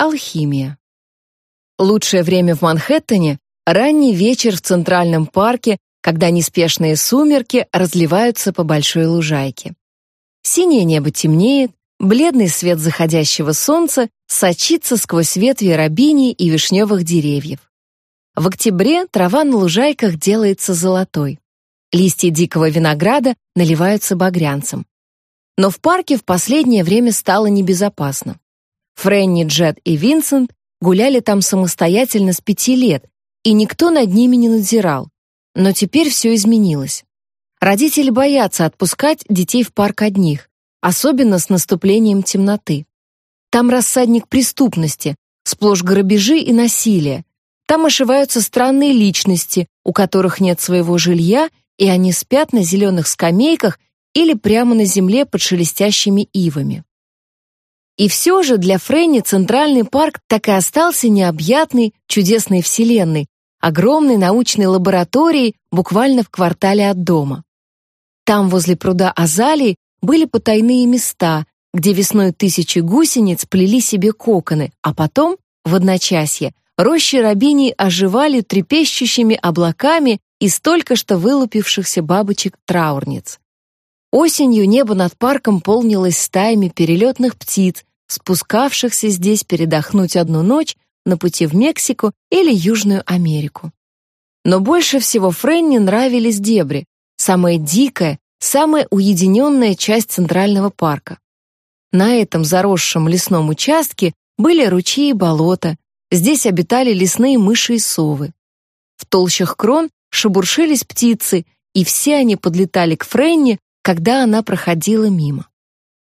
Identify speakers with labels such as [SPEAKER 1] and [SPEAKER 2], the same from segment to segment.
[SPEAKER 1] Алхимия. Лучшее время в Манхэттене — ранний вечер в Центральном парке, когда неспешные сумерки разливаются по большой лужайке. Синее небо темнеет, бледный свет заходящего солнца сочится сквозь ветви рабини и вишневых деревьев. В октябре трава на лужайках делается золотой. Листья дикого винограда наливаются багрянцем. Но в парке в последнее время стало небезопасно. Фрэнни, Джет и Винсент гуляли там самостоятельно с пяти лет, и никто над ними не надзирал. Но теперь все изменилось. Родители боятся отпускать детей в парк одних, особенно с наступлением темноты. Там рассадник преступности, сплошь грабежи и насилие. Там ошиваются странные личности, у которых нет своего жилья, и они спят на зеленых скамейках или прямо на земле под шелестящими ивами. И все же для Фрэнни Центральный парк так и остался необъятной, чудесной вселенной, огромной научной лабораторией буквально в квартале от дома. Там, возле пруда Азалии, были потайные места, где весной тысячи гусениц плели себе коконы, а потом, в одночасье, рощи рабиний оживали трепещущими облаками из только что вылупившихся бабочек-траурниц. Осенью небо над парком полнилось стаями перелетных птиц, спускавшихся здесь передохнуть одну ночь на пути в Мексику или Южную Америку. Но больше всего Фрэнни нравились дебри, самая дикая, самая уединенная часть Центрального парка. На этом заросшем лесном участке были ручьи и болота, здесь обитали лесные мыши и совы. В толщах крон шебуршились птицы, и все они подлетали к Фрэнни, когда она проходила мимо.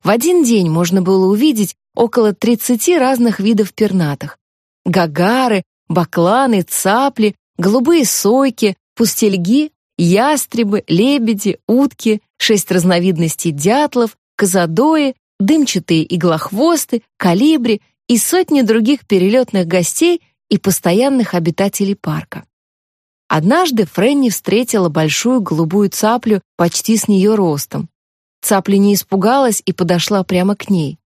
[SPEAKER 1] В один день можно было увидеть около 30 разных видов пернатых. Гагары, бакланы, цапли, голубые сойки, пустельги, ястребы, лебеди, утки, шесть разновидностей дятлов, козадои, дымчатые иглохвосты, калибри и сотни других перелетных гостей и постоянных обитателей парка. Однажды Фрэнни встретила большую голубую цаплю почти с нее ростом. Цапля не испугалась и подошла прямо к ней.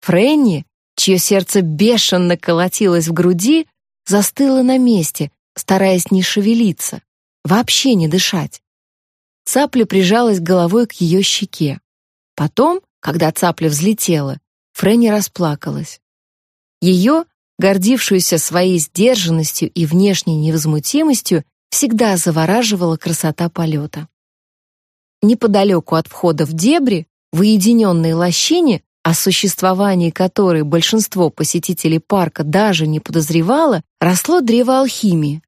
[SPEAKER 1] Фрэнни, чье сердце бешено колотилось в груди, застыла на месте, стараясь не шевелиться, вообще не дышать. Цапля прижалась головой к ее щеке. Потом, когда цапля взлетела, Фрэнни расплакалась. Ее, гордившуюся своей сдержанностью и внешней невозмутимостью, всегда завораживала красота полета. Неподалеку от входа в дебри, в уединенной лощине, о существовании которой большинство посетителей парка даже не подозревало, росло древо алхимии.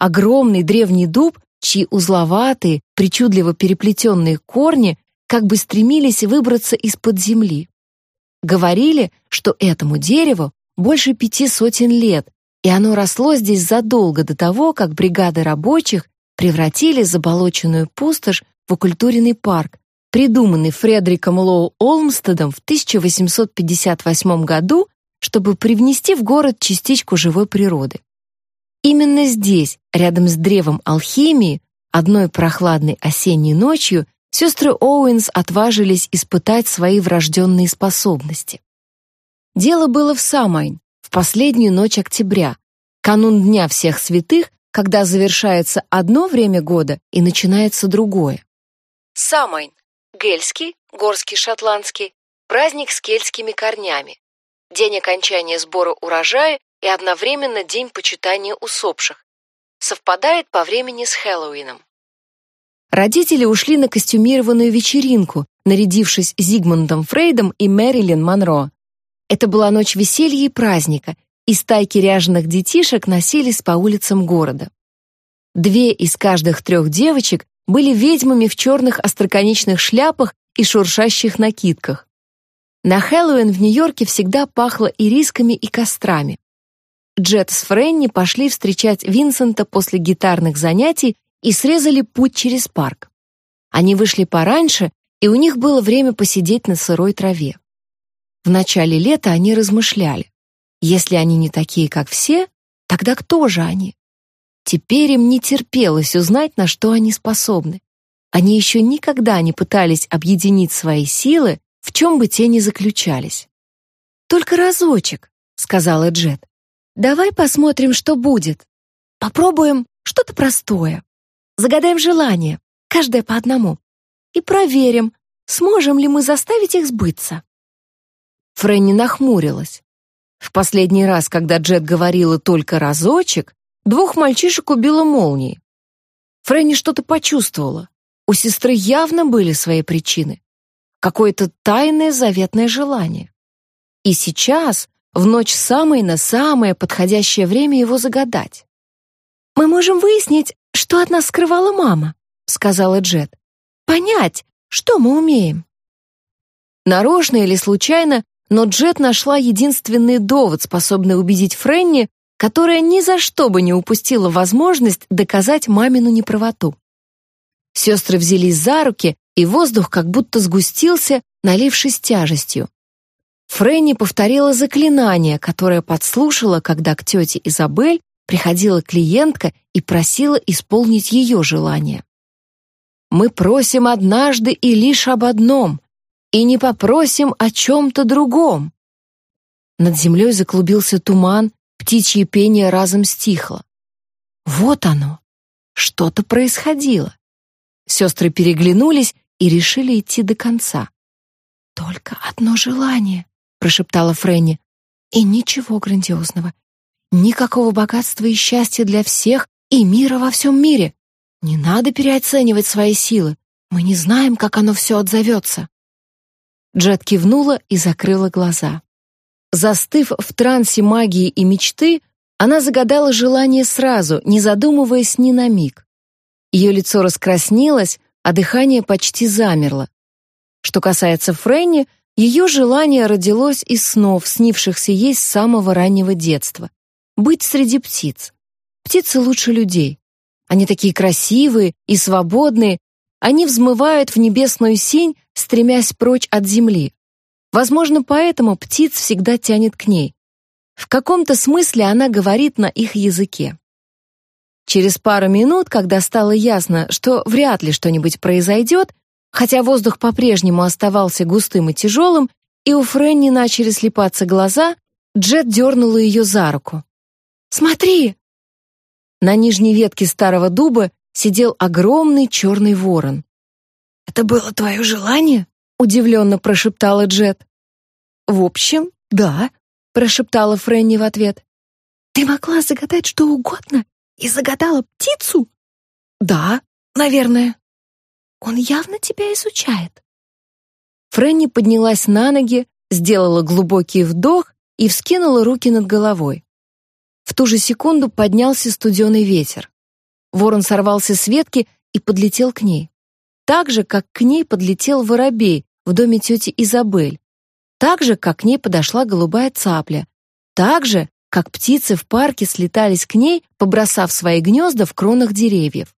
[SPEAKER 1] Огромный древний дуб, чьи узловатые, причудливо переплетенные корни как бы стремились выбраться из-под земли. Говорили, что этому дереву больше пяти сотен лет, и оно росло здесь задолго до того, как бригады рабочих превратили заболоченную пустошь в окультуренный парк, придуманный Фредериком Лоу Олмстедом в 1858 году, чтобы привнести в город частичку живой природы. Именно здесь, рядом с древом алхимии, одной прохладной осенней ночью сестры Оуэнс отважились испытать свои врожденные способности. Дело было в Самайн, в последнюю ночь октября, канун Дня всех святых, когда завершается одно время года и начинается другое. Самайн Гельский, горский шотландский, праздник с кельтскими корнями. День окончания сбора урожая и одновременно день почитания усопших. Совпадает по времени с Хэллоуином. Родители ушли на костюмированную вечеринку, нарядившись Зигмундом Фрейдом и Мэрилин Монро. Это была ночь веселья и праздника, и стайки ряженых детишек носились по улицам города. Две из каждых трех девочек были ведьмами в черных остроконечных шляпах и шуршащих накидках. На Хэллоуин в Нью-Йорке всегда пахло ирисками и кострами. Джет с Фрэнни пошли встречать Винсента после гитарных занятий и срезали путь через парк. Они вышли пораньше, и у них было время посидеть на сырой траве. В начале лета они размышляли. Если они не такие, как все, тогда кто же они? Теперь им не терпелось узнать, на что они способны. Они еще никогда не пытались объединить свои силы, в чем бы те ни заключались. Только разочек, сказала Джет. «Давай посмотрим, что будет. Попробуем что-то простое. Загадаем желание, каждое по одному, и проверим, сможем ли мы заставить их сбыться». Фрэнни нахмурилась. В последний раз, когда Джет говорила только разочек, двух мальчишек убила молнией. Фрэнни что-то почувствовала. У сестры явно были свои причины. Какое-то тайное заветное желание. И сейчас, в ночь самой на самое подходящее время его загадать. «Мы можем выяснить, что от нас скрывала мама», — сказала Джет. «Понять, что мы умеем». Нарочно или случайно, но Джет нашла единственный довод, способный убедить Фрэнни, которая ни за что бы не упустила возможность доказать мамину неправоту. Сестры взялись за руки, и воздух как будто сгустился, налившись тяжестью. Фрэнни повторила заклинание, которое подслушала, когда к тете Изабель приходила клиентка и просила исполнить ее желание. «Мы просим однажды и лишь об одном, и не попросим о чем-то другом». Над землей заклубился туман, птичье пение разом стихло. Вот оно, что-то происходило. Сестры переглянулись и решили идти до конца. «Только одно желание», — прошептала Фрэнни. «И ничего грандиозного. Никакого богатства и счастья для всех и мира во всем мире. Не надо переоценивать свои силы. Мы не знаем, как оно все отзовется». Джет кивнула и закрыла глаза. Застыв в трансе магии и мечты, она загадала желание сразу, не задумываясь ни на миг. Ее лицо раскраснелось, а дыхание почти замерло. Что касается Фрэнни, ее желание родилось из снов, снившихся ей с самого раннего детства. Быть среди птиц. Птицы лучше людей. Они такие красивые и свободные, они взмывают в небесную синь, стремясь прочь от земли. Возможно, поэтому птиц всегда тянет к ней. В каком-то смысле она говорит на их языке. Через пару минут, когда стало ясно, что вряд ли что-нибудь произойдет, Хотя воздух по-прежнему оставался густым и тяжелым, и у Фрэнни начали слепаться глаза, Джет дернула ее за руку. «Смотри!» На нижней ветке старого дуба сидел огромный черный ворон. «Это было твое желание?» — удивленно прошептала Джет. «В общем, да», — прошептала Фрэнни в ответ. «Ты могла загадать что угодно и загадала птицу?» «Да, наверное». Он явно тебя изучает. Фрэнни поднялась на ноги, сделала глубокий вдох и вскинула руки над головой. В ту же секунду поднялся студеный ветер. Ворон сорвался с ветки и подлетел к ней. Так же, как к ней подлетел воробей в доме тети Изабель. Так же, как к ней подошла голубая цапля. Так же, как птицы в парке слетались к ней, побросав свои гнезда в кронах деревьев.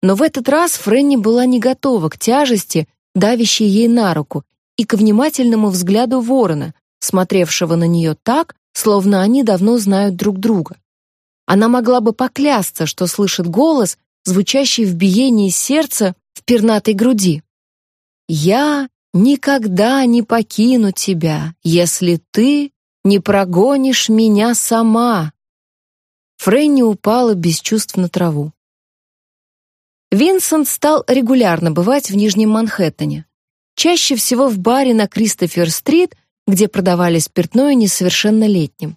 [SPEAKER 1] Но в этот раз Фрэнни была не готова к тяжести, давящей ей на руку, и к внимательному взгляду ворона, смотревшего на нее так, словно они давно знают друг друга. Она могла бы поклясться, что слышит голос, звучащий в биении сердца в пернатой груди. «Я никогда не покину тебя, если ты не прогонишь меня сама». Фрэнни упала без чувств на траву. Винсент стал регулярно бывать в Нижнем Манхэттене. Чаще всего в баре на Кристофер-стрит, где продавали спиртное несовершеннолетним.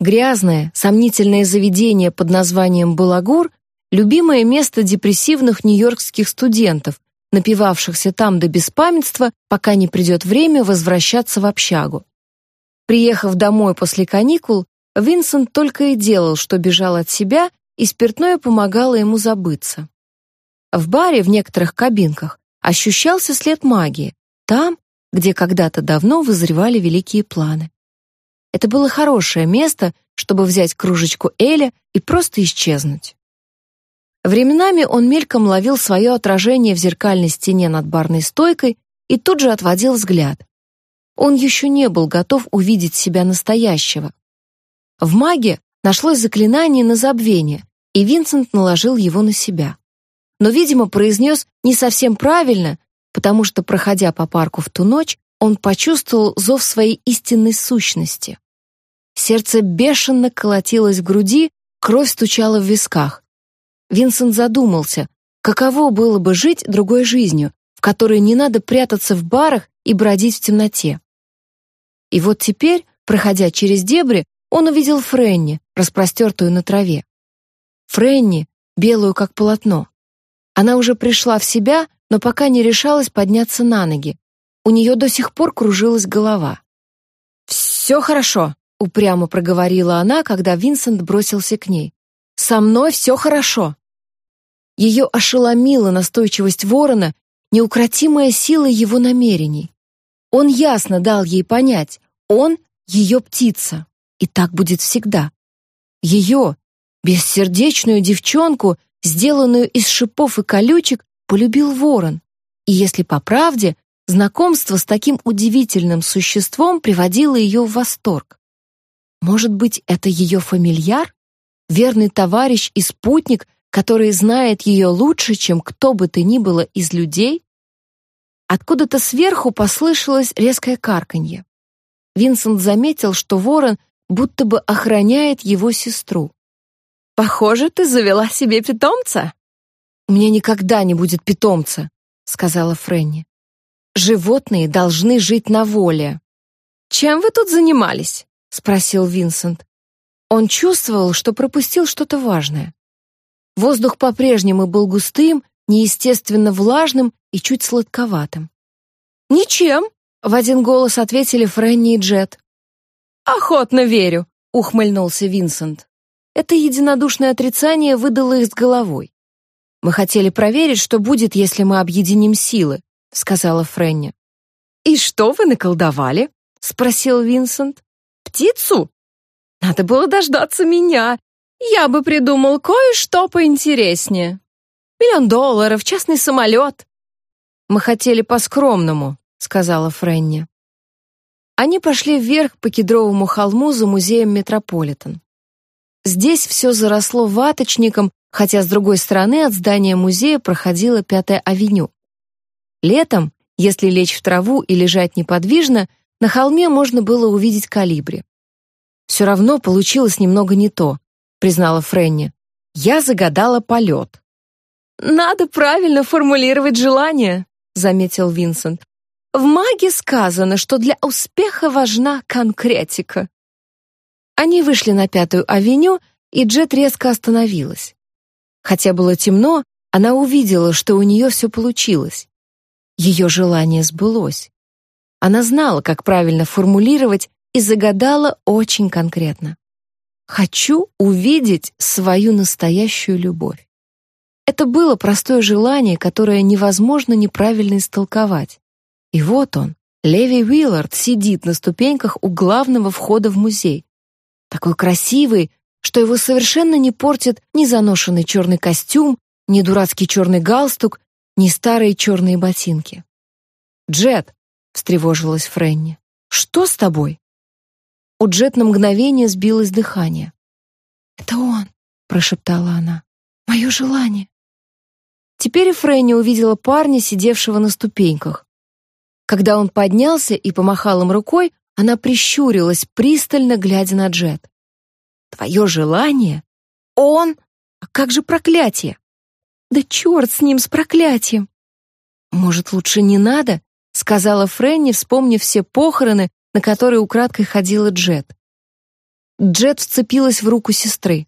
[SPEAKER 1] Грязное, сомнительное заведение под названием «Балагур» — любимое место депрессивных нью-йоркских студентов, напивавшихся там до беспамятства, пока не придет время возвращаться в общагу. Приехав домой после каникул, Винсент только и делал, что бежал от себя, и спиртное помогало ему забыться. В баре в некоторых кабинках ощущался след магии, там, где когда-то давно вызревали великие планы. Это было хорошее место, чтобы взять кружечку Эля и просто исчезнуть. Временами он мельком ловил свое отражение в зеркальной стене над барной стойкой и тут же отводил взгляд. Он еще не был готов увидеть себя настоящего. В маге нашлось заклинание на забвение, и Винсент наложил его на себя но, видимо, произнес не совсем правильно, потому что, проходя по парку в ту ночь, он почувствовал зов своей истинной сущности. Сердце бешено колотилось в груди, кровь стучала в висках. Винсент задумался, каково было бы жить другой жизнью, в которой не надо прятаться в барах и бродить в темноте. И вот теперь, проходя через дебри, он увидел Френни, распростертую на траве. Френни, белую как полотно. Она уже пришла в себя, но пока не решалась подняться на ноги. У нее до сих пор кружилась голова. «Все хорошо», — упрямо проговорила она, когда Винсент бросился к ней. «Со мной все хорошо». Ее ошеломила настойчивость ворона, неукротимая сила его намерений. Он ясно дал ей понять, он — ее птица, и так будет всегда. Ее, бессердечную девчонку, сделанную из шипов и колючек, полюбил ворон. И если по правде, знакомство с таким удивительным существом приводило ее в восторг. Может быть, это ее фамильяр? Верный товарищ и спутник, который знает ее лучше, чем кто бы то ни было из людей? Откуда-то сверху послышалось резкое карканье. Винсент заметил, что ворон будто бы охраняет его сестру. «Похоже, ты завела себе питомца?» «У меня никогда не будет питомца», — сказала Фрэнни. «Животные должны жить на воле». «Чем вы тут занимались?» — спросил Винсент. Он чувствовал, что пропустил что-то важное. Воздух по-прежнему был густым, неестественно влажным и чуть сладковатым. «Ничем», — в один голос ответили Фрэнни и Джет. «Охотно верю», — ухмыльнулся Винсент. Это единодушное отрицание выдало их с головой. «Мы хотели проверить, что будет, если мы объединим силы», — сказала Фрэнни. «И что вы наколдовали?» — спросил Винсент. «Птицу? Надо было дождаться меня. Я бы придумал кое-что поинтереснее. Миллион долларов, частный самолет». «Мы хотели по-скромному», — сказала Фрэнни. Они пошли вверх по кедровому холму за музеем Метрополитен. Здесь все заросло ваточником, хотя с другой стороны от здания музея проходила Пятая авеню. Летом, если лечь в траву и лежать неподвижно, на холме можно было увидеть калибри. «Все равно получилось немного не то», — признала Фрэнни. «Я загадала полет». «Надо правильно формулировать желание», — заметил Винсент. В маге сказано, что для успеха важна конкретика. Они вышли на Пятую авеню, и Джет резко остановилась. Хотя было темно, она увидела, что у нее все получилось. Ее желание сбылось. Она знала, как правильно формулировать, и загадала очень конкретно. «Хочу увидеть свою настоящую любовь». Это было простое желание, которое невозможно неправильно истолковать. И вот он, Леви Уиллард, сидит на ступеньках у главного входа в музей. Такой красивый, что его совершенно не портит ни заношенный черный костюм, ни дурацкий черный галстук, ни старые черные ботинки. «Джет!» — встревожилась Фрэнни. «Что с тобой?» У Джет на мгновение сбилось дыхание. «Это он!» — прошептала она. «Мое желание!» Теперь и Фрэнни увидела парня, сидевшего на ступеньках. Когда он поднялся и помахал им рукой, она прищурилась, пристально глядя на Джет. «Твое желание? Он? А как же проклятие?» «Да черт с ним, с проклятием!» «Может, лучше не надо?» — сказала Фрэнни, вспомнив все похороны, на которые украдкой ходила Джет. Джет вцепилась в руку сестры.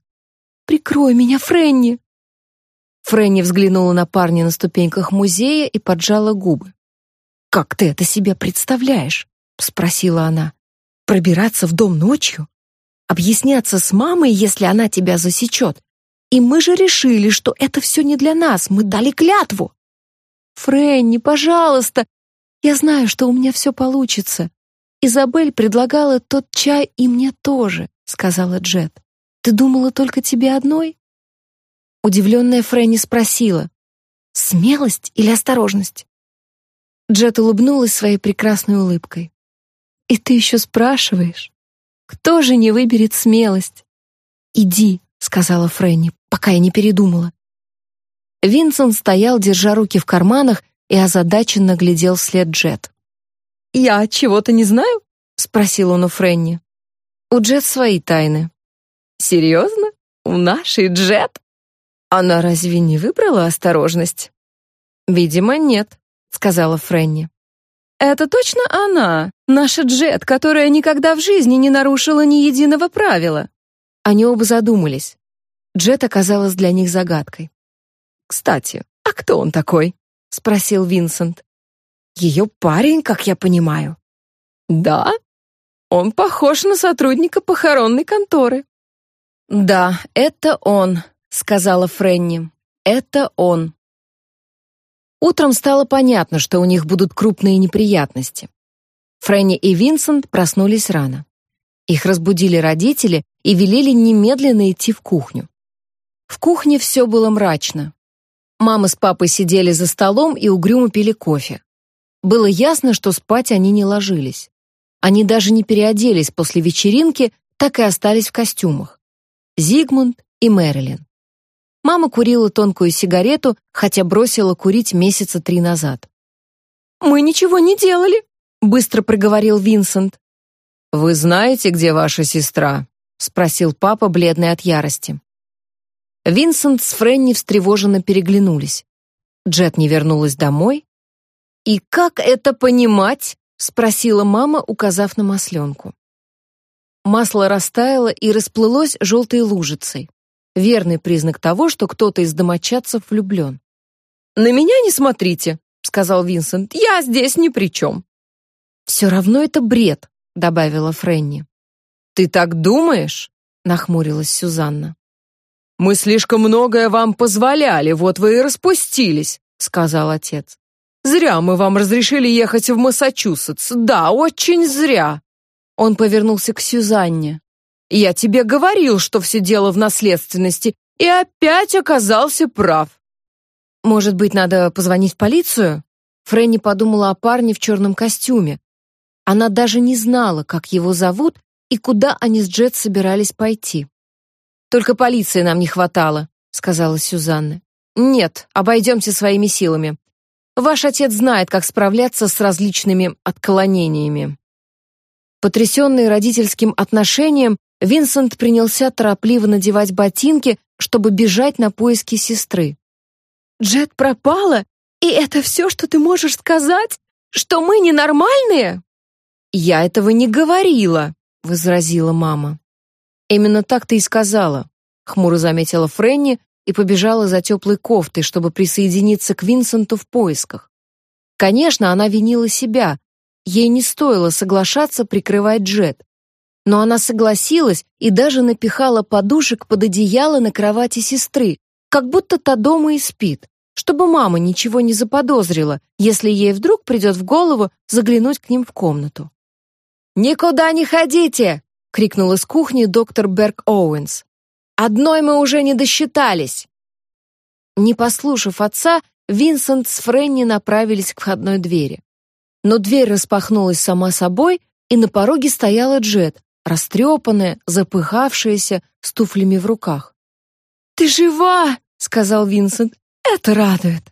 [SPEAKER 1] «Прикрой меня, Фрэнни!» Фрэнни взглянула на парня на ступеньках музея и поджала губы. «Как ты это себе представляешь?» — спросила она. «Пробираться в дом ночью? Объясняться с мамой, если она тебя засечет? И мы же решили, что это все не для нас, мы дали клятву!» «Фрэнни, пожалуйста! Я знаю, что у меня все получится. Изабель предлагала тот чай и мне тоже», — сказала Джет. «Ты думала только тебе одной?» Удивленная Фрэнни спросила, «Смелость или осторожность?» Джет улыбнулась своей прекрасной улыбкой. «И ты еще спрашиваешь? Кто же не выберет смелость?» «Иди», — сказала Фрэнни, пока я не передумала. Винсент стоял, держа руки в карманах, и озадаченно глядел вслед Джет. «Я чего-то не знаю?» — спросил он у Фрэнни. У Джет свои тайны. Серьезно? У нашей Джет? Она разве не выбрала осторожность? Видимо, нет, сказала Фрэнни. Это точно она, наша Джет, которая никогда в жизни не нарушила ни единого правила. Они оба задумались. Джет оказалась для них загадкой. Кстати, а кто он такой? спросил Винсент. Ее парень, как я понимаю. Да? Он похож на сотрудника похоронной конторы. Да, это он, сказала Фрэнни. Это он. Утром стало понятно, что у них будут крупные неприятности. Фрэнни и Винсент проснулись рано. Их разбудили родители и велели немедленно идти в кухню. В кухне все было мрачно. Мама с папой сидели за столом и угрюмо пили кофе. Было ясно, что спать они не ложились. Они даже не переоделись после вечеринки, так и остались в костюмах. Зигмунд и Мэрилин. Мама курила тонкую сигарету, хотя бросила курить месяца три назад. «Мы ничего не делали», — быстро проговорил Винсент. «Вы знаете, где ваша сестра?» — спросил папа, бледный от ярости. Винсент с Фрэнни встревоженно переглянулись. Джет не вернулась домой. «И как это понимать?» — спросила мама, указав на масленку. Масло растаяло и расплылось желтой лужицей. Верный признак того, что кто-то из домочадцев влюблен. «На меня не смотрите», — сказал Винсент. «Я здесь ни при чем». «Все равно это бред», — добавила Фрэнни. «Ты так думаешь?» — нахмурилась Сюзанна. Мы слишком многое вам позволяли, вот вы и распустились, сказал отец. Зря мы вам разрешили ехать в Массачусетс. Да, очень зря. Он повернулся к Сюзанне. Я тебе говорил, что все дело в наследственности, и опять оказался прав. Может быть, надо позвонить в полицию? Фрэнни подумала о парне в черном костюме. Она даже не знала, как его зовут и куда они с Джет собирались пойти. Только полиции нам не хватало, сказала Сюзанна. Нет, обойдемся своими силами. Ваш отец знает, как справляться с различными отклонениями. Потрясенный родительским отношением, Винсент принялся торопливо надевать ботинки, чтобы бежать на поиски сестры. Джет пропала, и это все, что ты можешь сказать, что мы ненормальные? Я этого не говорила, возразила мама. Именно так ты и сказала, хмуро заметила Фрэнни и побежала за теплой кофтой, чтобы присоединиться к Винсенту в поисках. Конечно, она винила себя. Ей не стоило соглашаться прикрывать Джет. Но она согласилась и даже напихала подушек под одеяло на кровати сестры, как будто та дома и спит, чтобы мама ничего не заподозрила, если ей вдруг придет в голову заглянуть к ним в комнату. «Никуда не ходите!» — крикнул из кухни доктор Берг Оуэнс. «Одной мы уже не досчитались!» Не послушав отца, Винсент с Фрэнни направились к входной двери. Но дверь распахнулась сама собой, и на пороге стояла Джет, растрепанная, запыхавшаяся, с туфлями в руках. «Ты жива!» — сказал Винсент. «Это радует!»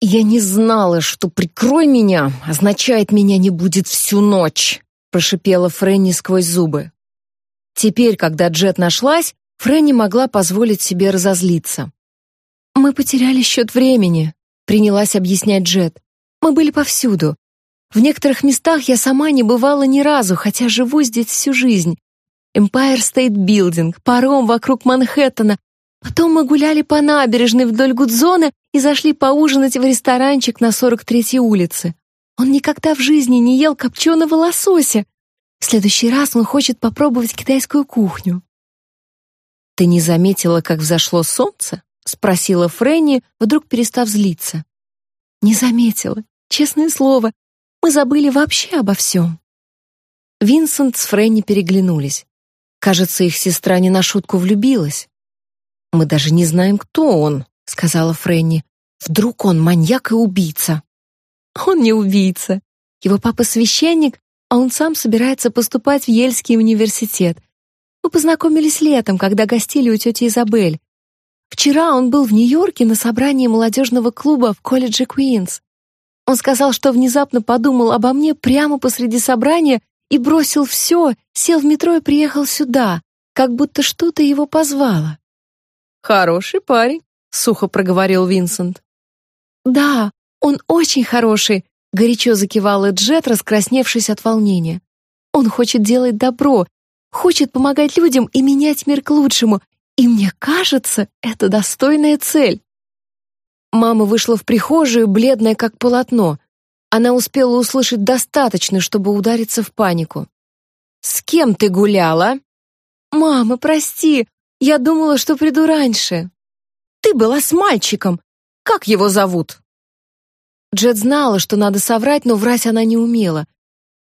[SPEAKER 1] «Я не знала, что «прикрой меня» означает «меня не будет всю ночь», — прошипела Фрэнни сквозь зубы. Теперь, когда Джет нашлась, Фрэнни могла позволить себе разозлиться. «Мы потеряли счет времени», — принялась объяснять Джет. «Мы были повсюду. В некоторых местах я сама не бывала ни разу, хотя живу здесь всю жизнь. Building, паром вокруг Манхэттена. Потом мы гуляли по набережной вдоль Гудзона и зашли поужинать в ресторанчик на 43-й улице. Он никогда в жизни не ел копченого лосося. В следующий раз он хочет попробовать китайскую кухню. Ты не заметила, как взошло солнце? спросила Фрэнни, вдруг перестав злиться. Не заметила, честное слово. Мы забыли вообще обо всем». Винсент с Фрэнни переглянулись. Кажется, их сестра не на шутку влюбилась. Мы даже не знаем, кто он, сказала Фрэнни. Вдруг он маньяк и убийца? Он не убийца. Его папа священник, а он сам собирается поступать в Ельский университет. Мы познакомились летом, когда гостили у тети Изабель. Вчера он был в Нью-Йорке на собрании молодежного клуба в колледже Куинс. Он сказал, что внезапно подумал обо мне прямо посреди собрания и бросил все, сел в метро и приехал сюда, как будто что-то его позвало.
[SPEAKER 2] «Хороший парень», — сухо проговорил Винсент.
[SPEAKER 1] «Да, он очень хороший», — горячо закивала Джет, раскрасневшись от волнения. «Он хочет делать добро, хочет помогать людям и менять мир к лучшему, и мне кажется, это достойная цель». Мама вышла в прихожую, бледная как полотно. Она успела услышать достаточно, чтобы удариться в панику. «С кем ты гуляла?» «Мама, прости, я думала, что приду раньше». «Ты была с мальчиком. Как его зовут?» Джет знала, что надо соврать, но врать она не умела.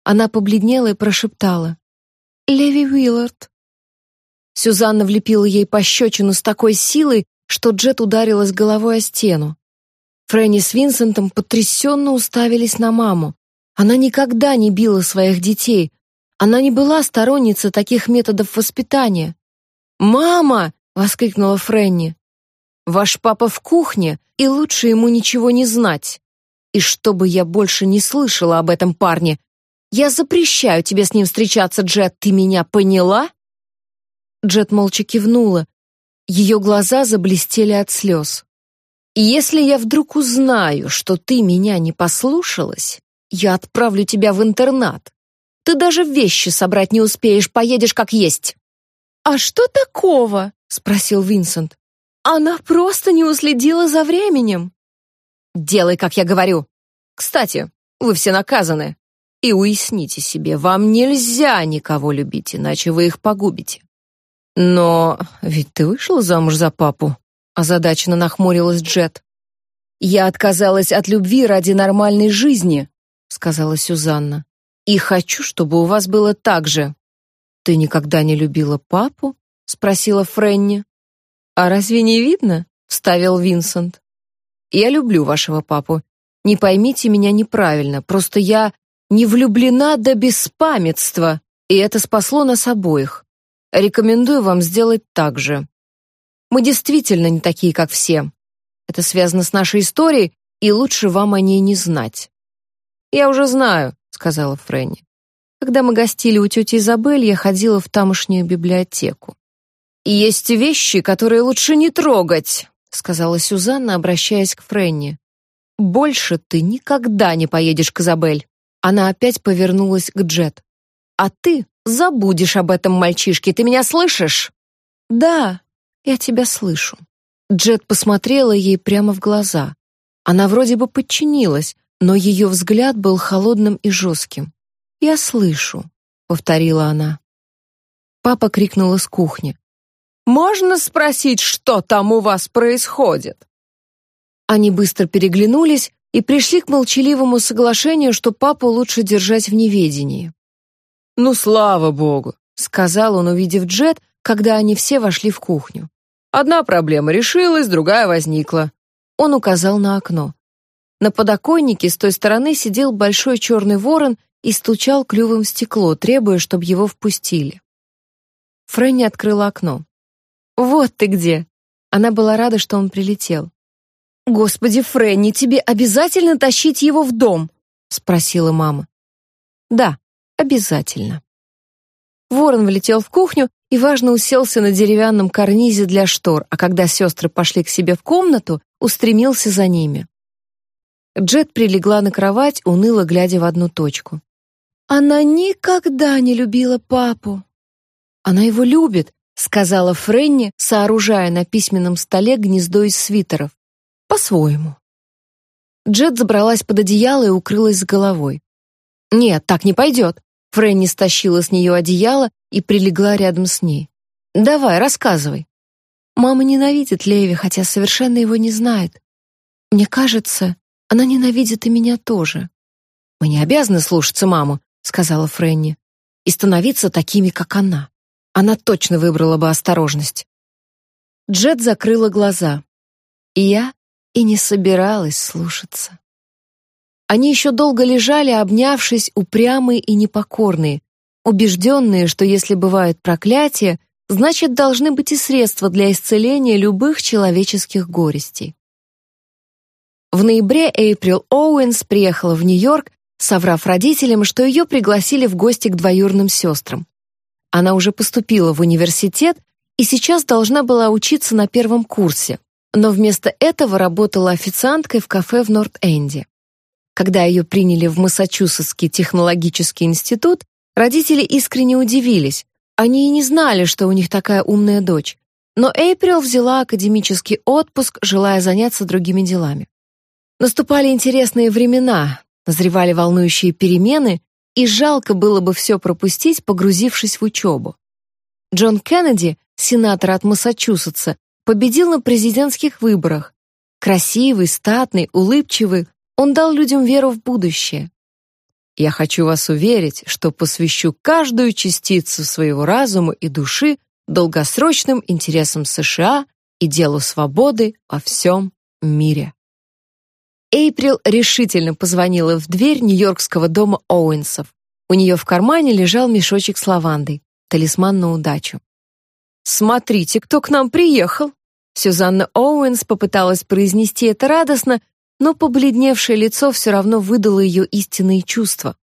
[SPEAKER 1] Она побледнела и прошептала. «Леви Уиллард». Сюзанна влепила ей пощечину с такой силой, что Джет ударилась головой о стену. Фрэнни с Винсентом потрясенно уставились на маму. Она никогда не била своих детей. Она не была сторонницей таких методов воспитания. «Мама!» — воскликнула Фрэнни. «Ваш папа в кухне, и лучше ему ничего не знать. И чтобы я больше не слышала об этом парне, я запрещаю тебе с ним встречаться, Джет, ты меня поняла?» Джет молча кивнула. Ее глаза заблестели от слез. Если я вдруг узнаю, что ты меня не послушалась, я отправлю тебя в интернат. Ты даже вещи собрать не успеешь, поедешь как есть». «А что такого?» — спросил Винсент. «Она просто не уследила за временем». «Делай, как я говорю. Кстати, вы все наказаны. И уясните себе, вам нельзя никого любить, иначе вы их погубите. Но ведь ты вышел замуж за папу, озадаченно нахмурилась Джет. Я отказалась от любви ради нормальной жизни, сказала Сюзанна. И хочу, чтобы у вас было так же. Ты никогда не любила папу? спросила Френни. А разве не видно? вставил Винсент. Я люблю вашего папу. Не поймите меня неправильно, просто я не влюблена до беспамятства, и это спасло нас обоих. Рекомендую вам сделать так же. Мы действительно не такие, как все. Это связано с нашей историей, и лучше вам о ней не знать. Я уже знаю, сказала Фрэнни. Когда мы гостили у тети Изабель, я ходила в тамошнюю библиотеку. И есть вещи, которые лучше не трогать, сказала Сюзанна, обращаясь к Фрэнни. Больше ты никогда не поедешь к Изабель. Она опять повернулась к Джет. А ты забудешь об этом мальчишке, ты меня слышишь? Да, я тебя слышу. Джет посмотрела ей прямо в глаза. Она вроде бы подчинилась, но ее взгляд был холодным и жестким. «Я слышу», — повторила она. Папа крикнул из кухни. «Можно спросить, что там у вас происходит?» Они быстро переглянулись и пришли к молчаливому соглашению, что папу лучше держать в неведении. «Ну, слава богу», — сказал он, увидев Джет, когда они все вошли в кухню. Одна проблема решилась, другая возникла. Он указал на окно. На подоконнике с той стороны сидел большой черный ворон и стучал клювом в стекло, требуя, чтобы его впустили. Фрэнни открыла окно. «Вот ты где!» Она была рада, что он прилетел. «Господи, Фрэнни, тебе обязательно тащить его в дом?» — спросила мама. «Да, обязательно». Ворон влетел в кухню и важно уселся на деревянном карнизе для штор, а когда сестры пошли к себе в комнату, устремился за ними. Джет прилегла на кровать, уныло глядя в одну точку. Она никогда не любила папу. Она его любит, сказала Френни, сооружая на письменном столе гнездо из свитеров. По-своему. Джет забралась под одеяло и укрылась с головой. Нет, так не пойдет. Фрэнни стащила с нее одеяло и прилегла рядом с ней. «Давай, рассказывай». Мама ненавидит Леви, хотя совершенно его не знает. Мне кажется, она ненавидит и меня тоже. «Мы не обязаны слушаться маму», — сказала Фрэнни, «и становиться такими, как она. Она точно выбрала бы осторожность». Джет закрыла глаза. И я и не собиралась слушаться. Они еще долго лежали, обнявшись, упрямые и непокорные, убежденные, что если бывают проклятия, значит, должны быть и средства для исцеления любых человеческих горестей. В ноябре Эйприл Оуэнс приехала в Нью-Йорк соврав родителям, что ее пригласили в гости к двоюрным сестрам. Она уже поступила в университет и сейчас должна была учиться на первом курсе, но вместо этого работала официанткой в кафе в Норт-Энде. Когда ее приняли в Массачусетский технологический институт, родители искренне удивились. Они и не знали, что у них такая умная дочь. Но Эйприл взяла академический отпуск, желая заняться другими делами. Наступали интересные времена, назревали волнующие перемены, и жалко было бы все пропустить, погрузившись в учебу. Джон Кеннеди, сенатор от Массачусетса, победил на президентских выборах. Красивый, статный, улыбчивый, он дал людям веру в будущее. Я хочу вас уверить, что посвящу каждую частицу своего разума и души долгосрочным интересам США и делу свободы во всем мире. Эйприл решительно позвонила в дверь Нью-Йоркского дома Оуэнсов. У нее в кармане лежал мешочек с лавандой, талисман на удачу. «Смотрите, кто к нам приехал!» Сюзанна Оуэнс попыталась произнести это радостно, но побледневшее лицо все равно выдало ее истинные чувства.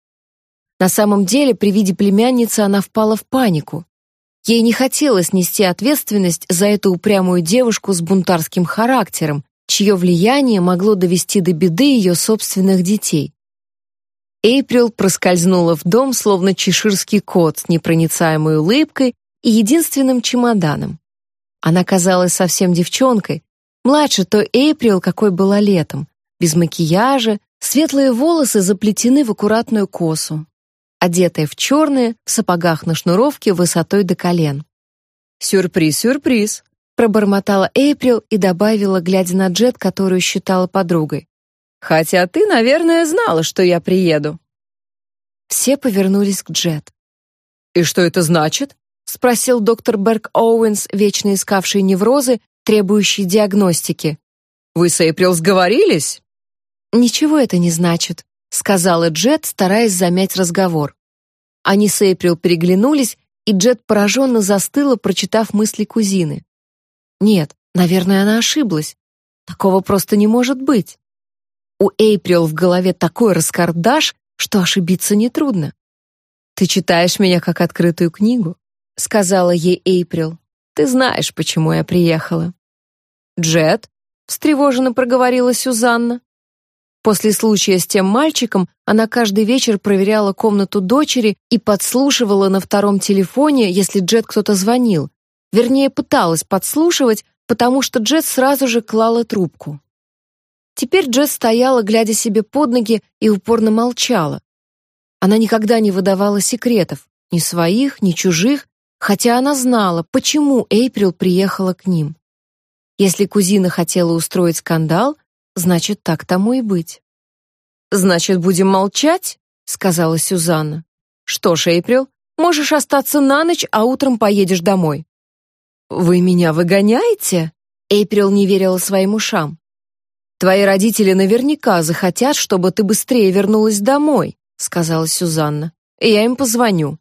[SPEAKER 1] На самом деле, при виде племянницы она впала в панику. Ей не хотелось нести ответственность за эту упрямую девушку с бунтарским характером, чье влияние могло довести до беды ее собственных детей. Эйприл проскользнула в дом, словно чеширский кот с непроницаемой улыбкой и единственным чемоданом. Она казалась совсем девчонкой, младше той Эйприл, какой была летом, без макияжа, светлые волосы заплетены в аккуратную косу, одетая в черное, в сапогах на шнуровке высотой до колен. «Сюрприз, сюрприз!» пробормотала Эйприл и добавила, глядя на Джет, которую считала подругой. «Хотя ты, наверное, знала, что я приеду». Все повернулись к Джет. «И что это значит?» — спросил доктор Берг Оуэнс, вечно искавший неврозы, требующие диагностики. «Вы с Эйприл сговорились?» «Ничего это не значит», сказала Джет, стараясь замять разговор. Они с Эйприл переглянулись, и Джет пораженно застыла, прочитав мысли кузины. Нет, наверное, она ошиблась. Такого просто не может быть. У Эйприл в голове такой раскардаш, что ошибиться нетрудно. «Ты читаешь меня как открытую книгу», — сказала ей Эйприл. «Ты знаешь, почему я приехала». «Джет?» — встревоженно проговорила Сюзанна. После случая с тем мальчиком она каждый вечер проверяла комнату дочери и подслушивала на втором телефоне, если Джет кто-то звонил. Вернее, пыталась подслушивать, потому что Джет сразу же клала трубку. Теперь Джет стояла, глядя себе под ноги, и упорно молчала. Она никогда не выдавала секретов, ни своих, ни чужих, хотя она знала, почему Эйприл приехала к ним. Если кузина хотела устроить скандал, Значит, так тому и быть. Значит, будем молчать, сказала Сюзанна. Что ж, Эйприл, можешь остаться на ночь, а утром поедешь домой. Вы меня выгоняете? Эйприл не верила своим ушам. Твои родители наверняка захотят, чтобы ты быстрее вернулась домой, сказала Сюзанна. Я им позвоню.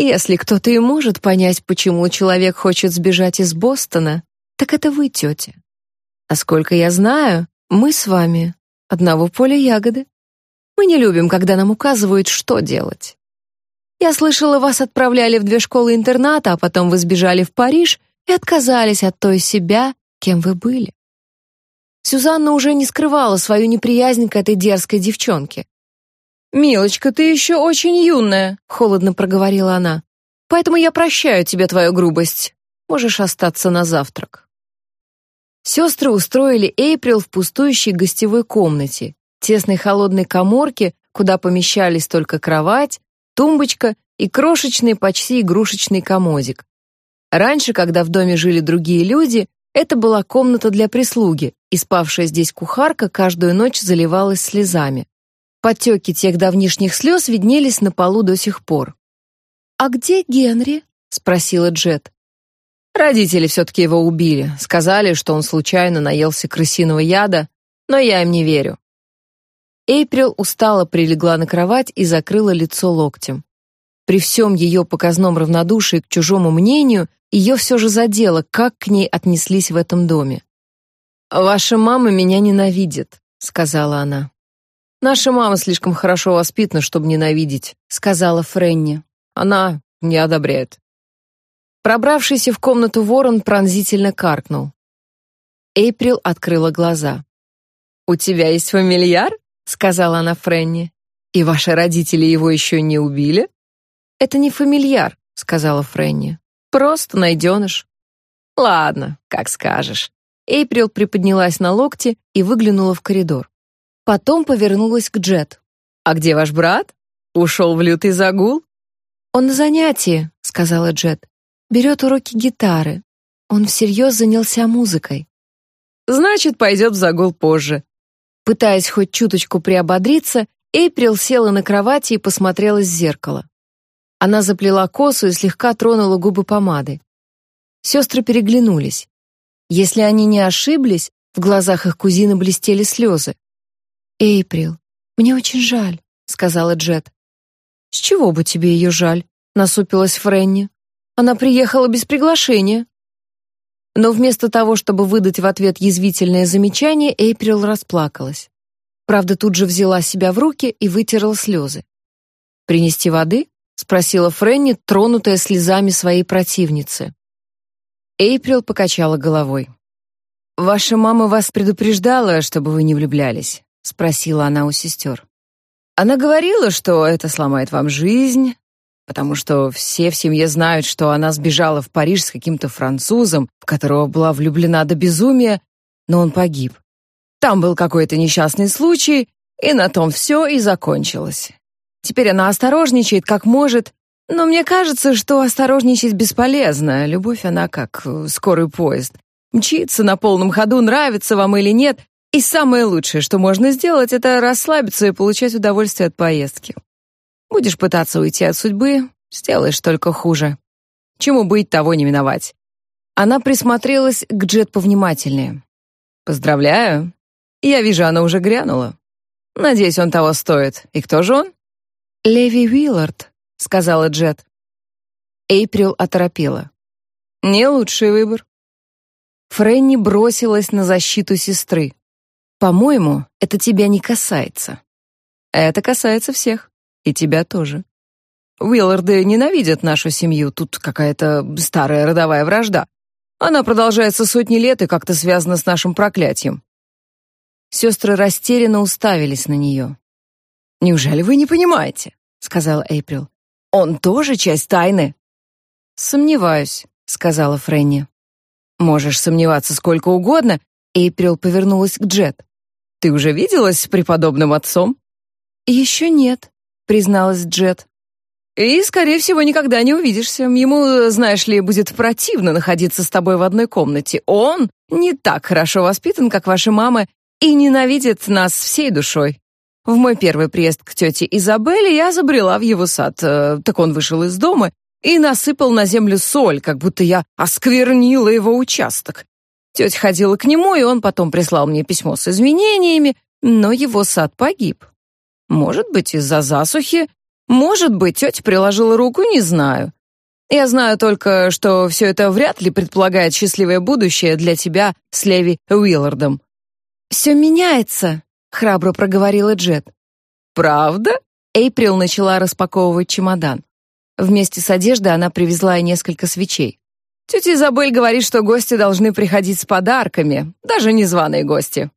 [SPEAKER 1] Если кто-то и может понять, почему человек хочет сбежать из Бостона, так это вы, тетя. Насколько я знаю, мы с вами одного поля ягоды. Мы не любим, когда нам указывают, что делать. Я слышала, вас отправляли в две школы-интерната, а потом вы сбежали в Париж и отказались от той себя, кем вы были. Сюзанна уже не скрывала свою неприязнь к этой дерзкой девчонке. «Милочка, ты еще очень юная», — холодно проговорила она. «Поэтому я прощаю тебе твою грубость. Можешь остаться на завтрак». Сестры устроили Эйприл в пустующей гостевой комнате, тесной холодной каморке, куда помещались только кровать, тумбочка и крошечный, почти игрушечный комодик. Раньше, когда в доме жили другие люди, это была комната для прислуги, и спавшая здесь кухарка каждую ночь заливалась слезами. Потеки тех давнишних слез виднелись на полу до сих пор. «А где Генри?» — спросила Джет. Родители все-таки его убили. Сказали, что он случайно наелся крысиного яда, но я им не верю. Эйприл устало прилегла на кровать и закрыла лицо локтем. При всем ее показном равнодушии к чужому мнению, ее все же задело, как к ней отнеслись в этом доме. «Ваша мама меня ненавидит», — сказала она.
[SPEAKER 2] Наша мама слишком хорошо воспитана, чтобы ненавидеть, сказала Френни. Она не одобряет. Пробравшийся в комнату ворон пронзительно каркнул. Эйприл открыла глаза. «У тебя есть фамильяр?» — сказала она Френни. «И ваши родители его еще не убили?» «Это не фамильяр», — сказала Френни. «Просто найденыш». «Ладно, как скажешь». Эйприл приподнялась на локте и выглянула в коридор. Потом повернулась к Джет. «А где ваш брат? Ушел в лютый загул?»
[SPEAKER 1] «Он на занятии», — сказала Джет. «Берет уроки гитары. Он всерьез занялся музыкой».
[SPEAKER 2] «Значит, пойдет в загул позже».
[SPEAKER 1] Пытаясь хоть чуточку приободриться, Эйприл села на кровати и посмотрела в зеркало. Она заплела косу и слегка тронула губы помадой. Сестры переглянулись. Если они не ошиблись, в глазах их кузины блестели слезы. «Эйприл, мне очень жаль», — сказала Джет. «С чего бы тебе ее жаль?» — насупилась Френни. «Она приехала без приглашения». Но вместо того, чтобы выдать в ответ язвительное замечание, Эйприл расплакалась. Правда, тут же взяла себя в руки и вытерла слезы. «Принести воды?» — спросила Френни, тронутая слезами своей противницы. Эйприл покачала головой. «Ваша мама вас предупреждала, чтобы вы не влюблялись?» — спросила она у сестер. Она говорила, что это сломает вам жизнь, потому что все в семье знают, что она сбежала в Париж с каким-то французом, в которого была влюблена до безумия, но он погиб. Там был какой-то несчастный случай, и на том все и закончилось. Теперь она осторожничает, как может, но мне кажется, что осторожничать бесполезно. Любовь, она как скорый поезд. Мчится на полном ходу, нравится вам или нет, и самое лучшее, что можно сделать, это расслабиться и получать удовольствие от поездки. Будешь пытаться уйти от судьбы, сделаешь только хуже. Чему быть, того не миновать. Она присмотрелась к Джет повнимательнее. Поздравляю. Я вижу, она уже грянула. Надеюсь, он того стоит. И кто же он? Леви Уиллард, сказала Джет. Эйприл оторопела.
[SPEAKER 2] Не лучший выбор.
[SPEAKER 1] Фрэнни бросилась на защиту сестры. По-моему, это тебя не касается.
[SPEAKER 2] Это касается всех. И тебя тоже. Уилларды ненавидят нашу семью, тут какая-то старая родовая вражда. Она продолжается сотни лет и как-то связана с нашим проклятием.
[SPEAKER 1] Сестры растерянно уставились на нее.
[SPEAKER 2] «Неужели вы не понимаете?» — сказала Эйприл. «Он тоже часть тайны».
[SPEAKER 1] «Сомневаюсь», — сказала Фрэнни.
[SPEAKER 2] «Можешь сомневаться сколько угодно», — Эйприл повернулась к Джет. Ты уже виделась с преподобным отцом?
[SPEAKER 1] «Еще нет, призналась Джет.
[SPEAKER 2] И, скорее всего, никогда не увидишься. Ему, знаешь ли, будет противно находиться с тобой в одной комнате. Он не так хорошо воспитан, как ваша мама, и ненавидит нас всей душой. В мой первый приезд к тете Изабелле я забрела в его сад. Э, так он вышел из дома и насыпал на землю соль, как будто я осквернила его участок. Тетя ходила к нему, и он потом прислал мне письмо с извинениями, но его сад погиб. Может быть, из-за засухи, может быть, тетя приложила руку, не знаю. Я знаю только, что все это вряд ли предполагает счастливое будущее для тебя с Леви Уиллардом.
[SPEAKER 1] «Все меняется», — храбро проговорила Джет.
[SPEAKER 2] «Правда?»
[SPEAKER 1] Эйприл начала распаковывать чемодан. Вместе с одеждой она привезла и несколько свечей.
[SPEAKER 2] Тетя Изабель говорит, что гости должны приходить с подарками, даже незваные гости.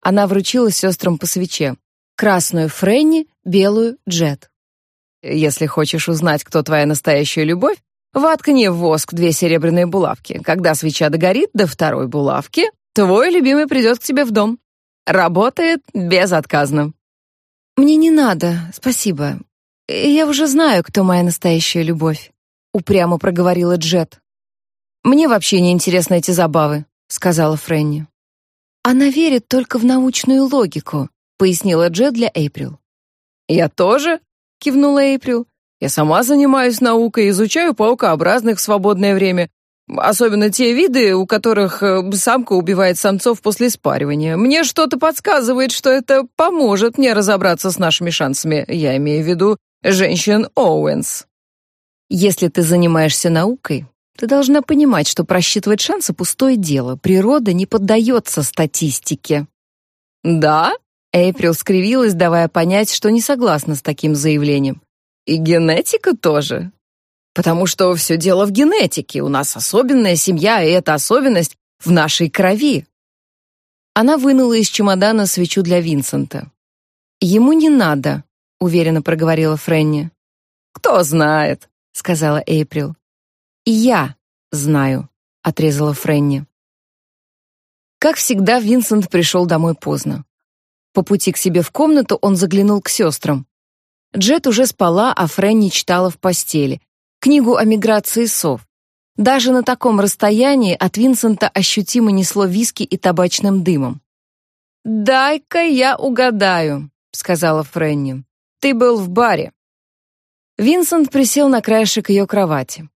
[SPEAKER 1] Она вручила сестрам по свече. Красную Френни, белую Джет.
[SPEAKER 2] Если хочешь узнать, кто твоя настоящая любовь, воткни в воск две серебряные булавки. Когда свеча догорит до второй булавки, твой любимый придет к тебе в дом. Работает безотказно.
[SPEAKER 1] Мне не надо, спасибо. Я уже знаю, кто моя настоящая любовь, упрямо проговорила Джет.
[SPEAKER 2] Мне вообще не интересны эти забавы, сказала Фрэнни.
[SPEAKER 1] Она верит только в научную логику, пояснила Джет для Эйприл.
[SPEAKER 2] Я тоже, кивнула Эйприл. Я сама занимаюсь наукой, изучаю паукообразных в свободное время, особенно те виды, у которых э, самка убивает самцов после спаривания. Мне что-то подсказывает, что это поможет мне разобраться с нашими шансами. Я имею в виду женщин Оуэнс.
[SPEAKER 1] Если ты занимаешься наукой, ты должна понимать, что просчитывать шансы — пустое дело. Природа не поддается статистике.
[SPEAKER 2] «Да?» Эйприл скривилась, давая понять, что не согласна с таким заявлением. «И генетика тоже?» «Потому что все дело в генетике. У нас особенная семья, и эта особенность в нашей крови». Она вынула из чемодана свечу для Винсента. «Ему не надо», — уверенно проговорила Фрэнни. «Кто знает», — сказала Эйприл. «И я знаю», — отрезала Фрэнни. Как всегда, Винсент пришел домой поздно. По пути к себе в комнату он заглянул к сестрам. Джет уже спала, а Фрэнни читала в постели. Книгу о миграции сов. Даже на таком расстоянии от Винсента ощутимо несло виски и табачным дымом. «Дай-ка я угадаю», — сказала Фрэнни. «Ты был в баре». Винсент присел на краешек ее кровати.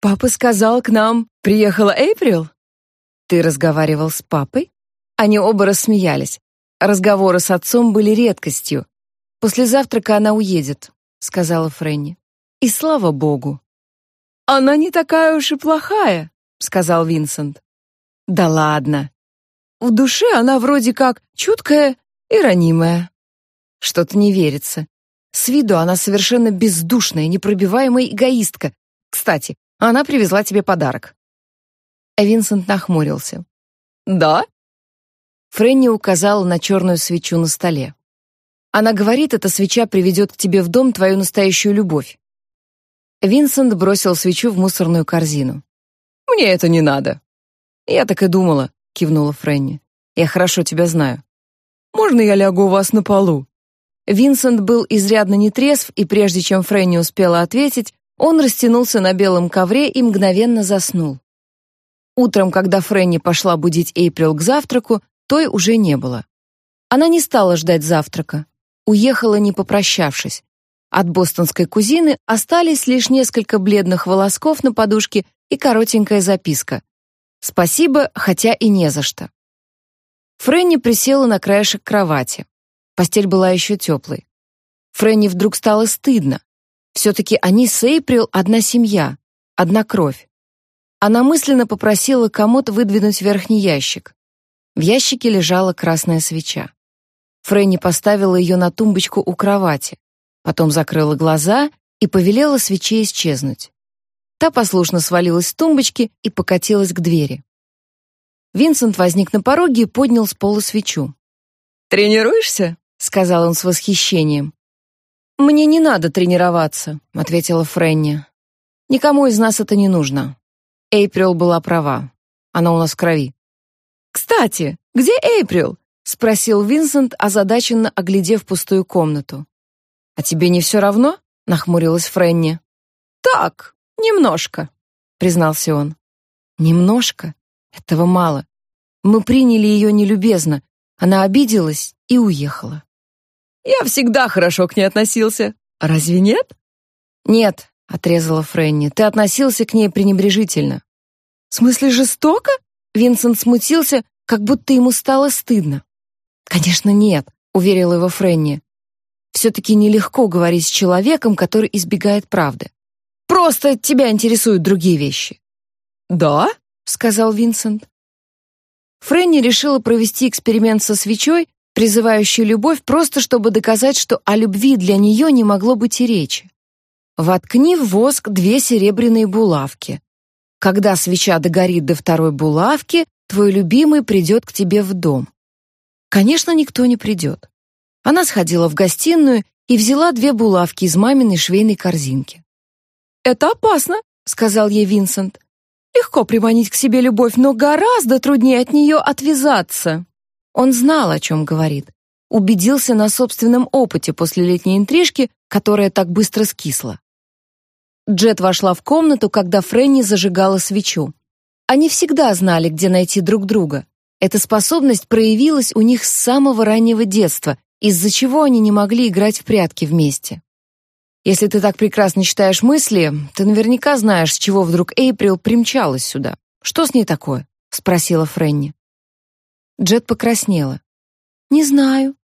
[SPEAKER 2] «Папа сказал, к нам приехала Эйприл?» «Ты разговаривал с папой?» Они оба рассмеялись. Разговоры с отцом были редкостью. «После завтрака она уедет», — сказала Фрэнни. «И слава богу». «Она не такая уж и плохая», — сказал Винсент. «Да ладно. В душе она вроде как чуткая и ранимая». Что-то не верится. С виду она совершенно бездушная, непробиваемая эгоистка. Кстати, она привезла тебе подарок. Винсент нахмурился. «Да?» Фрэнни указала на черную свечу на столе. «Она говорит, эта свеча приведет к тебе в дом твою настоящую любовь». Винсент бросил свечу в мусорную корзину. «Мне это не надо». «Я так и думала», — кивнула Фрэнни. «Я хорошо тебя знаю». «Можно я лягу у вас на полу?» Винсент был изрядно нетрезв, и прежде чем Фрэнни успела ответить, он растянулся на белом ковре и мгновенно заснул. Утром, когда Фрэнни пошла будить Эйприл к завтраку, той уже не было. Она не стала ждать завтрака. Уехала, не попрощавшись. От бостонской кузины остались лишь несколько бледных волосков на подушке и коротенькая записка. «Спасибо, хотя и не за что». Фрэнни присела на краешек кровати. Постель была еще теплой. Фрэнни вдруг стало стыдно. Все-таки они с Эйприл одна семья, одна кровь. Она мысленно попросила комод выдвинуть верхний ящик. В ящике лежала красная свеча. Фрэнни поставила ее на тумбочку у кровати, потом закрыла глаза и повелела свече исчезнуть. Та послушно свалилась с тумбочки и покатилась к двери. Винсент возник на пороге и поднял с пола свечу. «Тренируешься?» — сказал он с восхищением. «Мне не надо тренироваться», — ответила Фрэнни. «Никому из нас это не нужно». Эйприл была права. Она у нас в крови. «Кстати, где Эйприл?» — спросил Винсент, озадаченно оглядев пустую комнату. «А тебе не все равно?» — нахмурилась Фрэнни. «Так, немножко», — признался он. «Немножко? Этого мало. Мы приняли ее нелюбезно. Она обиделась и уехала». «Я всегда хорошо к ней относился. Разве нет?» «Нет», — отрезала Фрэнни, — «ты относился к ней пренебрежительно». «В смысле жестоко?» Винсент смутился, как будто ему стало стыдно. «Конечно, нет», — уверила его Фрэнни. «Все-таки нелегко говорить с человеком, который избегает правды. Просто тебя интересуют другие вещи». «Да?» — сказал Винсент. Фрэнни решила провести эксперимент со свечой, призывающей любовь, просто чтобы доказать, что о любви для нее не могло быть и речи. Воткни в воск две серебряные булавки. Когда свеча догорит до второй булавки, твой любимый придет к тебе в дом. Конечно, никто не придет. Она сходила в гостиную и взяла две булавки из маминой швейной корзинки. «Это опасно», — сказал ей Винсент. «Легко приманить к себе любовь, но гораздо труднее от нее отвязаться». Он знал, о чем говорит. Убедился на собственном опыте после летней интрижки, которая так быстро скисла. Джет вошла в комнату, когда Фрэнни зажигала свечу. Они всегда знали, где найти друг друга. Эта способность проявилась у них с самого раннего детства, из-за чего они не могли играть в прятки вместе. Если ты так прекрасно читаешь мысли, ты наверняка знаешь, с чего вдруг Эйприл примчалась сюда. Что с ней такое? спросила Фрэнни. Джет покраснела. Не знаю.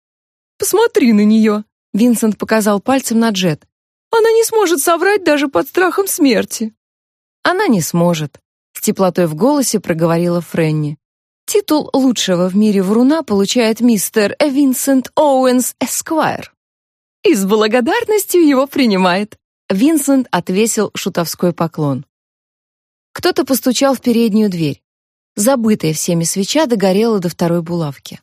[SPEAKER 2] Посмотри на нее!» Винсент показал пальцем на Джет. Она не сможет соврать даже под страхом смерти. Она не сможет, с теплотой в голосе проговорила Фрэнни. Титул лучшего в мире вруна получает мистер Винсент Оуэнс Эсквайр. И с благодарностью его принимает. Винсент отвесил шутовской поклон. Кто-то постучал в переднюю дверь. Забытая всеми свеча догорела до второй булавки.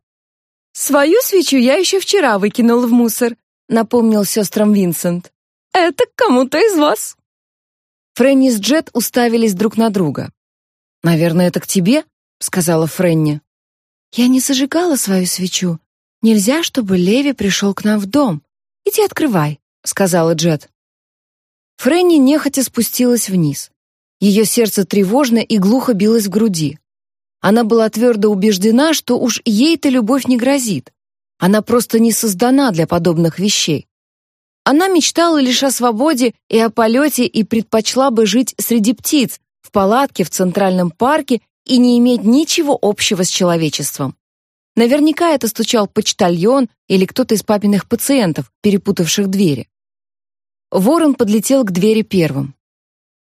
[SPEAKER 2] «Свою свечу я еще вчера выкинул в мусор», — напомнил сестрам Винсент. «Это кому-то из вас». Фрэнни с Джет уставились друг на друга. «Наверное, это к тебе?» — сказала Фрэнни. «Я не зажигала свою свечу. Нельзя, чтобы Леви пришел к нам в дом. Иди открывай», — сказала Джет. Фрэнни нехотя спустилась вниз. Ее сердце тревожно и глухо билось в груди. Она была твердо убеждена, что уж ей-то любовь не грозит. Она просто не создана для подобных вещей. Она мечтала лишь о свободе и о полете и предпочла бы жить среди птиц, в палатке в Центральном парке и не иметь ничего общего с человечеством. Наверняка это стучал почтальон или кто-то из папиных пациентов, перепутавших двери. Ворон подлетел к двери первым.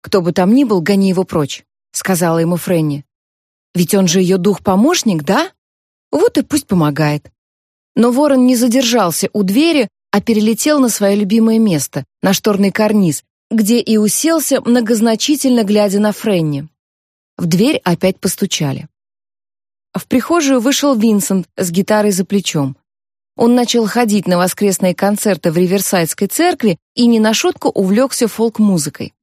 [SPEAKER 2] «Кто бы там ни был, гони его прочь», — сказала ему Фрэнни. «Ведь он же ее дух-помощник, да? Вот и пусть помогает». Но ворон не задержался у двери, а перелетел на свое любимое место, на шторный карниз, где и уселся, многозначительно глядя на Фрэнни. В дверь опять постучали. В прихожую вышел Винсент с гитарой за плечом. Он начал ходить на воскресные концерты в Риверсайдской церкви и не на шутку увлекся фолк-музыкой.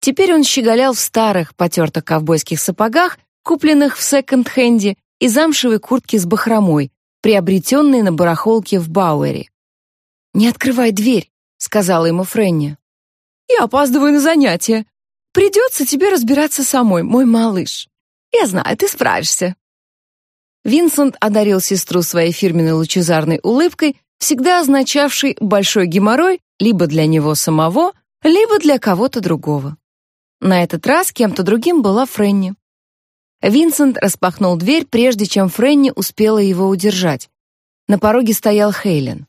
[SPEAKER 2] Теперь он щеголял в старых, потертых ковбойских сапогах, купленных в секонд-хенде, и замшевой куртке с бахромой, приобретенной на барахолке в Бауэре. «Не открывай дверь», — сказала ему Фрэнни. «Я опаздываю на занятия. Придется тебе разбираться самой, мой малыш. Я знаю, ты справишься». Винсент одарил сестру своей фирменной лучезарной улыбкой, всегда означавшей большой геморрой либо для него самого, либо для кого-то другого. На этот раз кем-то другим была Фрэнни. Винсент распахнул дверь, прежде чем Фрэнни успела его удержать. На пороге стоял Хейлен.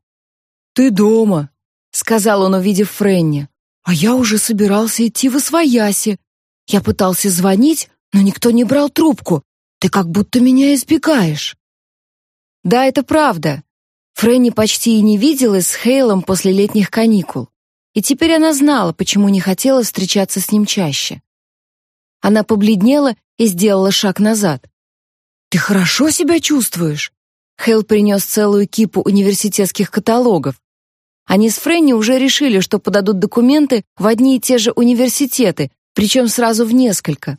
[SPEAKER 2] «Ты дома», — сказал он, увидев Фрэнни. «А я уже собирался идти в Освояси. Я пытался звонить, но никто не брал трубку. Ты как будто меня избегаешь». Да, это правда. Фрэнни почти и не виделась с Хейлом после летних каникул. И теперь она знала, почему не хотела встречаться с ним чаще. Она побледнела и сделала шаг назад. «Ты хорошо себя чувствуешь?» Хейл принес целую кипу университетских каталогов. Они с Фрэнни уже решили, что подадут документы в одни и те же университеты, причем сразу в несколько.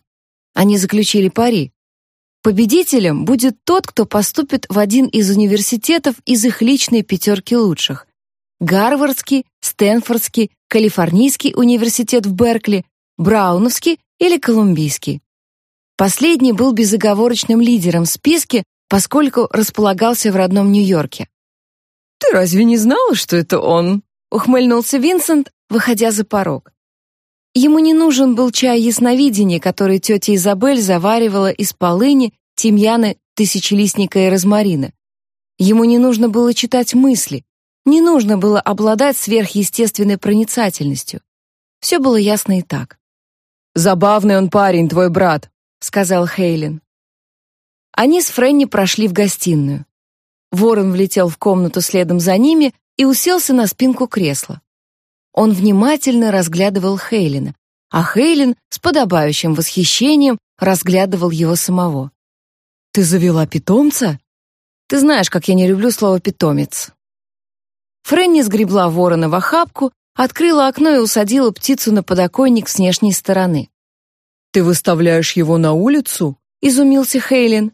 [SPEAKER 2] Они заключили пари. Победителем будет тот, кто поступит в один из университетов из их личной пятерки лучших. Гарвардский, Стэнфордский, Калифорнийский университет в Беркли, Брауновский или Колумбийский. Последний был безоговорочным лидером в списке, поскольку располагался в родном Нью-Йорке. «Ты разве не знала, что это он?» — ухмыльнулся Винсент, выходя за порог. Ему не нужен был чай ясновидения, который тетя Изабель заваривала из полыни, тимьяна, тысячелистника и розмарина. Ему не нужно было читать мысли, не нужно было обладать сверхъестественной проницательностью. Все было ясно и так. «Забавный он парень, твой брат», — сказал Хейлин. Они с Фрэнни прошли в гостиную. Ворон влетел в комнату следом за ними и уселся на спинку кресла. Он внимательно разглядывал Хейлина, а Хейлин с подобающим восхищением разглядывал его самого. «Ты завела питомца?» «Ты знаешь, как я не люблю слово «питомец». Фрэнни сгребла ворона в охапку, открыла окно и усадила птицу на подоконник с внешней стороны. «Ты выставляешь его на улицу?» — изумился Хейлин.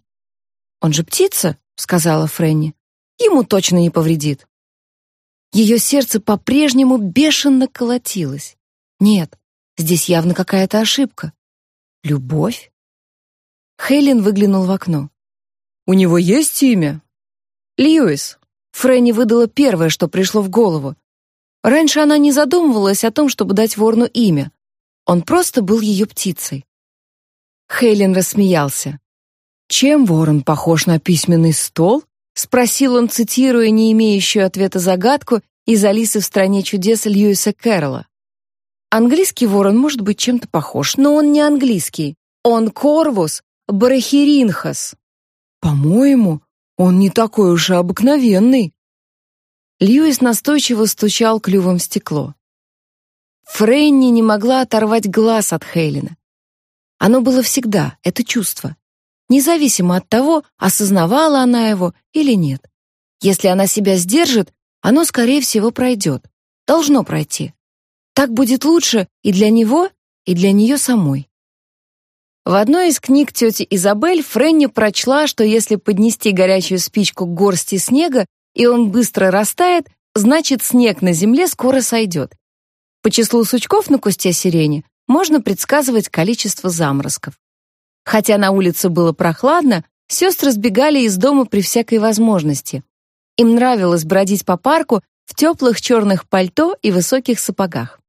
[SPEAKER 2] «Он же птица», — сказала Фрэнни. «Ему точно не повредит». Ее сердце по-прежнему бешено колотилось. Нет, здесь явно какая-то ошибка. Любовь? Хейлин выглянул в окно. «У него есть имя?» «Льюис». Фрэнни выдала первое, что пришло в голову. Раньше она не задумывалась о том, чтобы дать Ворну имя. Он просто был ее птицей. Хейлин рассмеялся. «Чем ворон похож на письменный стол?» — спросил он, цитируя не имеющую ответа загадку из «Алисы в стране чудес» Льюиса Кэрролла. Английский ворон может быть чем-то похож, но он не английский. Он корвус барахиринхас. По-моему, он не такой уж и обыкновенный. Льюис настойчиво стучал клювом в стекло. Фрэнни не могла оторвать глаз от Хейлина. Оно было всегда, это чувство, независимо от того, осознавала она его или нет. Если она себя сдержит, оно, скорее всего, пройдет. Должно пройти. Так будет лучше и для него, и для нее самой. В одной из книг тети Изабель Фрэнни прочла, что если поднести горячую спичку к горсти снега, и он быстро растает, значит, снег на земле скоро сойдет. По числу сучков на кусте сирени можно предсказывать количество заморозков. Хотя на улице было прохладно, сестры сбегали из дома при всякой возможности. Им нравилось бродить по парку в теплых черных пальто и высоких сапогах.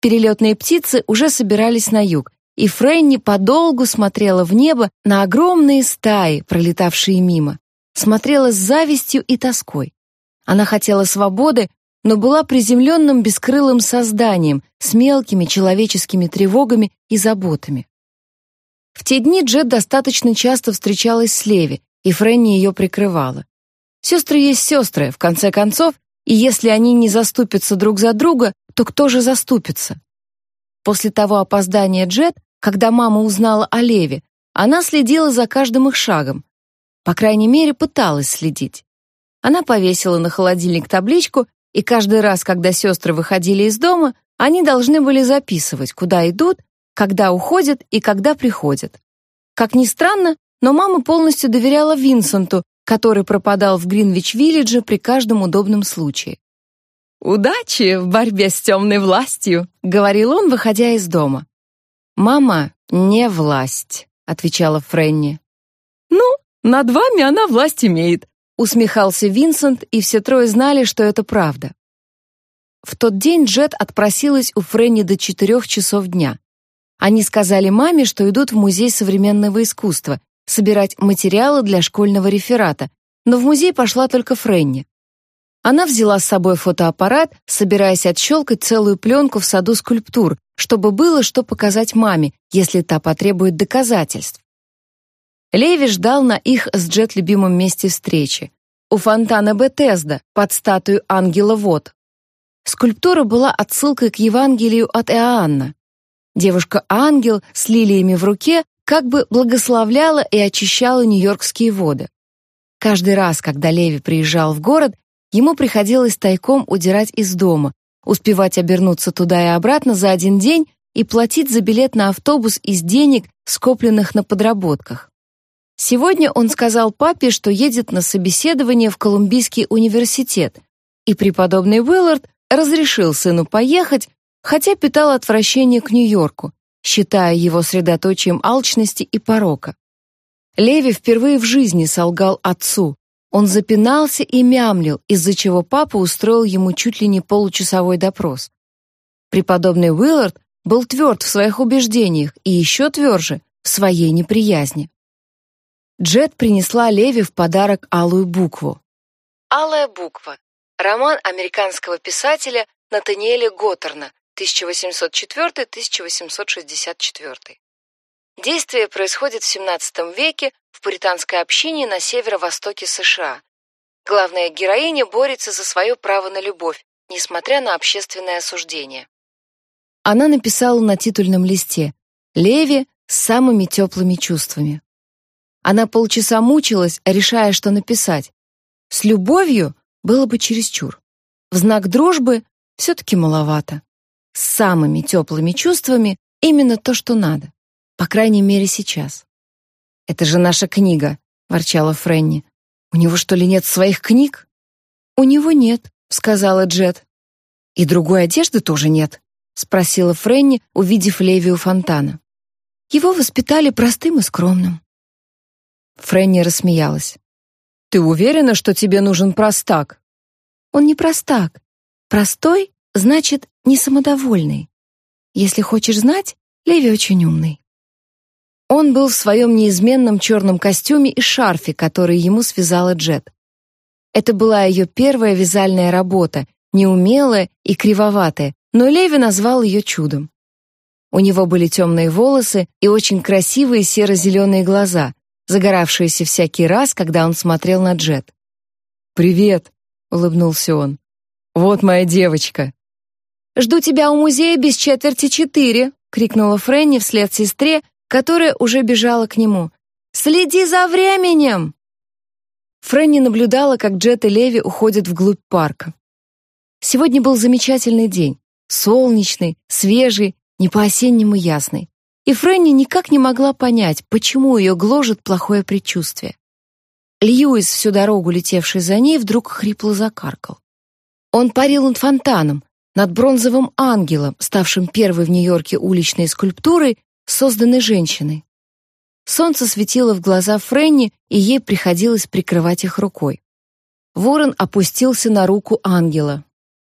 [SPEAKER 2] Перелетные птицы уже собирались на юг, и Фрэнни подолгу смотрела в небо на огромные стаи, пролетавшие мимо. Смотрела с завистью и тоской. Она хотела свободы, но была приземленным бескрылым созданием с мелкими человеческими тревогами и заботами. В те дни Джет достаточно часто встречалась с Леви, и Фрэнни ее прикрывала. Сестры есть сестры, в конце концов, и если они не заступятся друг за друга, то кто же заступится? После того опоздания Джет, когда мама узнала о Леве, она следила за каждым их шагом. По крайней мере, пыталась следить. Она повесила на холодильник табличку, и каждый раз, когда сестры выходили из дома, они должны были записывать, куда идут, когда уходят и когда приходят. Как ни странно, но мама полностью доверяла Винсенту, который пропадал в Гринвич-Виллидже при каждом удобном случае. «Удачи в борьбе с темной властью», — говорил он, выходя из дома. «Мама не власть», — отвечала Фрэнни. «Ну, над вами она власть имеет», — усмехался Винсент, и все трое знали, что это правда. В тот день Джет отпросилась у Фрэнни до четырех часов дня. Они сказали маме, что идут в Музей современного искусства, собирать материалы для школьного реферата, но в музей пошла только Фрэнни. Она взяла с собой фотоаппарат, собираясь отщелкать целую пленку в саду скульптур, чтобы было что показать маме, если та потребует доказательств. Леви ждал на их с Джет любимом месте встречи, у фонтана Бетезда, под статую ангела Вод. Скульптура была отсылкой к Евангелию от Иоанна. Девушка-ангел с лилиями в руке как бы благословляла и очищала нью-йоркские воды. Каждый раз, когда Леви приезжал в город, ему приходилось тайком удирать из дома, успевать обернуться туда и обратно за один день и платить за билет на автобус из денег, скопленных на подработках. Сегодня он сказал папе, что едет на собеседование в Колумбийский университет, и преподобный Уиллард разрешил сыну поехать, хотя питал отвращение к Нью-Йорку, считая его средоточием алчности и порока. Леви впервые в жизни солгал отцу. Он запинался и мямлил, из-за чего папа устроил ему чуть ли не получасовой допрос. Преподобный Уиллард был тверд в своих убеждениях и еще тверже в своей неприязни. Джет принесла Леви в подарок алую букву. «Алая буква» — роман американского писателя Натаниэля Готтерна, 1804-1864. Действие происходит в XVII веке в пуританской общине на северо-востоке США. Главная героиня борется за свое право на любовь, несмотря на общественное осуждение. Она написала на титульном листе «Леви с самыми теплыми чувствами». Она полчаса мучилась, решая, что написать. С любовью было бы чересчур. В знак дружбы все-таки маловато с самыми теплыми чувствами именно то, что надо. По крайней мере, сейчас. «Это же наша книга», — ворчала Фрэнни. «У него что ли нет своих книг?» «У него нет», — сказала Джет. «И другой одежды тоже нет», — спросила Фрэнни, увидев Леви у фонтана. «Его воспитали простым и скромным». Фрэнни рассмеялась. «Ты уверена, что тебе нужен простак?» «Он не простак. Простой значит не самодовольный. Если хочешь знать, Леви очень умный. Он был в своем неизменном черном костюме и шарфе, который ему связала Джет. Это была ее первая вязальная работа, неумелая и кривоватая, но Леви назвал ее чудом. У него были темные волосы и очень красивые серо-зеленые глаза,
[SPEAKER 1] загоравшиеся всякий раз, когда он смотрел на Джет.
[SPEAKER 2] «Привет», — улыбнулся он. «Вот моя девочка».
[SPEAKER 1] «Жду тебя у музея без четверти четыре», — крикнула Фрэнни вслед сестре, которая уже бежала к нему. «Следи за временем!» Фрэнни наблюдала, как Джет и Леви уходят вглубь парка. Сегодня был замечательный день. Солнечный, свежий, не по-осеннему ясный. И Фрэнни никак не могла понять, почему ее гложет плохое предчувствие. Льюис, всю дорогу летевший за ней, вдруг хрипло закаркал. Он парил над фонтаном, над бронзовым ангелом, ставшим первой в Нью-Йорке уличной скульптурой, созданной женщиной. Солнце светило в глаза Фрэнни, и ей приходилось прикрывать их рукой. Ворон опустился на руку ангела.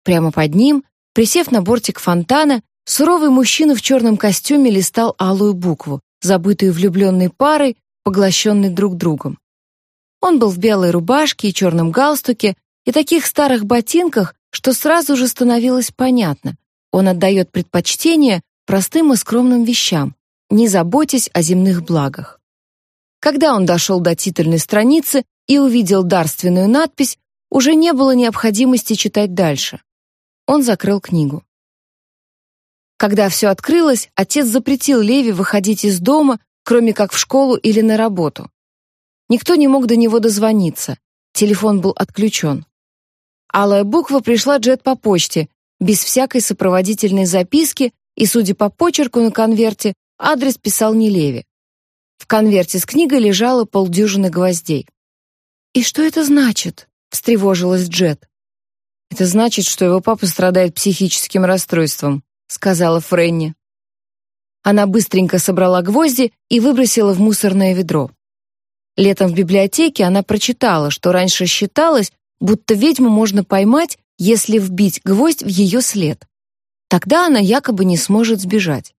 [SPEAKER 1] Прямо под ним, присев на бортик фонтана, суровый мужчина в черном костюме листал алую букву, забытую влюбленной парой, поглощенной друг другом. Он был в белой рубашке и черном галстуке и таких старых ботинках, что сразу же становилось понятно. Он отдает предпочтение простым и скромным вещам, не заботясь о земных благах. Когда он дошел до титульной страницы и увидел дарственную надпись, уже не было необходимости читать дальше. Он закрыл книгу. Когда все открылось, отец запретил Леви выходить из дома, кроме как в школу или на работу. Никто не мог до него дозвониться. Телефон был отключен. Алая буква пришла Джет по почте, без всякой сопроводительной записки, и, судя по почерку на конверте, адрес писал не Леви. В конверте с книгой лежало полдюжины гвоздей. «И что это значит?» — встревожилась Джет. «Это значит, что его папа страдает психическим расстройством», — сказала Фрэнни. Она быстренько собрала гвозди и выбросила в мусорное ведро. Летом в библиотеке она прочитала, что раньше считалось, будто ведьму можно поймать, если вбить гвоздь в ее след. Тогда она якобы не сможет сбежать.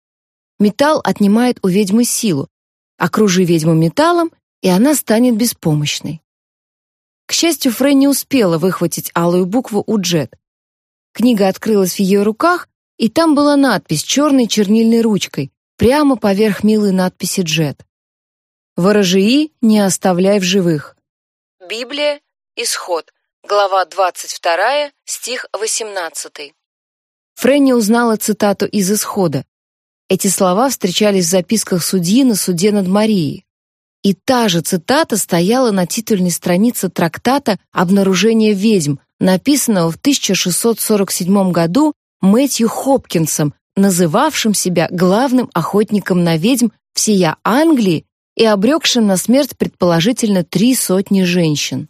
[SPEAKER 1] Металл отнимает у ведьмы силу. Окружи ведьму металлом, и она станет беспомощной. К счастью, Фрэн не успела выхватить алую букву у Джет. Книга открылась в ее руках, и там была надпись черной чернильной ручкой, прямо поверх милой надписи Джет. «Ворожии не оставляй в живых». Библия, Исход, глава 22, стих 18. Фрэнни узнала цитату из Исхода. Эти слова встречались в записках судьи на суде над Марией. И та же цитата стояла на титульной странице трактата «Обнаружение ведьм», написанного в 1647 году Мэтью Хопкинсом, называвшим себя главным охотником на ведьм всея Англии и обрекшим на смерть предположительно три сотни женщин.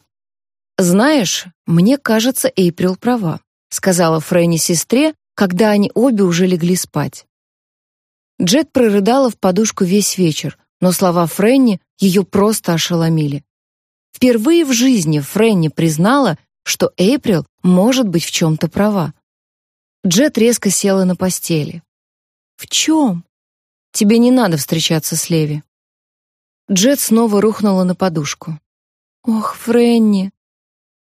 [SPEAKER 1] «Знаешь, мне кажется, Эйприл права», сказала Фрэнни сестре, когда они обе уже легли спать. Джет прорыдала в подушку весь вечер, но слова Фрэнни ее просто ошеломили. Впервые в жизни Фрэнни признала, что Эйприл может быть в чем-то права. Джет резко села на постели. «В чем?» «Тебе не надо встречаться с Леви». Джет снова рухнула на подушку. «Ох, Фрэнни!»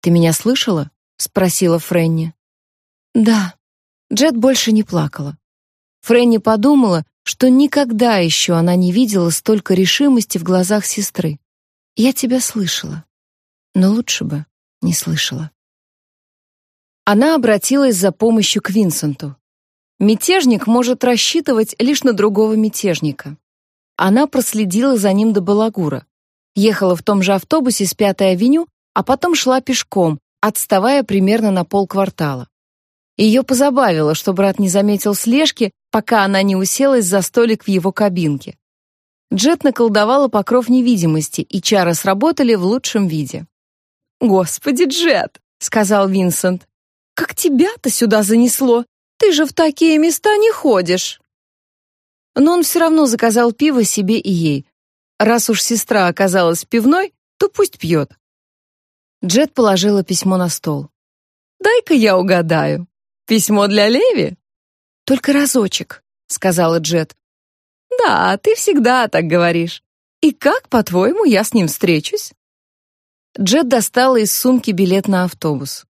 [SPEAKER 1] «Ты меня слышала?» — спросила Фрэнни. «Да». Джет больше не плакала. Фрэнни подумала, что никогда еще она не видела столько решимости в глазах сестры. «Я тебя слышала, но лучше бы не слышала». Она обратилась за помощью к Винсенту. Мятежник может рассчитывать лишь на другого мятежника. Она проследила за ним до Балагура. Ехала в том же автобусе с Пятой авеню, а потом шла пешком, отставая примерно на полквартала. Ее позабавило, что брат не заметил слежки, пока она не уселась за столик в его кабинке. Джет наколдовала покров невидимости, и чары сработали в лучшем виде. «Господи, Джет!» — сказал Винсент. «Как тебя-то сюда занесло? Ты же в такие места не ходишь!» Но он все равно заказал пиво себе и ей. Раз уж сестра оказалась пивной, то пусть пьет. Джет положила письмо на стол. «Дай-ка я угадаю. Письмо для Леви?» «Только разочек», — сказала Джет. «Да, ты всегда так говоришь. И как, по-твоему, я с ним встречусь?» Джет достала из сумки билет на автобус.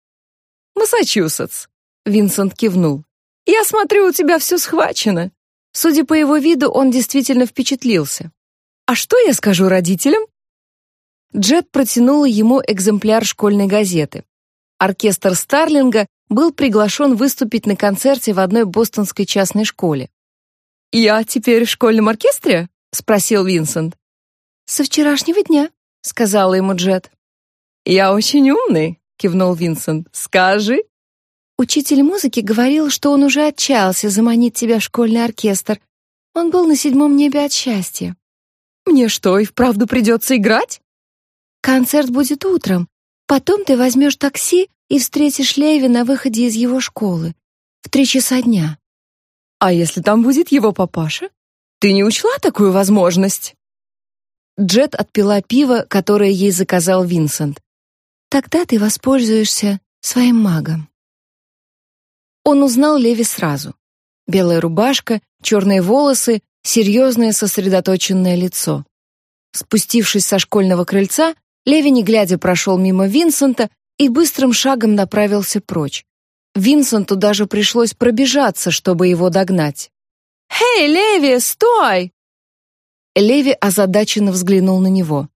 [SPEAKER 1] «Массачусетс», — Винсент кивнул. «Я смотрю, у тебя все схвачено». Судя по его виду, он действительно впечатлился. «А что я скажу родителям?» Джет протянула ему экземпляр школьной газеты. Оркестр Старлинга был приглашен выступить на концерте в одной бостонской частной школе.
[SPEAKER 2] «Я теперь в школьном оркестре?» — спросил Винсент.
[SPEAKER 1] «Со вчерашнего дня», — сказала ему Джет.
[SPEAKER 2] «Я очень умный», — кивнул Винсент. «Скажи».
[SPEAKER 1] Учитель музыки говорил, что он уже отчаялся заманить тебя в школьный оркестр. Он был на седьмом небе от счастья.
[SPEAKER 2] «Мне что, и вправду придется играть?»
[SPEAKER 1] «Концерт будет утром. Потом ты возьмешь такси и встретишь Леви на выходе из его школы. В три часа дня».
[SPEAKER 2] «А если там будет его папаша? Ты не учла такую возможность?»
[SPEAKER 1] Джет отпила пиво, которое ей заказал Винсент. «Тогда ты воспользуешься своим магом». Он узнал Леви сразу. Белая рубашка, черные волосы, серьезное сосредоточенное лицо. Спустившись со школьного крыльца, Леви, не глядя, прошел мимо Винсента и быстрым шагом направился прочь. Винсенту даже пришлось пробежаться, чтобы его догнать.
[SPEAKER 2] «Хей, Леви, стой!»
[SPEAKER 1] Леви озадаченно взглянул на него.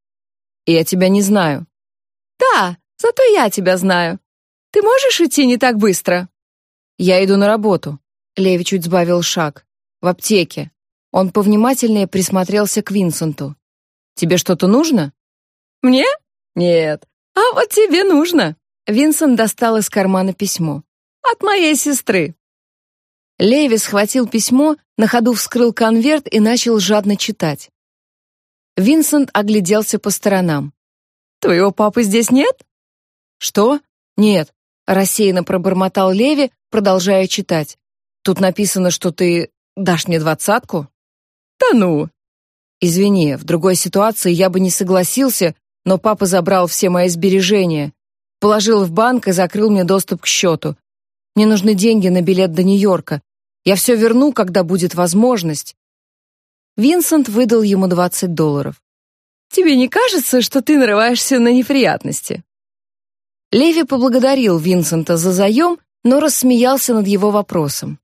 [SPEAKER 2] «Я тебя не знаю». «Да, зато я тебя знаю. Ты можешь идти не так быстро?»
[SPEAKER 1] «Я иду на работу». Леви чуть сбавил шаг. «В аптеке». Он повнимательнее присмотрелся к Винсенту. «Тебе что-то нужно?»
[SPEAKER 2] «Мне? Нет. А вот тебе нужно».
[SPEAKER 1] Винсент достал из кармана письмо.
[SPEAKER 2] «От моей сестры».
[SPEAKER 1] Леви схватил письмо, на ходу вскрыл конверт и начал жадно читать. Винсент огляделся по сторонам.
[SPEAKER 2] «Твоего папы здесь нет?»
[SPEAKER 1] «Что? Нет», — рассеянно пробормотал Леви, продолжая читать. «Тут написано, что ты дашь мне двадцатку?»
[SPEAKER 2] «Да ну!»
[SPEAKER 1] «Извини, в другой ситуации я бы не согласился, но папа забрал все мои сбережения, положил в банк и закрыл мне доступ к счету. Мне нужны деньги на билет до Нью-Йорка. Я все верну, когда будет возможность». Винсент выдал ему 20 долларов.
[SPEAKER 2] «Тебе не кажется, что ты нарываешься на неприятности?»
[SPEAKER 1] Леви поблагодарил Винсента за заем, но рассмеялся над его вопросом.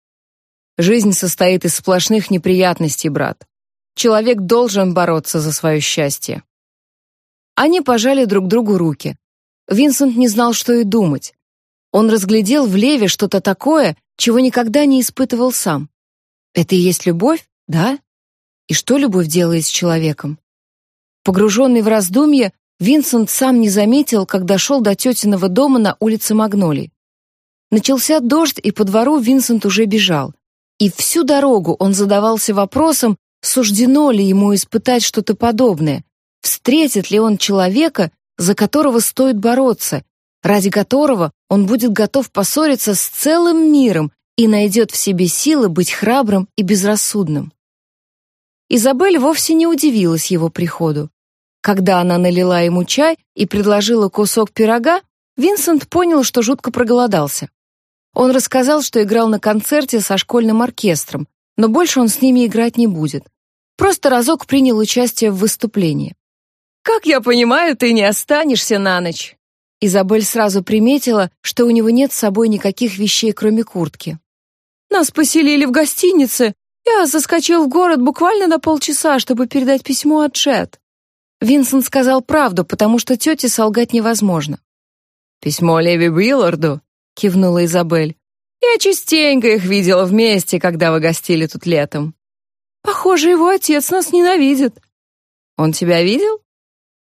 [SPEAKER 1] «Жизнь состоит из сплошных неприятностей, брат. Человек должен бороться за свое счастье». Они пожали друг другу руки. Винсент не знал, что и думать. Он разглядел в Леве что-то такое, чего никогда не испытывал сам. Это и есть любовь, да? И что любовь делает с человеком? Погруженный в раздумья, Винсент сам не заметил, как дошел до тетиного дома на улице Магнолий. Начался дождь, и по двору Винсент уже бежал. И всю дорогу он задавался вопросом, суждено ли ему испытать что-то подобное, встретит ли он человека, за которого стоит бороться, ради которого он будет готов поссориться с целым миром и найдет в себе силы быть храбрым и безрассудным. Изабель вовсе не удивилась его приходу. Когда она налила ему чай и предложила кусок пирога, Винсент понял, что жутко проголодался. Он рассказал, что играл на концерте со школьным оркестром, но больше он с ними играть не будет. Просто разок принял участие в выступлении.
[SPEAKER 2] «Как я понимаю, ты не останешься на ночь?»
[SPEAKER 1] Изабель сразу приметила, что у него нет с собой никаких вещей, кроме куртки.
[SPEAKER 2] «Нас поселили в гостинице. Я заскочил в город буквально на полчаса, чтобы передать письмо от Джет».
[SPEAKER 1] Винсент сказал правду, потому что тете солгать невозможно.
[SPEAKER 2] «Письмо Леви Уилларду?» — кивнула Изабель. «Я частенько их видела вместе, когда вы гостили тут летом. Похоже, его отец нас ненавидит. Он тебя видел?»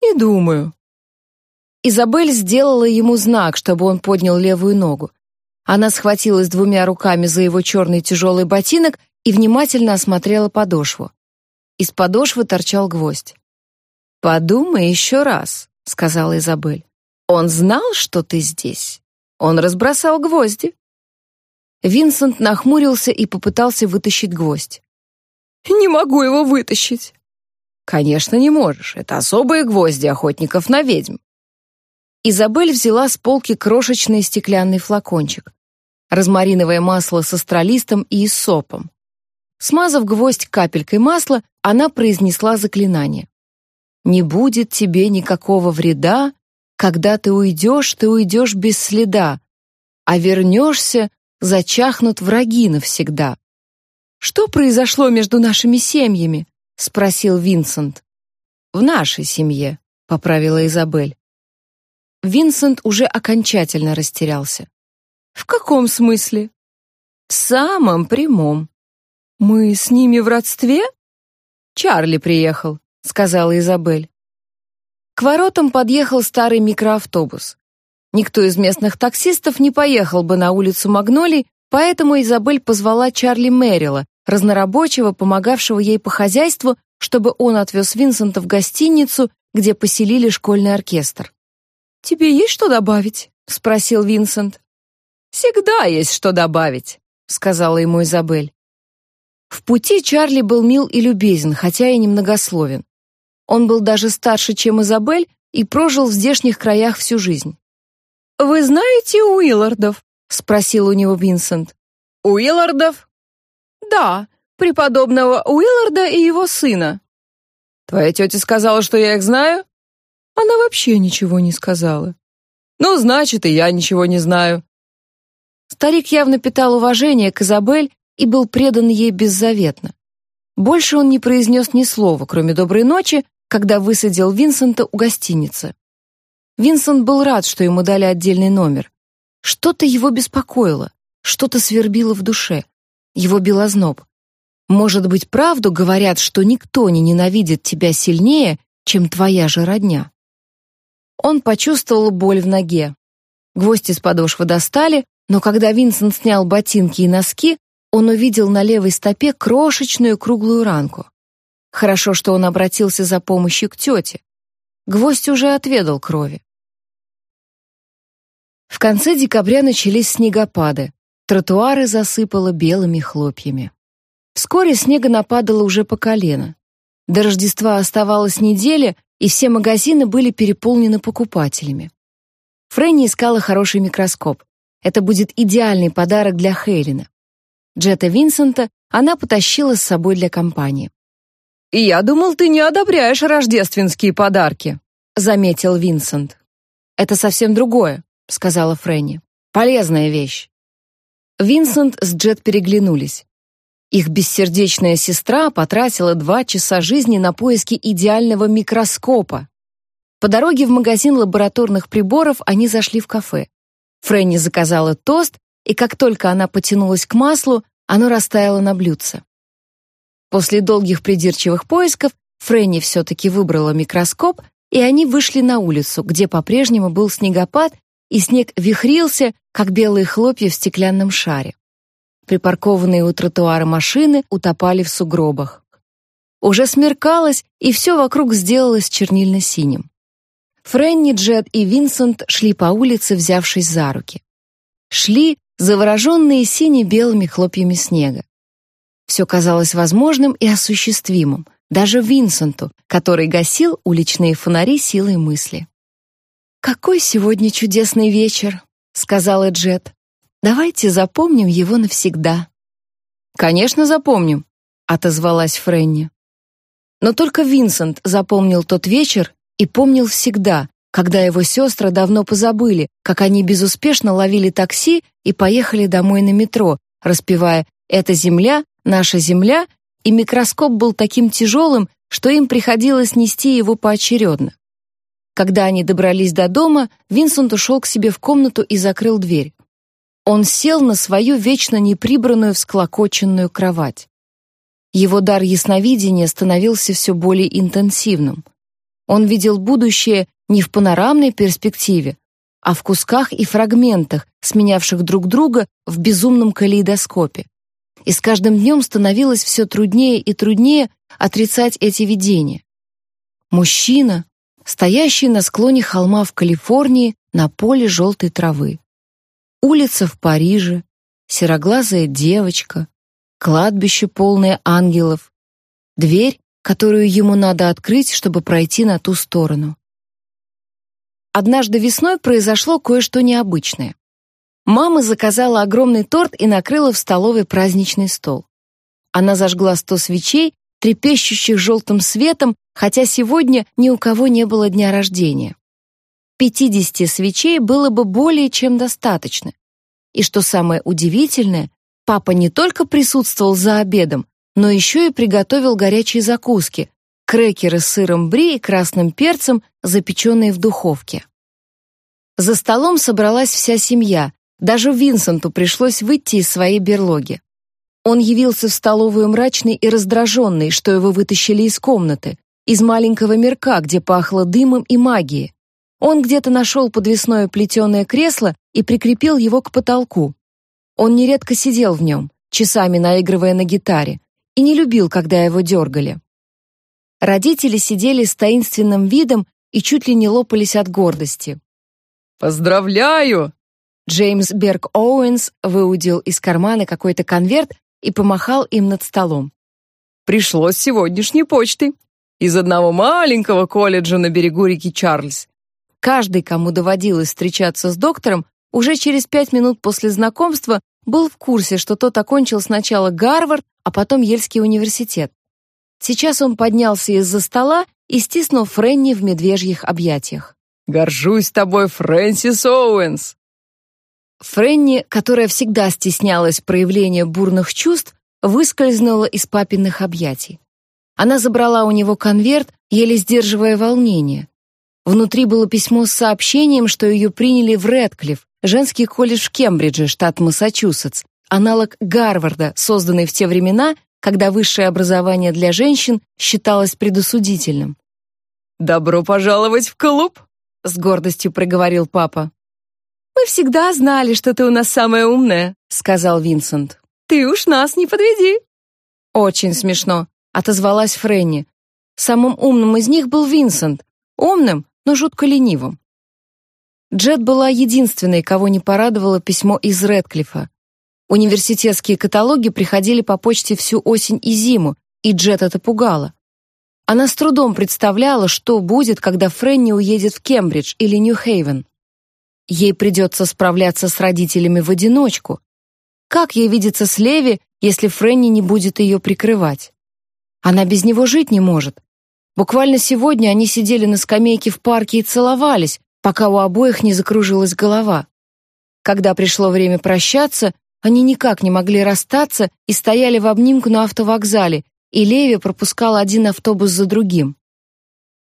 [SPEAKER 2] «Не думаю.
[SPEAKER 1] Изабель сделала ему знак, чтобы он поднял левую ногу. Она схватилась двумя руками за его черный тяжелый ботинок и внимательно осмотрела подошву. Из подошвы торчал гвоздь. «Подумай еще раз», — сказала Изабель. «Он знал, что ты здесь. Он разбросал гвозди». Винсент нахмурился и попытался вытащить гвоздь.
[SPEAKER 2] «Не могу его вытащить».
[SPEAKER 1] «Конечно, не можешь. Это особые гвозди охотников на ведьм. Изабель взяла с полки крошечный стеклянный флакончик. Розмариновое масло с астролистом и иссопом. Смазав гвоздь капелькой масла, она произнесла заклинание. «Не будет тебе никакого вреда, когда ты уйдешь, ты уйдешь без следа, а вернешься, зачахнут враги навсегда».
[SPEAKER 2] «Что произошло между нашими семьями?» — спросил Винсент.
[SPEAKER 1] «В нашей семье», поправила Изабель. Винсент уже окончательно растерялся.
[SPEAKER 2] В каком смысле?
[SPEAKER 1] В самом прямом.
[SPEAKER 2] Мы с ними в родстве?
[SPEAKER 1] Чарли приехал, сказала Изабель. К воротам подъехал старый микроавтобус. Никто из местных таксистов не поехал бы на улицу Магнолий, поэтому Изабель позвала Чарли Мэрила, разнорабочего, помогавшего ей по хозяйству, чтобы он отвез Винсента в гостиницу, где поселили школьный оркестр.
[SPEAKER 2] «Тебе есть что добавить?» — спросил Винсент.
[SPEAKER 1] «Всегда есть что добавить», — сказала ему Изабель. В пути Чарли был мил и любезен, хотя и немногословен. Он был даже старше, чем Изабель, и прожил в здешних краях всю жизнь.
[SPEAKER 2] «Вы знаете Уиллардов?»
[SPEAKER 1] — спросил у него Винсент.
[SPEAKER 2] «Уиллардов?» «Да, преподобного Уилларда и его сына».
[SPEAKER 1] «Твоя тетя сказала, что я их знаю?»
[SPEAKER 2] «Она вообще ничего не сказала».
[SPEAKER 1] «Ну, значит, и я ничего не знаю». Старик явно питал уважение к Изабель и был предан ей беззаветно. Больше он не произнес ни слова, кроме доброй ночи, когда высадил Винсента у гостиницы. Винсент был рад, что ему дали отдельный номер. Что-то его беспокоило, что-то свербило в душе. Его бил озноб. Может быть, правду говорят, что никто не ненавидит тебя сильнее, чем твоя же родня. Он почувствовал боль в ноге. Гвоздь из подошвы достали, но когда Винсент снял ботинки и носки, он увидел на левой стопе крошечную круглую ранку. Хорошо, что он обратился за помощью к тете. Гвоздь уже отведал крови. В конце декабря начались снегопады. Тротуары засыпало белыми хлопьями. Вскоре снега нападало уже по колено. До Рождества оставалась неделя, и все магазины были переполнены покупателями. Фрэнни искала хороший микроскоп. Это будет идеальный подарок для Хейлина. Джета Винсента она потащила с собой для компании.
[SPEAKER 2] «Я думал, ты не одобряешь рождественские подарки», — заметил Винсент.
[SPEAKER 1] «Это совсем другое», — сказала Фрэнни. «Полезная вещь». Винсент с Джет переглянулись. Их бессердечная сестра потратила два часа жизни на поиски идеального микроскопа. По дороге в магазин лабораторных приборов они зашли в кафе. Фрэнни заказала тост, и как только она потянулась к маслу, оно растаяло на блюдце. После долгих придирчивых поисков Фрэнни все-таки выбрала микроскоп, и они вышли на улицу, где по-прежнему был снегопад, и снег вихрился, как белые хлопья в стеклянном шаре. Припаркованные у тротуара машины утопали в сугробах. Уже смеркалось, и все вокруг сделалось чернильно-синим. Фрэнни, Джет и Винсент шли по улице, взявшись за руки. Шли, завороженные сине-белыми хлопьями снега. Все казалось возможным и осуществимым, даже Винсенту, который гасил уличные фонари силой мысли. «Какой сегодня чудесный вечер», — сказала Джет. «Давайте запомним его навсегда».
[SPEAKER 2] «Конечно, запомним», — отозвалась Фрэнни.
[SPEAKER 1] Но только Винсент запомнил тот вечер и помнил всегда, когда его сестры давно позабыли, как они безуспешно ловили такси и поехали домой на метро, распевая «Это земля, наша земля», и микроскоп был таким тяжелым, что им приходилось нести его поочередно. Когда они добрались до дома, Винсент ушел к себе в комнату и закрыл дверь. Он сел на свою вечно неприбранную всклокоченную кровать. Его дар ясновидения становился все более интенсивным. Он видел будущее не в панорамной перспективе, а в кусках и фрагментах, сменявших друг друга в безумном калейдоскопе. И с каждым днем становилось все труднее и труднее отрицать эти видения. Мужчина, стоящий на склоне холма в Калифорнии на поле желтой травы. Улица в Париже, сероглазая девочка, кладбище полное ангелов, дверь, которую ему надо открыть, чтобы пройти на ту сторону. Однажды весной произошло кое-что необычное. Мама заказала огромный торт и накрыла в столовой праздничный стол. Она зажгла сто свечей, трепещущих желтым светом, хотя сегодня ни у кого не было дня рождения. Пятидесяти свечей было бы более чем достаточно. И что самое удивительное, папа не только присутствовал за обедом, но еще и приготовил горячие закуски, крекеры с сыром бри и красным перцем, запеченные в духовке. За столом собралась вся семья, даже Винсенту пришлось выйти из своей берлоги. Он явился в столовую мрачный и раздраженный, что его вытащили из комнаты, из маленького мирка, где пахло дымом и магией. Он где-то нашел подвесное плетеное кресло и прикрепил его к потолку. Он нередко сидел в нем, часами наигрывая на гитаре, и не любил, когда его дергали. Родители сидели с таинственным видом и чуть ли не лопались от гордости.
[SPEAKER 2] «Поздравляю!»
[SPEAKER 1] Джеймс Берг Оуэнс выудил из кармана какой-то конверт и помахал им над столом.
[SPEAKER 2] «Пришло с сегодняшней почты. Из одного маленького колледжа на берегу реки Чарльз.
[SPEAKER 1] Каждый, кому доводилось встречаться с доктором, уже через пять минут после знакомства был в курсе, что тот окончил сначала Гарвард, а потом Ельский университет. Сейчас он поднялся из-за стола и стиснул Френни в медвежьих объятиях.
[SPEAKER 2] «Горжусь тобой, Фрэнсис Оуэнс!»
[SPEAKER 1] Френни, которая всегда стеснялась проявления бурных чувств, выскользнула из папиных объятий. Она забрала у него конверт, еле сдерживая волнение. Внутри было письмо с сообщением, что ее приняли в Рэдклифф, женский колледж в Кембридже, штат Массачусетс, аналог Гарварда, созданный в те времена, когда высшее образование для женщин считалось предосудительным.
[SPEAKER 2] «Добро пожаловать в клуб!»
[SPEAKER 1] — с гордостью проговорил папа.
[SPEAKER 2] «Мы всегда знали, что ты у нас самая умная», — сказал Винсент. «Ты уж нас не подведи».
[SPEAKER 1] «Очень смешно», — отозвалась Фрэнни. Самым умным из них был Винсент. Умным, но жутко ленивым. Джет была единственной, кого не порадовало письмо из Редклифа. Университетские каталоги приходили по почте всю осень и зиму, и Джет это пугало. Она с трудом представляла, что будет, когда Фрэнни уедет в Кембридж или Нью-Хейвен. Ей придется справляться с родителями в одиночку. Как ей видеться с Леви, если Фрэнни не будет ее прикрывать? Она без него жить не может. Буквально сегодня они сидели на скамейке в парке и целовались, пока у обоих не закружилась голова. Когда пришло время прощаться, они никак не могли расстаться и стояли в обнимку на автовокзале, и Леви пропускал один автобус за другим.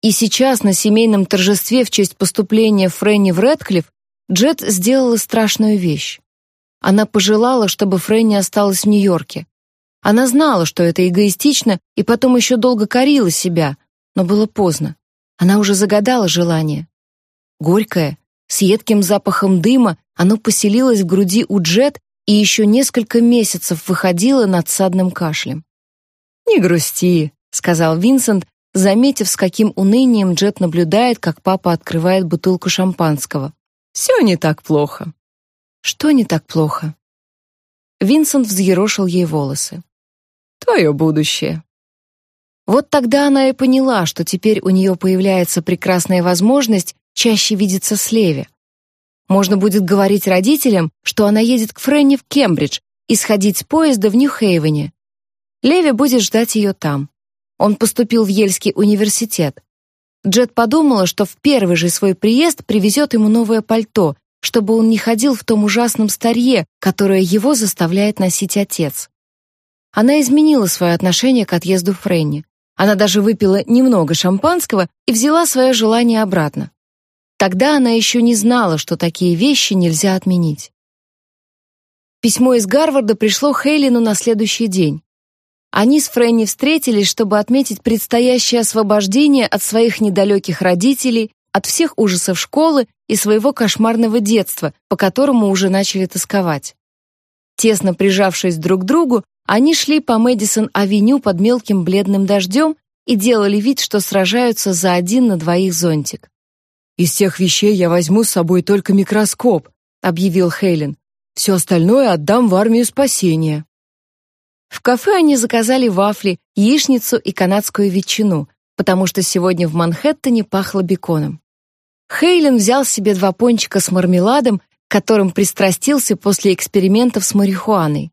[SPEAKER 1] И сейчас на семейном торжестве в честь поступления Фрэнни в Рэдклифф Джет сделала страшную вещь. Она пожелала, чтобы Фрэнни осталась в Нью-Йорке. Она знала, что это эгоистично, и потом еще долго корила себя, но было поздно. Она уже загадала желание. Горькое, с едким запахом дыма, оно поселилось в груди у Джет и еще несколько месяцев выходило над садным кашлем.
[SPEAKER 2] «Не грусти», — сказал Винсент, заметив, с каким унынием Джет наблюдает, как папа открывает бутылку шампанского. «Все не так плохо».
[SPEAKER 1] «Что не так плохо?» Винсент взъерошил ей волосы.
[SPEAKER 2] «Твое будущее.
[SPEAKER 1] Вот тогда она и поняла, что теперь у нее появляется прекрасная возможность чаще видеться с Леви. Можно будет говорить родителям, что она едет к Фрэнни в Кембридж и сходить с поезда в Нью-Хейвене. Леви будет ждать ее там. Он поступил в Ельский университет. Джет подумала, что в первый же свой приезд привезет ему новое пальто, чтобы он не ходил в том ужасном старье, которое его заставляет носить отец. Она изменила свое отношение к отъезду Фрэнни. Она даже выпила немного шампанского и взяла свое желание обратно. Тогда она еще не знала, что такие вещи нельзя отменить. Письмо из Гарварда пришло Хейлину на следующий день. Они с Фрэнни встретились, чтобы отметить предстоящее освобождение от своих недалеких родителей, от всех ужасов школы и своего кошмарного детства, по которому уже начали тосковать. Тесно прижавшись друг к другу, они шли по Мэдисон-авеню под мелким бледным дождем и делали вид, что сражаются за один на двоих зонтик.
[SPEAKER 2] «Из тех вещей я возьму с собой только микроскоп», — объявил Хейлен. «Все остальное отдам в армию спасения».
[SPEAKER 1] В кафе они заказали вафли, яичницу и канадскую ветчину, потому что сегодня в Манхэттене пахло беконом. Хейлен взял себе два пончика с мармеладом, которым пристрастился после экспериментов с марихуаной.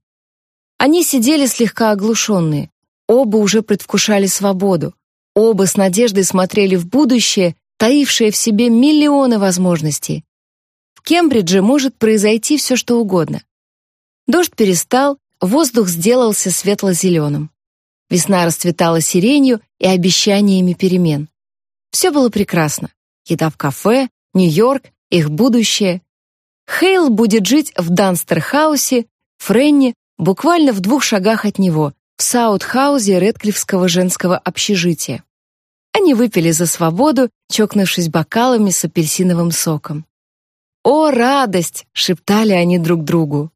[SPEAKER 1] Они сидели слегка оглушенные. Оба уже предвкушали свободу. Оба с надеждой смотрели в будущее, таившее в себе миллионы возможностей. В Кембридже может произойти все, что угодно. Дождь перестал, воздух сделался светло-зеленым. Весна расцветала сиренью и обещаниями перемен. Все было прекрасно. Еда в кафе, Нью-Йорк, их будущее. Хейл будет жить в Данстерхаусе, Френни буквально в двух шагах от него, в Саутхаузе Редклифского женского общежития. Они выпили за свободу, чокнувшись бокалами с апельсиновым соком. «О, радость!» — шептали они друг другу.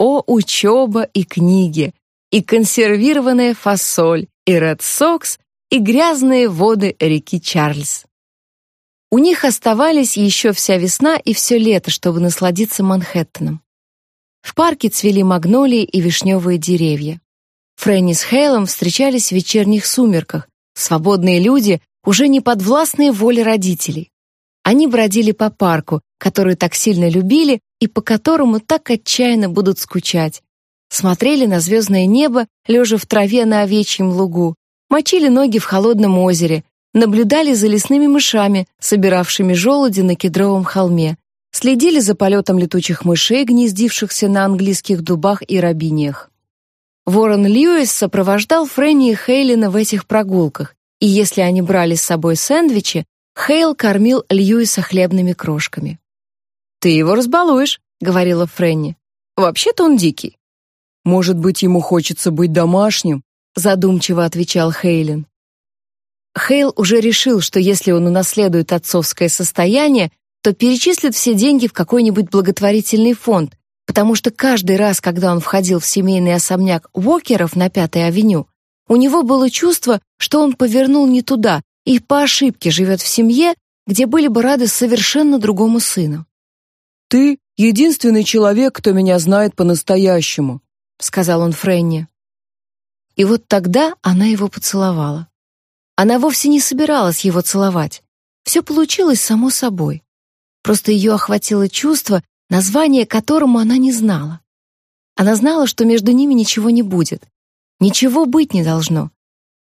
[SPEAKER 1] «О, учеба и книги! И консервированная фасоль, и Ред Сокс, и грязные воды реки Чарльз!» У них оставались еще вся весна и все лето, чтобы насладиться Манхэттеном. В парке цвели магнолии и вишневые деревья. Фрэнни с Хейлом встречались в вечерних сумерках, свободные люди, уже не подвластные воле родителей. Они бродили по парку, который так сильно любили и по которому так отчаянно будут скучать. Смотрели на звездное небо, лежа в траве на овечьем лугу, мочили ноги в холодном озере, наблюдали за лесными мышами, собиравшими желуди на кедровом холме, следили за полетом летучих мышей, гнездившихся на английских дубах и рабиниях. Ворон Льюис сопровождал Фрэнни и Хейлина в этих прогулках, и если они брали с собой сэндвичи, Хейл кормил Льюиса хлебными крошками. «Ты его разбалуешь», — говорила Фрэнни. «Вообще-то он дикий».
[SPEAKER 2] «Может быть, ему хочется быть домашним?» — задумчиво отвечал Хейлин.
[SPEAKER 1] Хейл уже решил, что если он унаследует отцовское состояние, то перечислит все деньги в какой-нибудь благотворительный фонд, потому что каждый раз, когда он входил в семейный особняк Уокеров на Пятой авеню, у него было чувство, что он повернул не туда и по ошибке живет в семье, где были бы рады совершенно другому сыну.
[SPEAKER 2] «Ты — единственный человек, кто меня знает по-настоящему», — сказал он Фрэнни.
[SPEAKER 1] И вот тогда она его поцеловала. Она вовсе не собиралась его целовать. Все получилось само собой. Просто ее охватило чувство, название которому она не знала. Она знала, что между ними ничего не будет. Ничего быть не должно.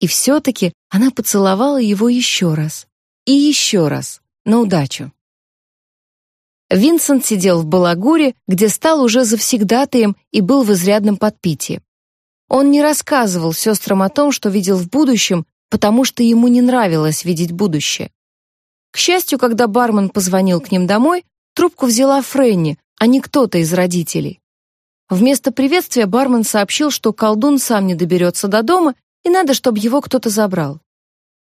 [SPEAKER 1] И все-таки она поцеловала его еще раз. И еще раз. На удачу. Винсент сидел в балагуре, где стал уже завсегдатаем и был в изрядном подпитии. Он не рассказывал сестрам о том, что видел в будущем, потому что ему не нравилось видеть будущее. К счастью, когда бармен позвонил к ним домой, трубку взяла Фрэнни, а не кто-то из родителей. Вместо приветствия бармен сообщил, что колдун сам не доберется до дома и надо, чтобы его кто-то забрал.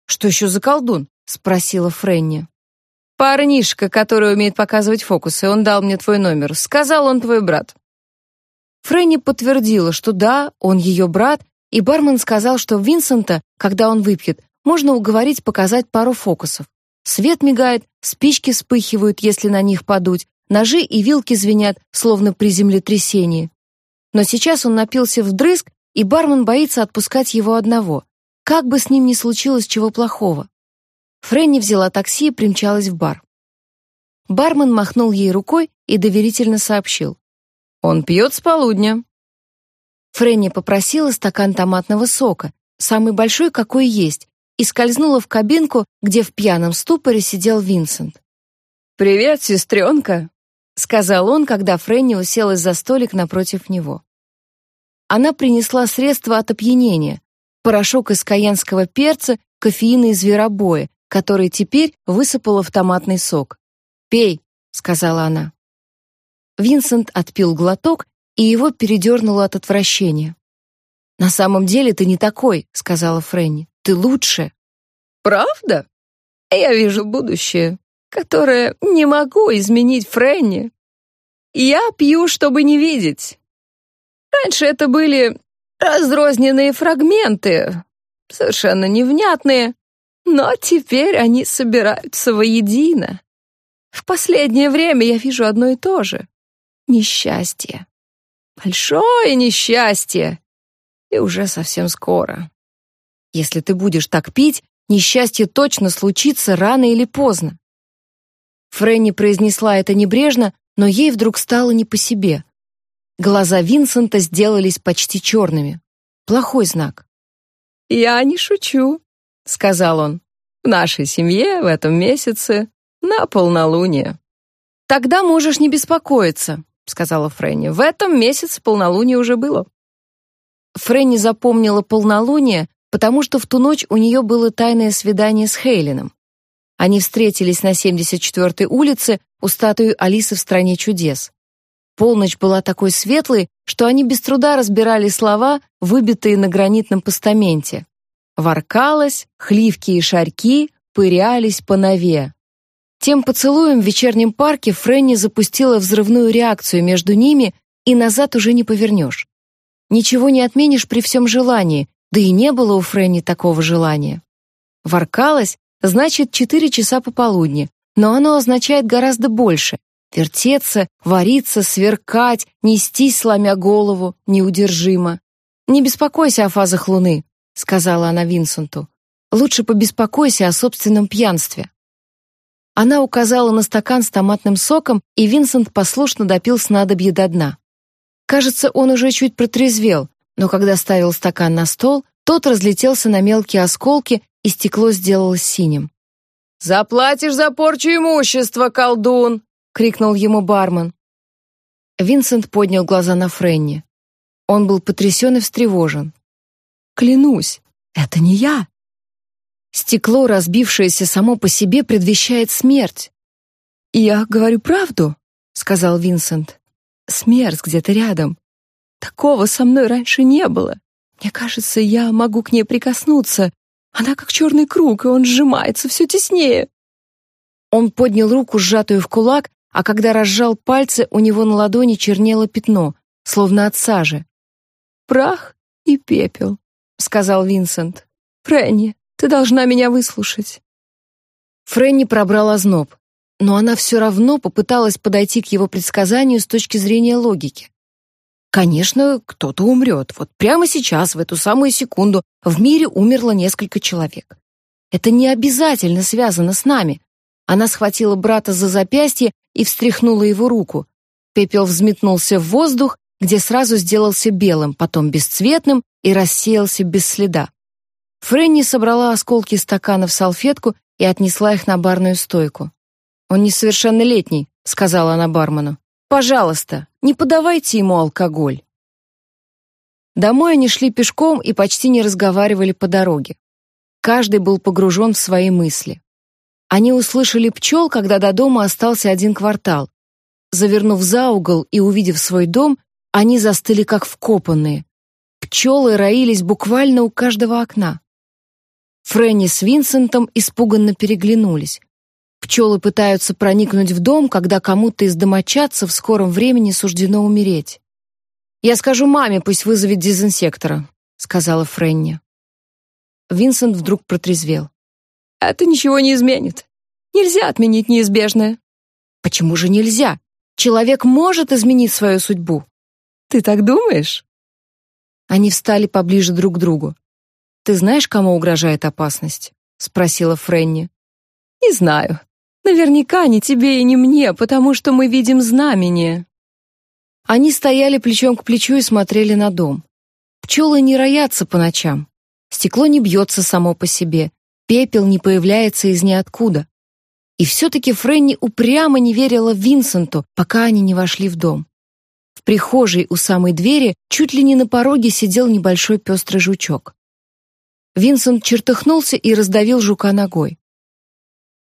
[SPEAKER 2] «Что еще за колдун?» — спросила Фрэнни.
[SPEAKER 3] «Парнишка, который умеет показывать фокусы, он дал мне твой номер. Сказал, он твой брат».
[SPEAKER 1] Фрэнни подтвердила, что да, он ее брат, и бармен сказал, что Винсента, когда он выпьет, можно уговорить показать пару фокусов. Свет мигает, спички вспыхивают, если на них подуть, ножи и вилки звенят, словно при землетрясении. Но сейчас он напился вдрызг, и бармен боится отпускать его одного. Как бы с ним ни случилось чего плохого. Фрэнни взяла такси и примчалась в бар. Бармен махнул ей рукой и доверительно сообщил.
[SPEAKER 3] «Он пьет с полудня.
[SPEAKER 1] Фрэнни попросила стакан томатного сока, самый большой, какой есть, и скользнула в кабинку, где в пьяном ступоре сидел Винсент.
[SPEAKER 3] «Привет, сестренка», —
[SPEAKER 1] сказал он, когда Фрэнни уселась за столик напротив него. Она принесла средства от опьянения, порошок из каянского перца, кофеина из зверобоя, который теперь высыпала в томатный сок. «Пей», — сказала она. Винсент отпил глоток и его передернуло от отвращения. «На самом деле ты не такой», — сказала Фрэнни. «Ты лучше».
[SPEAKER 3] «Правда? Я вижу будущее, которое не могу изменить Фрэнни. Я пью, чтобы не видеть. Раньше это были разрозненные фрагменты, совершенно невнятные, но теперь они собираются воедино. В последнее время я вижу одно и то же — несчастье. Большое несчастье. И уже совсем скоро.
[SPEAKER 1] Если ты будешь так пить, несчастье точно случится рано или поздно. Фрэнни произнесла это небрежно, но ей вдруг стало не по себе. Глаза Винсента сделались почти черными. Плохой знак.
[SPEAKER 3] «Я не шучу», — сказал он. «В нашей семье в этом месяце на полнолуние».
[SPEAKER 1] «Тогда можешь не беспокоиться», — сказала Фрэнни. «В этом месяце полнолуние уже было». Фрэнни запомнила полнолуние, потому что в ту ночь у нее было тайное свидание с Хейлином. Они встретились на 74-й улице у статуи Алисы в стране чудес. Полночь была такой светлой, что они без труда разбирали слова, выбитые на гранитном постаменте. Воркалось, хливки и шарьки пырялись по нове. Тем поцелуем в вечернем парке Фрэнни запустила взрывную реакцию между ними, и назад уже не повернешь. Ничего не отменишь при всем желании, да и не было у Фрэнни такого желания. Воркалось, значит, четыре часа пополудни, но оно означает гораздо больше. Вертеться, вариться, сверкать, нестись, сломя голову, неудержимо. «Не беспокойся о фазах Луны», — сказала она Винсенту. «Лучше побеспокойся о собственном пьянстве». Она указала на стакан с томатным соком, и Винсент послушно допил снадобье до дна. Кажется, он уже чуть протрезвел, но когда ставил стакан на стол, тот разлетелся на мелкие осколки, и стекло сделалось синим.
[SPEAKER 2] «Заплатишь за порчу имущества, колдун!» — крикнул ему бармен.
[SPEAKER 1] Винсент поднял глаза на Френни. Он был потрясен и встревожен. «Клянусь, это не я!» Стекло, разбившееся само по себе, предвещает смерть. «Я говорю правду», — сказал Винсент. «Смерть где-то рядом. Такого со мной раньше не было. Мне кажется, я могу к ней прикоснуться. Она как черный круг, и он сжимается все теснее. Он поднял руку, сжатую в кулак, а когда разжал пальцы, у него на ладони чернело пятно, словно от сажи. «Прах и пепел», — сказал Винсент. «Фрэнни, ты должна меня выслушать». Фрэнни пробрал озноб, но она все равно попыталась подойти к его предсказанию с точки зрения логики. Конечно, кто-то умрет. Вот прямо сейчас, в эту самую секунду, в мире умерло несколько человек. Это не обязательно связано с нами. Она схватила брата за запястье и встряхнула его руку. Пепел взметнулся в воздух, где сразу сделался белым, потом бесцветным и рассеялся без следа. Фрэнни собрала осколки стакана в салфетку и отнесла их на барную стойку. «Он несовершеннолетний», — сказала она бармену. Пожалуйста, не подавайте ему алкоголь. Домой они шли пешком и почти не разговаривали по дороге. Каждый был погружен в свои мысли. Они услышали пчел, когда до дома остался один квартал. Завернув за угол и увидев свой дом, они застыли как вкопанные. Пчелы роились буквально у каждого окна. Фрэнни с Винсентом испуганно переглянулись. Пчелы пытаются проникнуть в дом, когда кому-то из домочадцев в скором времени суждено умереть. «Я скажу маме, пусть вызовет дезинсектора», — сказала Френни. Винсент вдруг протрезвел.
[SPEAKER 3] «Это ничего не изменит. Нельзя отменить неизбежное».
[SPEAKER 1] «Почему же нельзя? Человек может изменить свою судьбу».
[SPEAKER 3] «Ты так думаешь?»
[SPEAKER 1] Они встали поближе друг к другу. «Ты знаешь, кому угрожает опасность?» — спросила Френни.
[SPEAKER 3] «Не знаю. Наверняка не тебе и не мне, потому что мы видим знамение.
[SPEAKER 1] Они стояли плечом к плечу и смотрели на дом. Пчелы не роятся по ночам. Стекло не бьется само по себе. Пепел не появляется из ниоткуда. И все-таки Фрэнни упрямо не верила Винсенту, пока они не вошли в дом. В прихожей у самой двери чуть ли не на пороге сидел небольшой пестрый жучок. Винсент чертыхнулся и раздавил жука ногой.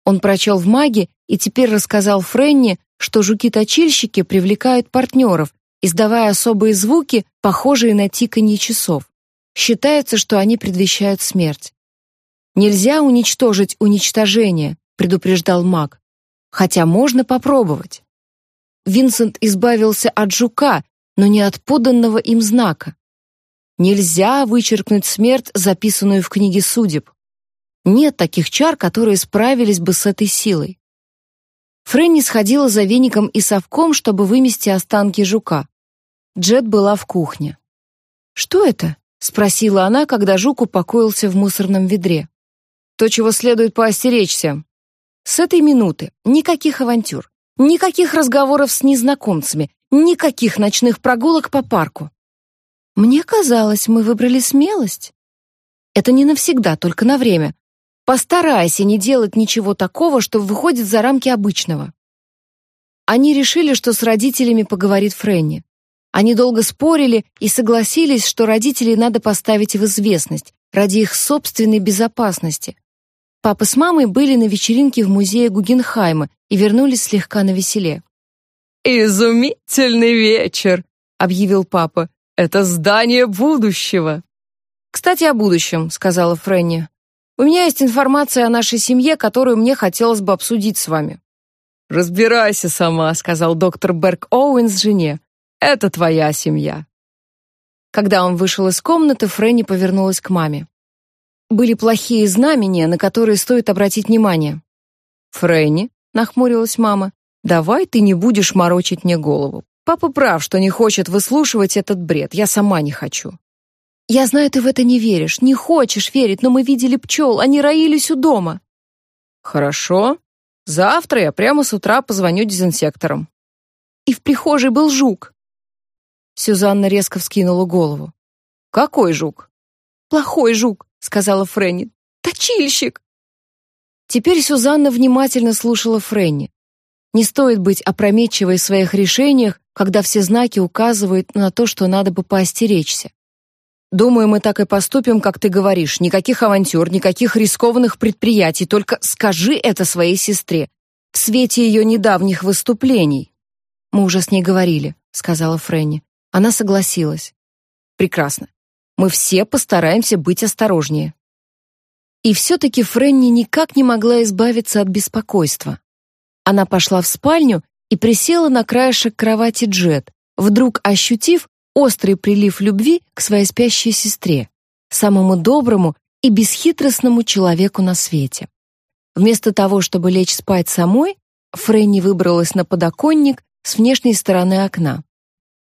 [SPEAKER 1] Он прочел в маге и теперь рассказал Френни, что жуки-точильщики привлекают партнеров, издавая особые звуки, похожие на тиканье часов. Считается, что они предвещают смерть. «Нельзя уничтожить уничтожение», — предупреждал маг. «Хотя можно попробовать». Винсент избавился от жука, но не от поданного им знака. Нельзя вычеркнуть смерть, записанную в книге судеб. Нет таких чар, которые справились бы с этой силой. Фрэнни сходила за веником и совком, чтобы вымести останки жука. Джет была в кухне. «Что это?» — спросила она, когда жук упокоился в мусорном ведре. «То, чего следует поостеречься. С этой минуты никаких авантюр, никаких разговоров с незнакомцами, никаких ночных прогулок по парку. Мне казалось, мы выбрали смелость. Это не навсегда, только на время, Постарайся не делать ничего такого, что выходит за рамки обычного. Они решили, что с родителями поговорит Фрэнни. Они долго спорили и согласились, что родителей надо поставить в известность ради их собственной безопасности. Папа с мамой были на вечеринке в музее Гугенхайма и вернулись слегка навеселе.
[SPEAKER 3] «Изумительный вечер!» — объявил папа. «Это здание будущего!»
[SPEAKER 1] «Кстати, о будущем», — сказала Фрэнни. «У меня есть информация о нашей семье, которую мне хотелось бы обсудить с вами».
[SPEAKER 3] «Разбирайся сама», — сказал доктор Берг Оуэнс жене. «Это твоя семья».
[SPEAKER 1] Когда он вышел из комнаты, Фрэнни повернулась к маме. «Были плохие знамения, на которые стоит обратить внимание».
[SPEAKER 2] «Фрэнни», — нахмурилась мама, — «давай ты не будешь морочить мне голову. Папа прав, что не хочет выслушивать этот бред. Я сама не хочу».
[SPEAKER 1] Я знаю, ты в это не веришь, не хочешь верить, но мы видели пчел, они роились у дома.
[SPEAKER 2] Хорошо. Завтра я прямо с утра позвоню дезинсекторам.
[SPEAKER 1] И в прихожей был жук.
[SPEAKER 2] Сюзанна резко вскинула голову. Какой жук?
[SPEAKER 1] Плохой жук, сказала Фрэнни. Точильщик.
[SPEAKER 2] Теперь Сюзанна внимательно слушала Фрэнни. Не стоит быть опрометчивой в своих решениях, когда все знаки указывают на то, что надо бы поостеречься. Думаю, мы так и поступим, как ты говоришь. Никаких авантюр, никаких рискованных предприятий, только скажи это своей сестре. В свете ее недавних выступлений.
[SPEAKER 1] Мы уже с ней говорили, сказала Фрэнни. Она согласилась.
[SPEAKER 2] Прекрасно. Мы все постараемся быть осторожнее.
[SPEAKER 1] И все-таки Фрэнни никак не могла избавиться от беспокойства. Она пошла в спальню и присела на краешек кровати Джет, вдруг ощутив, острый прилив любви к своей спящей сестре, самому доброму и бесхитростному человеку на свете. Вместо того, чтобы лечь спать самой, Фрэнни выбралась на подоконник с внешней стороны окна.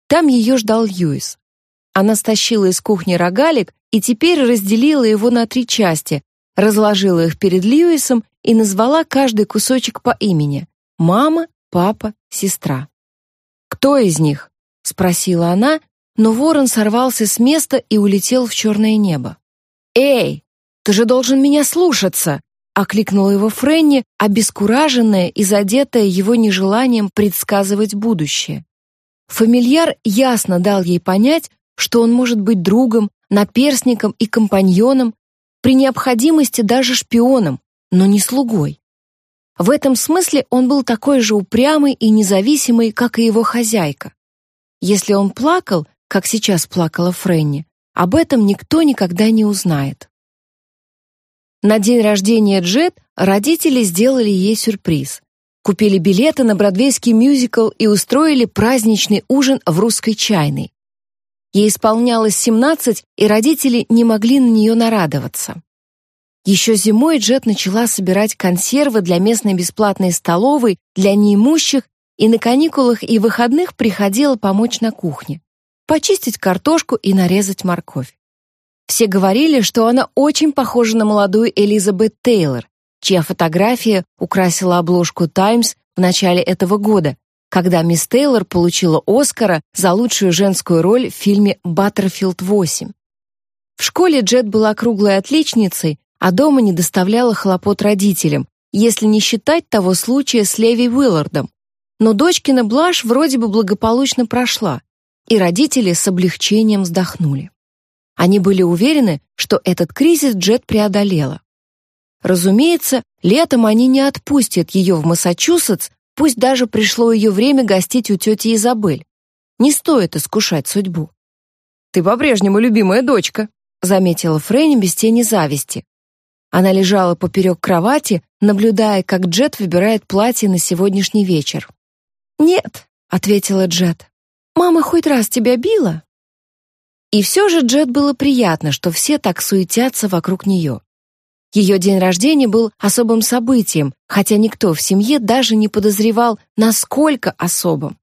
[SPEAKER 1] Там ее ждал Льюис. Она стащила из кухни рогалик и теперь разделила его на три части, разложила их перед Льюисом и назвала каждый кусочек по имени: мама, папа, сестра. Кто из них? спросила она, но ворон сорвался с места и улетел в черное небо. «Эй, ты же должен меня слушаться!» — окликнула его Фрэнни, обескураженная и задетая его нежеланием предсказывать будущее. Фамильяр ясно дал ей понять, что он может быть другом, наперсником и компаньоном, при необходимости даже шпионом, но не слугой. В этом смысле он был такой же упрямый и независимый, как и его хозяйка. Если он плакал, как сейчас плакала Фрэнни, об этом никто никогда не узнает. На день рождения Джет родители сделали ей сюрприз. Купили билеты на бродвейский мюзикл и устроили праздничный ужин в русской чайной. Ей исполнялось 17, и родители не могли на нее нарадоваться. Еще зимой Джет начала собирать консервы для местной бесплатной столовой для неимущих и на каникулах и выходных приходила помочь на кухне почистить картошку и нарезать морковь. Все говорили, что она очень похожа на молодую Элизабет Тейлор, чья фотография украсила обложку Times в начале этого года, когда мисс Тейлор получила Оскара за лучшую женскую роль в фильме «Баттерфилд 8». В школе Джет была круглой отличницей, а дома не доставляла хлопот родителям, если не считать того случая с Леви Уиллардом. Но дочкина блажь вроде бы благополучно прошла и родители с облегчением вздохнули. Они были уверены, что этот кризис Джет преодолела. Разумеется, летом они не отпустят ее в Массачусетс, пусть даже пришло ее время гостить у тети Изабель. Не стоит искушать судьбу.
[SPEAKER 2] «Ты по-прежнему любимая дочка», — заметила Фрэнни без тени зависти. Она лежала поперек кровати, наблюдая, как Джет выбирает платье на сегодняшний вечер.
[SPEAKER 1] «Нет», — ответила Джет. Мама хоть раз тебя била?»
[SPEAKER 2] И все же Джет было приятно, что все так суетятся вокруг нее. Ее день рождения был особым событием, хотя никто в семье даже не подозревал, насколько особым.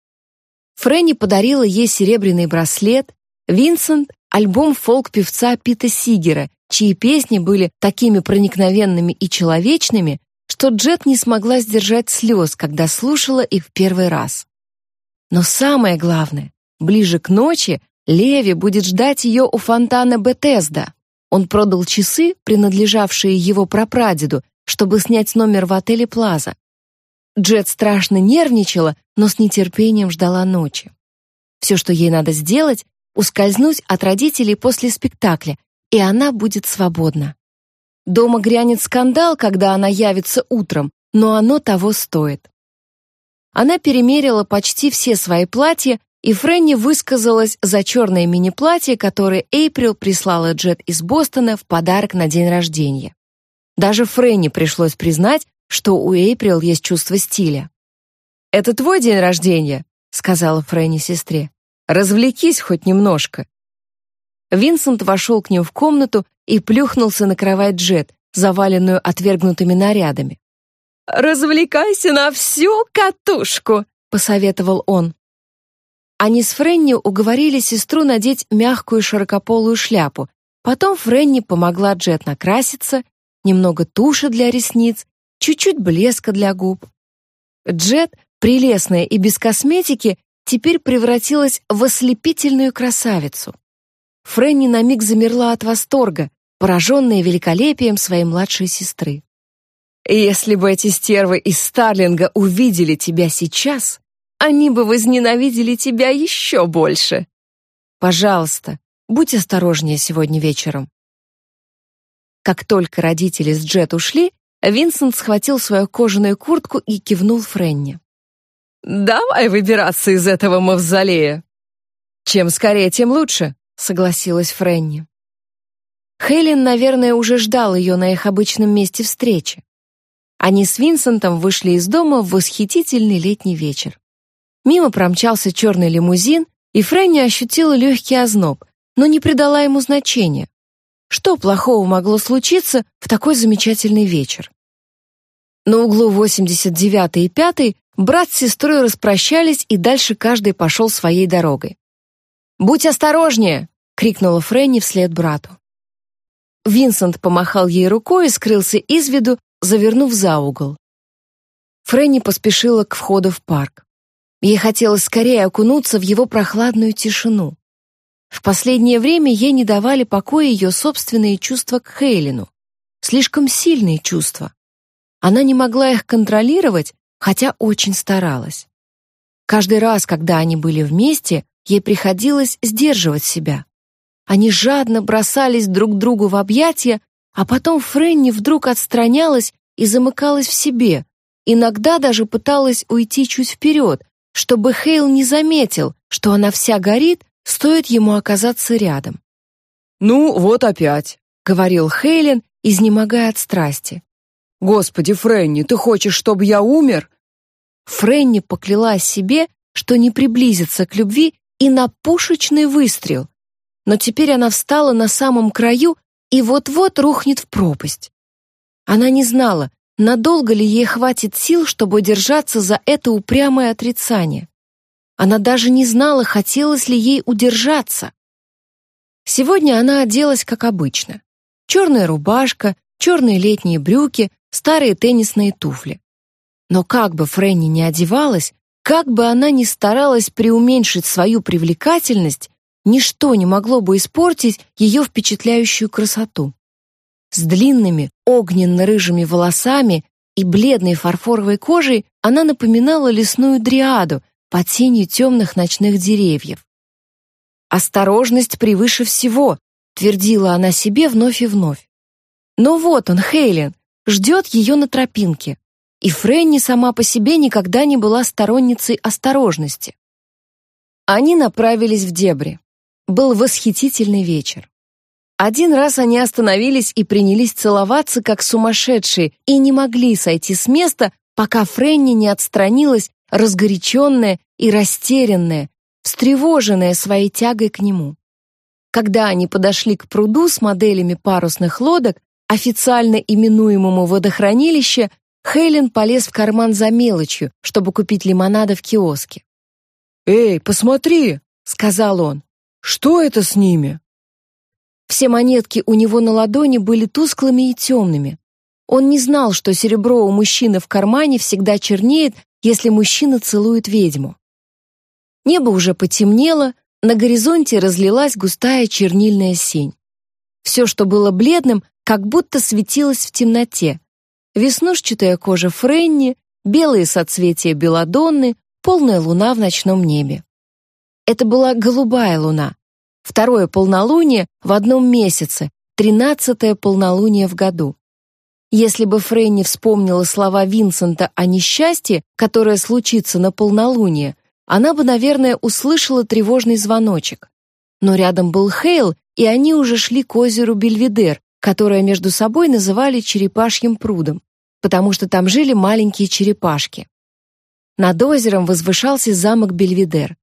[SPEAKER 2] Фрэнни подарила ей серебряный браслет, Винсент — альбом фолк-певца Пита Сигера, чьи песни были такими проникновенными и человечными, что Джет не смогла сдержать слез, когда слушала их в первый раз. Но самое главное, ближе к ночи Леви будет ждать ее у фонтана Бетезда. Он продал часы, принадлежавшие его прапрадеду, чтобы снять номер в отеле Плаза. Джет страшно нервничала, но с нетерпением ждала ночи.
[SPEAKER 1] Все, что ей надо сделать, ускользнуть от родителей после спектакля, и она будет свободна. Дома грянет скандал, когда она явится утром, но оно того стоит. Она перемерила почти все свои платья, и Фрэнни высказалась за черное мини-платье, которое Эйприл прислала Джет из Бостона в подарок на день рождения. Даже Фрэнни пришлось признать, что у Эйприл есть чувство стиля. «Это твой день рождения», — сказала Фрэнни сестре. «Развлекись хоть немножко». Винсент вошел к ним в комнату и плюхнулся на кровать Джет, заваленную отвергнутыми нарядами.
[SPEAKER 3] «Развлекайся на всю катушку», — посоветовал он.
[SPEAKER 1] Они с Френни уговорили сестру надеть мягкую широкополую шляпу. Потом Френни помогла Джет накраситься, немного туши для ресниц, чуть-чуть блеска для губ. Джет, прелестная и без косметики, теперь превратилась в ослепительную красавицу. Фрэнни на миг замерла от восторга, пораженная великолепием своей младшей сестры.
[SPEAKER 3] «Если бы эти стервы из Старлинга увидели тебя сейчас, они бы возненавидели тебя еще больше.
[SPEAKER 1] Пожалуйста, будь осторожнее сегодня вечером». Как только родители с Джет ушли, Винсент схватил свою кожаную куртку и кивнул Фрэнни.
[SPEAKER 3] «Давай выбираться из этого мавзолея. Чем скорее, тем лучше согласилась Фрэнни.
[SPEAKER 1] Хелен, наверное, уже ждал ее на их обычном месте встречи. Они с Винсентом вышли из дома в восхитительный летний вечер. Мимо промчался черный лимузин, и Фрэнни ощутила легкий озноб, но не придала ему значения. Что плохого могло случиться в такой замечательный вечер? На углу 89 и 5 брат с сестрой распрощались, и дальше каждый пошел своей дорогой. «Будь осторожнее!» — крикнула Фрэнни вслед брату. Винсент помахал ей рукой и скрылся из виду, завернув за угол. Фрэнни поспешила к входу в парк. Ей хотелось скорее окунуться в его прохладную тишину. В последнее время ей не давали покоя ее собственные чувства к Хейлину. Слишком сильные чувства. Она не могла их контролировать, хотя очень старалась. Каждый раз, когда они были вместе, Ей приходилось сдерживать себя. Они жадно бросались друг другу в объятия, а потом Фрэнни вдруг отстранялась и замыкалась в себе, иногда даже пыталась уйти чуть вперед, чтобы Хейл не заметил, что она вся горит, стоит ему оказаться рядом.
[SPEAKER 3] «Ну, вот опять», — говорил Хейлен, изнемогая от страсти. «Господи, Фрэнни, ты хочешь, чтобы я умер?»
[SPEAKER 1] Фрэнни поклялась себе, что не приблизится к любви и на пушечный выстрел. Но теперь она встала на самом краю и вот-вот рухнет в пропасть. Она не знала, надолго ли ей хватит сил, чтобы держаться за это упрямое отрицание. Она даже не знала, хотелось ли ей удержаться. Сегодня она оделась как обычно. Черная рубашка, черные летние брюки, старые теннисные туфли. Но как бы Фрэнни не одевалась, как бы она ни старалась преуменьшить свою привлекательность, ничто не могло бы испортить ее впечатляющую красоту. С длинными огненно-рыжими волосами и бледной фарфоровой кожей она напоминала лесную дриаду под тенью темных ночных деревьев. «Осторожность превыше всего», — твердила она себе вновь и вновь. Но вот он, Хейлен, ждет ее на тропинке. И Фрэнни сама по себе никогда не была сторонницей осторожности. Они направились в дебри. Был восхитительный вечер. Один раз они остановились и принялись целоваться, как сумасшедшие, и не могли сойти с места, пока Фрэнни не отстранилась, разгоряченная и растерянная, встревоженная своей тягой к нему. Когда они подошли к пруду с моделями парусных лодок, официально именуемому водохранилище, Хейлен полез в карман за мелочью, чтобы купить лимонада в киоске.
[SPEAKER 3] «Эй, посмотри!» — сказал он. «Что это с ними?»
[SPEAKER 1] Все монетки у него на ладони были тусклыми и темными. Он не знал, что серебро у мужчины в кармане всегда чернеет, если мужчина целует ведьму. Небо уже потемнело, на горизонте разлилась густая чернильная сень. Все, что было бледным, как будто светилось в темноте, веснушчатая кожа Френни, белые соцветия белладонны, полная луна в ночном небе. Это была голубая луна. Второе полнолуние в одном месяце, тринадцатое полнолуние в году. Если бы Фрейни вспомнила слова Винсента о несчастье, которое случится на полнолуние, она бы, наверное, услышала тревожный звоночек. Но рядом был Хейл, и они уже шли к озеру Бельведер, которое между собой называли Черепашьим прудом, потому что там жили маленькие черепашки. Над озером возвышался замок Бельведер,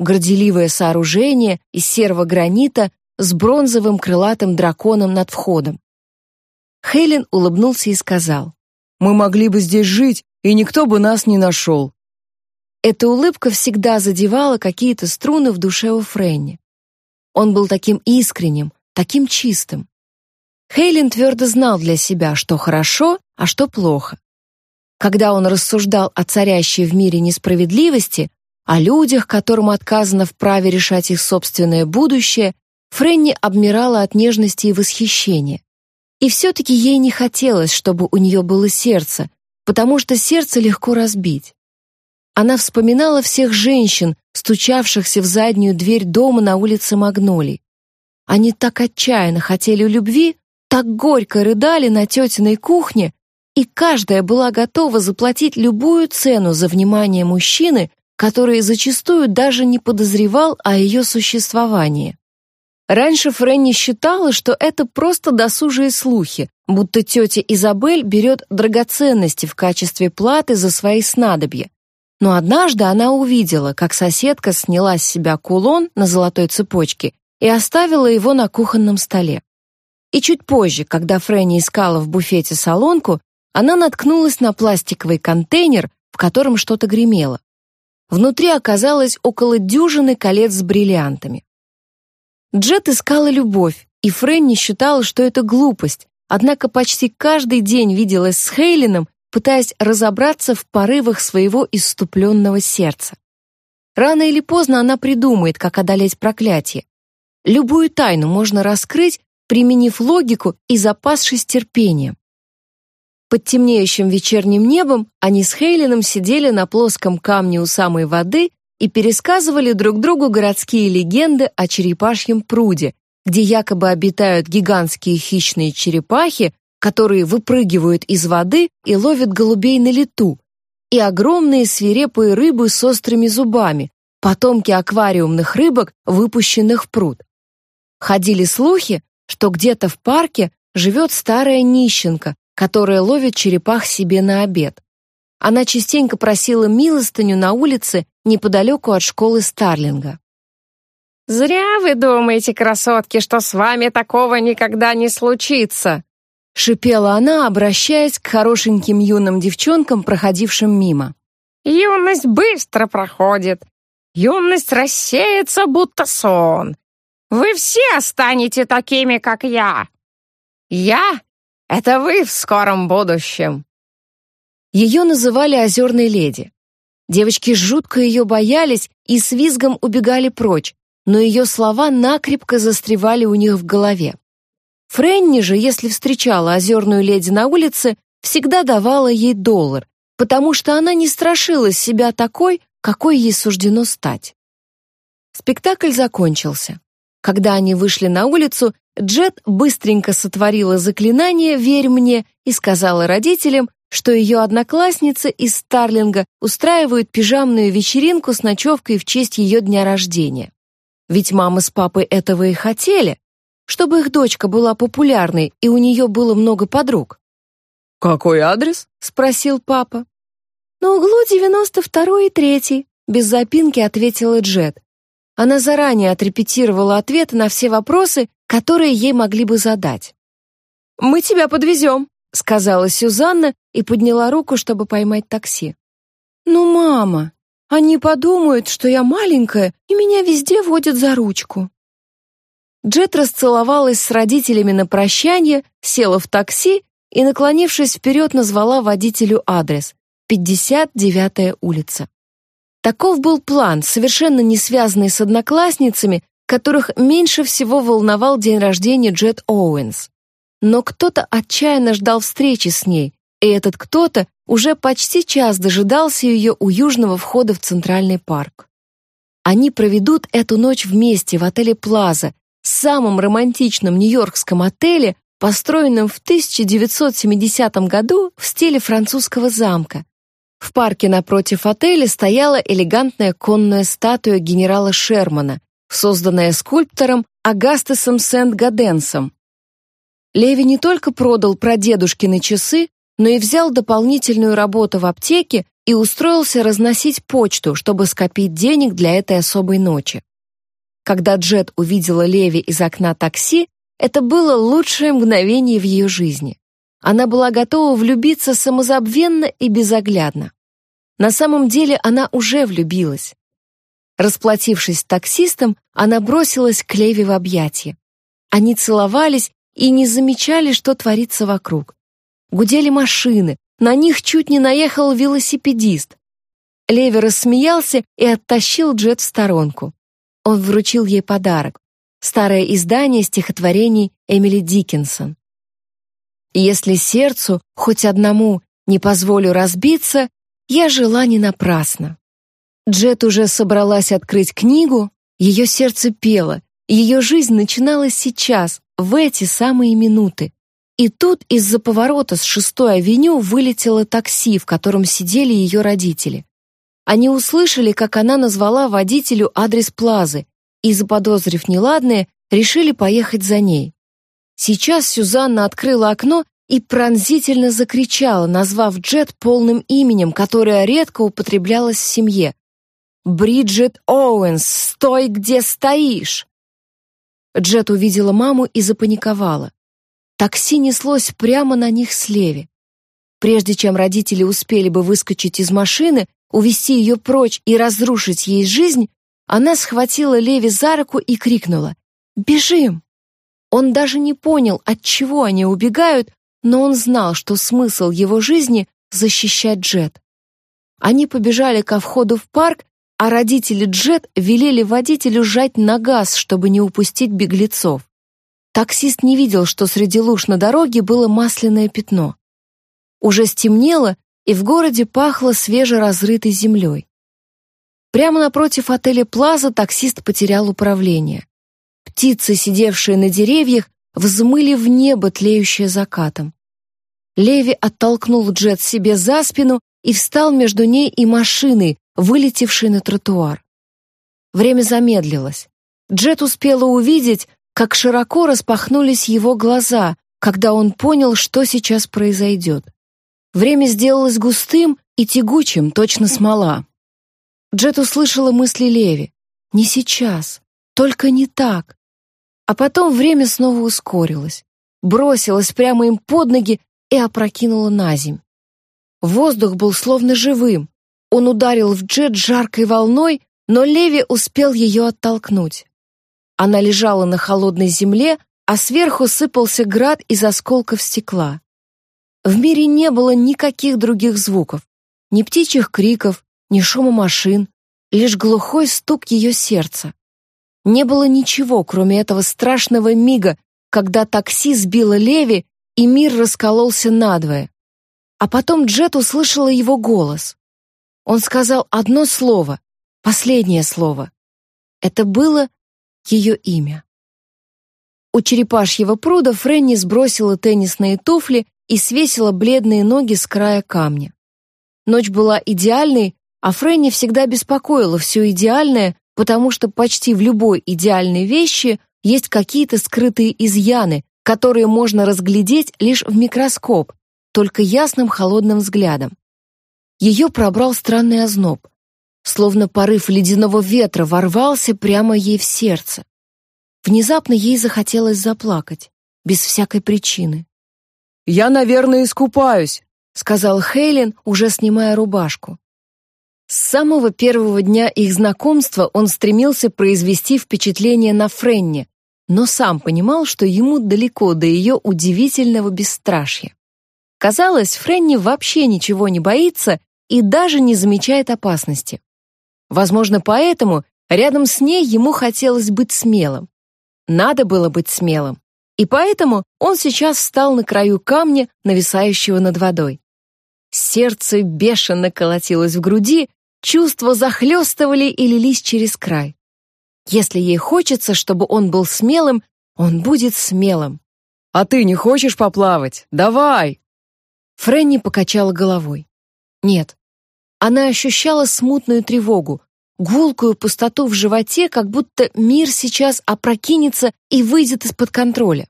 [SPEAKER 1] горделивое сооружение из серого гранита с бронзовым крылатым драконом над входом. Хелен улыбнулся и сказал, «Мы могли бы здесь жить, и никто бы нас не нашел». Эта улыбка всегда задевала какие-то струны в душе у Фрэнни. Он был таким искренним, таким чистым. Хейлин твердо знал для себя, что хорошо, а что плохо. Когда он рассуждал о царящей в мире несправедливости, о людях, которым отказано в праве решать их собственное будущее, Фрэнни обмирала от нежности и восхищения. И все-таки ей не хотелось, чтобы у нее было сердце, потому что сердце легко разбить. Она вспоминала всех женщин, стучавшихся в заднюю дверь дома на улице Магнолий. Они так отчаянно хотели любви, так горько рыдали на тетиной кухне, и каждая была готова заплатить любую цену за внимание мужчины, который зачастую даже не подозревал о ее существовании. Раньше Фрэнни считала, что это просто досужие слухи, будто тетя Изабель берет драгоценности в качестве платы за свои снадобья. Но однажды она увидела, как соседка сняла с себя кулон на золотой цепочке и оставила его на кухонном столе. И чуть позже, когда Фрэнни искала в буфете солонку, она наткнулась на пластиковый контейнер, в котором что-то гремело. Внутри оказалось около дюжины колец с бриллиантами. Джет искала любовь, и Фрэнни считала, что это глупость, однако почти каждый день виделась с Хейлином, пытаясь разобраться в порывах своего иступленного сердца. Рано или поздно она придумает, как одолеть проклятие. Любую тайну можно раскрыть, применив логику и запасшись терпением. Под темнеющим вечерним небом они с Хейлином сидели на плоском камне у самой воды и пересказывали друг другу городские легенды о черепашьем пруде, где якобы обитают гигантские хищные черепахи, которые выпрыгивают из воды и ловят голубей на лету, и огромные свирепые рыбы с острыми зубами, потомки аквариумных рыбок, выпущенных в пруд. Ходили слухи, что где-то в парке живет старая нищенка, которая ловит черепах себе на обед. Она частенько просила милостыню на улице неподалеку от школы Старлинга.
[SPEAKER 3] «Зря вы думаете, красотки, что с вами такого никогда не случится!»
[SPEAKER 1] шипела она, обращаясь к хорошеньким юным девчонкам, проходившим мимо.
[SPEAKER 3] «Юность быстро проходит. Юность рассеется, будто сон. Вы все станете такими, как я. Я — это вы в скором будущем.
[SPEAKER 1] Ее называли «озерной леди». Девочки жутко ее боялись и с визгом убегали прочь, но ее слова накрепко застревали у них в голове. Фрэнни же, если встречала озерную леди на улице, всегда давала ей доллар, потому что она не страшилась себя такой, какой ей суждено стать. Спектакль закончился. Когда они вышли на улицу, Джет быстренько сотворила заклинание «Верь мне» и сказала родителям, что ее одноклассницы из Старлинга устраивают пижамную вечеринку с ночевкой в честь ее дня рождения. Ведь мама с папой этого и хотели, чтобы их дочка была популярной и у нее было много подруг.
[SPEAKER 2] «Какой адрес?»
[SPEAKER 1] — спросил папа. «На углу 92 и 3 без запинки ответила Джет. Она заранее отрепетировала ответы на все вопросы, которые ей могли бы задать.
[SPEAKER 2] «Мы тебя подвезем», —
[SPEAKER 1] сказала Сюзанна и подняла руку, чтобы поймать такси. «Ну, мама, они подумают, что я маленькая, и меня везде водят за ручку». Джет расцеловалась с родителями на прощание, села в такси и, наклонившись вперед, назвала водителю адрес — 59-я улица. Таков был план, совершенно не связанный с одноклассницами, которых меньше всего волновал день рождения Джет Оуэнс. Но кто-то отчаянно ждал встречи с ней, и этот кто-то уже почти час дожидался ее у южного входа в Центральный парк. Они проведут эту ночь вместе в отеле «Плаза», самом романтичном нью-йоркском отеле, построенном в 1970 году в стиле французского замка. В парке напротив отеля стояла элегантная конная статуя генерала Шермана, созданная скульптором Агастесом Сент-Гаденсом. Леви не только продал прадедушкины часы, но и взял дополнительную работу в аптеке и устроился разносить почту, чтобы скопить денег для этой особой ночи. Когда Джет увидела Леви из окна такси, это было лучшее мгновение в ее жизни. Она была готова влюбиться самозабвенно и безоглядно. На самом деле она уже влюбилась. Расплатившись с таксистом, она бросилась к Леви в объятия. Они целовались и не замечали, что творится вокруг. Гудели машины, на них чуть не наехал велосипедист. Леви рассмеялся и оттащил Джет в сторонку. Он вручил ей подарок — старое издание стихотворений Эмили Диккенсон. «Если сердцу, хоть одному, не позволю разбиться, я жила не напрасно». Джет уже собралась открыть книгу, ее сердце пело, ее жизнь начиналась сейчас, в эти самые минуты. И тут из-за поворота с шестой авеню вылетело такси, в котором сидели ее родители. Они услышали, как она назвала водителю адрес Плазы и, заподозрив неладное, решили поехать за ней. Сейчас Сюзанна открыла окно и пронзительно закричала, назвав Джет полным именем, которое редко употреблялось в семье. «Бриджит Оуэнс, стой, где стоишь!» Джет увидела маму и запаниковала. Такси неслось прямо на них с. Прежде чем родители успели бы выскочить из машины, увести ее прочь и разрушить ей жизнь, она схватила Леви за руку и крикнула «Бежим!». Он даже не понял, от чего они убегают, но он знал, что смысл его жизни — защищать Джет. Они побежали ко входу в парк, а родители Джет велели водителю жать на газ, чтобы не упустить беглецов. Таксист не видел, что среди луж на дороге было масляное пятно. Уже стемнело, и в городе пахло свежеразрытой землей. Прямо напротив отеля «Плаза» таксист потерял управление. Птицы, сидевшие на деревьях, взмыли в небо, тлеющее закатом. Леви оттолкнул Джет себе за спину и встал между ней и машиной, вылетевшей на тротуар. Время замедлилось. Джет успела увидеть, как широко распахнулись его глаза, когда он понял, что сейчас произойдет. Время сделалось густым и тягучим, точно смола. Джет услышала мысли Леви. «Не сейчас, только не так». А потом время снова ускорилось, бросилось прямо им под ноги и опрокинуло на земь. Воздух был словно живым. Он ударил в Джет жаркой волной, но Леви успел ее оттолкнуть. Она лежала на холодной земле, а сверху сыпался град из осколков стекла. В мире не было никаких других звуков, ни птичьих криков, ни шума машин, лишь глухой стук ее сердца. Не было ничего, кроме этого страшного мига, когда такси сбило Леви, и мир раскололся надвое. А потом Джет услышала его голос. Он сказал одно слово, последнее слово. Это было ее имя. У черепашьего пруда Фрэнни сбросила теннисные туфли и свесила бледные ноги с края камня. Ночь была идеальной, а Фрэнни всегда беспокоила все идеальное, потому что почти в любой идеальной вещи есть какие-то скрытые изъяны, которые можно разглядеть лишь в микроскоп, только ясным холодным взглядом. Ее пробрал странный озноб, словно порыв ледяного ветра ворвался прямо ей в сердце. Внезапно ей захотелось заплакать, без всякой причины.
[SPEAKER 2] «Я, наверное, искупаюсь», —
[SPEAKER 1] сказал Хейлен, уже снимая рубашку. С самого первого дня их знакомства он стремился произвести впечатление на Френне, но сам понимал, что ему далеко до ее удивительного бесстрашия. Казалось, Френни вообще ничего не боится и даже не замечает опасности. Возможно, поэтому рядом с ней ему хотелось быть смелым. Надо было быть смелым. И поэтому он сейчас встал на краю камня, нависающего над водой. Сердце бешено колотилось в груди, Чувства захлестывали и лились через край. Если ей хочется, чтобы он был смелым, он будет смелым.
[SPEAKER 2] «А ты не хочешь поплавать? Давай!»
[SPEAKER 1] Фрэнни покачала головой. Нет. Она ощущала смутную тревогу, гулкую пустоту в животе, как будто мир сейчас опрокинется и выйдет из-под контроля.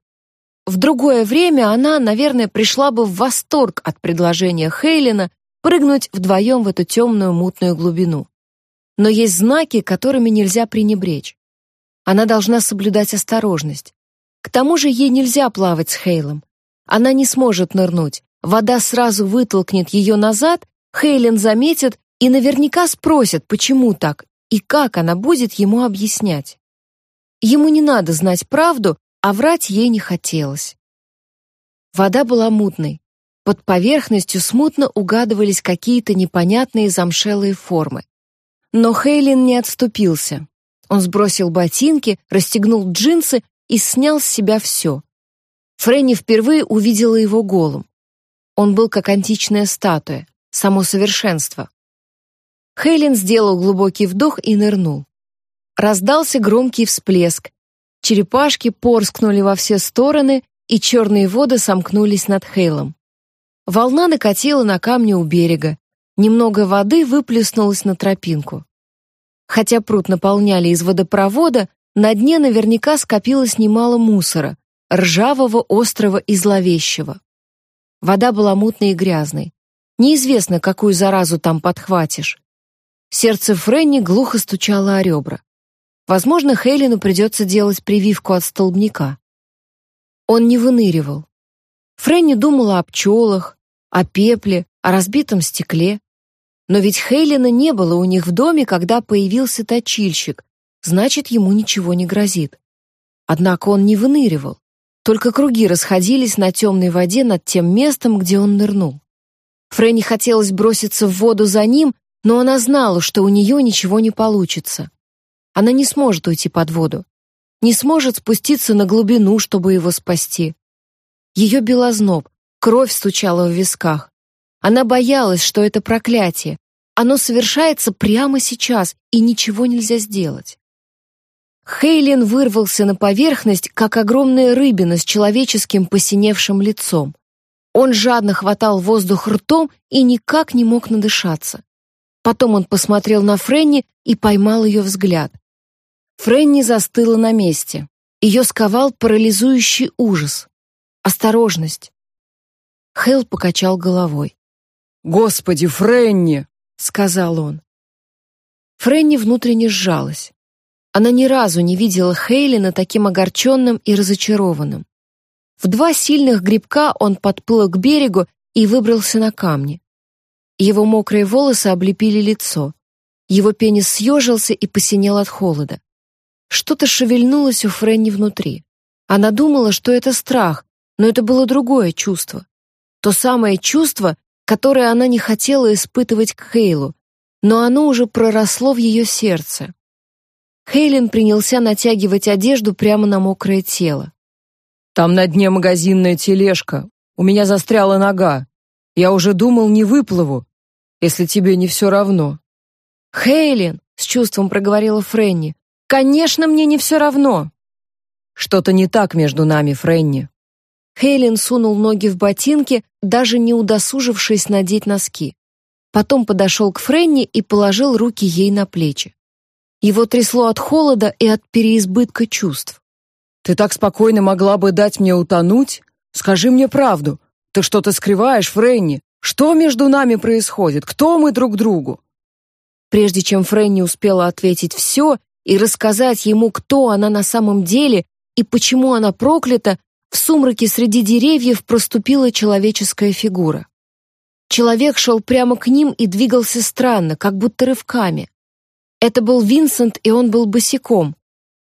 [SPEAKER 1] В другое время она, наверное, пришла бы в восторг от предложения Хейлина прыгнуть вдвоем в эту темную мутную глубину. Но есть знаки, которыми нельзя пренебречь. Она должна соблюдать осторожность. К тому же ей нельзя плавать с Хейлом. Она не сможет нырнуть. Вода сразу вытолкнет ее назад, Хейлен заметит и наверняка спросит, почему так и как она будет ему объяснять. Ему не надо знать правду, а врать ей не хотелось. Вода была мутной. Под поверхностью смутно угадывались какие-то непонятные замшелые формы. Но Хейлин не отступился. Он сбросил ботинки, расстегнул джинсы и снял с себя все. Фрэнни впервые увидела его голым. Он был как античная статуя, само совершенство. Хейлин сделал глубокий вдох и нырнул. Раздался громкий всплеск. Черепашки порскнули во все стороны, и черные воды сомкнулись над Хейлом. Волна накатила на камни у берега. Немного воды выплеснулось на тропинку. Хотя пруд наполняли из водопровода, на дне наверняка скопилось немало мусора, ржавого, острого и зловещего. Вода была мутной и грязной. Неизвестно, какую заразу там подхватишь. Сердце Фрэнни глухо стучало о ребра. Возможно, Хейлину придется делать прививку от столбняка. Он не выныривал. Фрэнни думала о пчелах, о пепле, о разбитом стекле. Но ведь Хейлина не было у них в доме, когда появился точильщик, значит, ему ничего не грозит. Однако он не выныривал, только круги расходились на темной воде над тем местом, где он нырнул. Фрэнни хотелось броситься в воду за ним, но она знала, что у нее ничего не получится. Она не сможет уйти под воду, не сможет спуститься на глубину, чтобы его спасти. Ее белозноб, кровь стучала в висках. Она боялась, что это проклятие. Оно совершается прямо сейчас, и ничего нельзя сделать. Хейлин вырвался на поверхность, как огромная рыбина с человеческим посиневшим лицом. Он жадно хватал воздух ртом и никак не мог надышаться. Потом он посмотрел на Френни и поймал ее взгляд. Френни застыла на месте. Ее сковал парализующий ужас. Осторожность. Хэл покачал головой.
[SPEAKER 2] «Господи, Френни!» — сказал он.
[SPEAKER 1] Френни внутренне сжалась. Она ни разу не видела Хейлина таким огорченным и разочарованным. В два сильных грибка он подплыл к берегу и выбрался на камни. Его мокрые волосы облепили лицо. Его пенис съежился и посинел от холода. Что-то шевельнулось у Фрэнни внутри. Она думала, что это страх, но это было другое чувство. То самое чувство, которое она не хотела испытывать к Хейлу, но оно уже проросло в ее сердце. Хейлин принялся натягивать одежду прямо на мокрое тело.
[SPEAKER 2] «Там на дне магазинная тележка. У меня застряла нога. Я уже думал, не выплыву если тебе не все равно».
[SPEAKER 1] «Хейлин», — с чувством проговорила Фрэнни, «конечно, мне не все равно».
[SPEAKER 2] «Что-то не так между нами, Фрэнни».
[SPEAKER 1] Хейлин сунул ноги в ботинки, даже не удосужившись надеть носки. Потом подошел к Фрэнни и положил руки ей на плечи. Его трясло от холода и от переизбытка чувств.
[SPEAKER 2] «Ты так спокойно могла бы дать мне утонуть? Скажи мне правду. Ты что-то скрываешь, Фрэнни. Что между нами происходит? Кто мы друг другу?
[SPEAKER 1] Прежде чем Фрэнни успела ответить все и рассказать ему, кто она на самом деле и почему она проклята, в сумраке среди деревьев проступила человеческая фигура. Человек шел прямо к ним и двигался странно, как будто рывками. Это был Винсент, и он был босиком.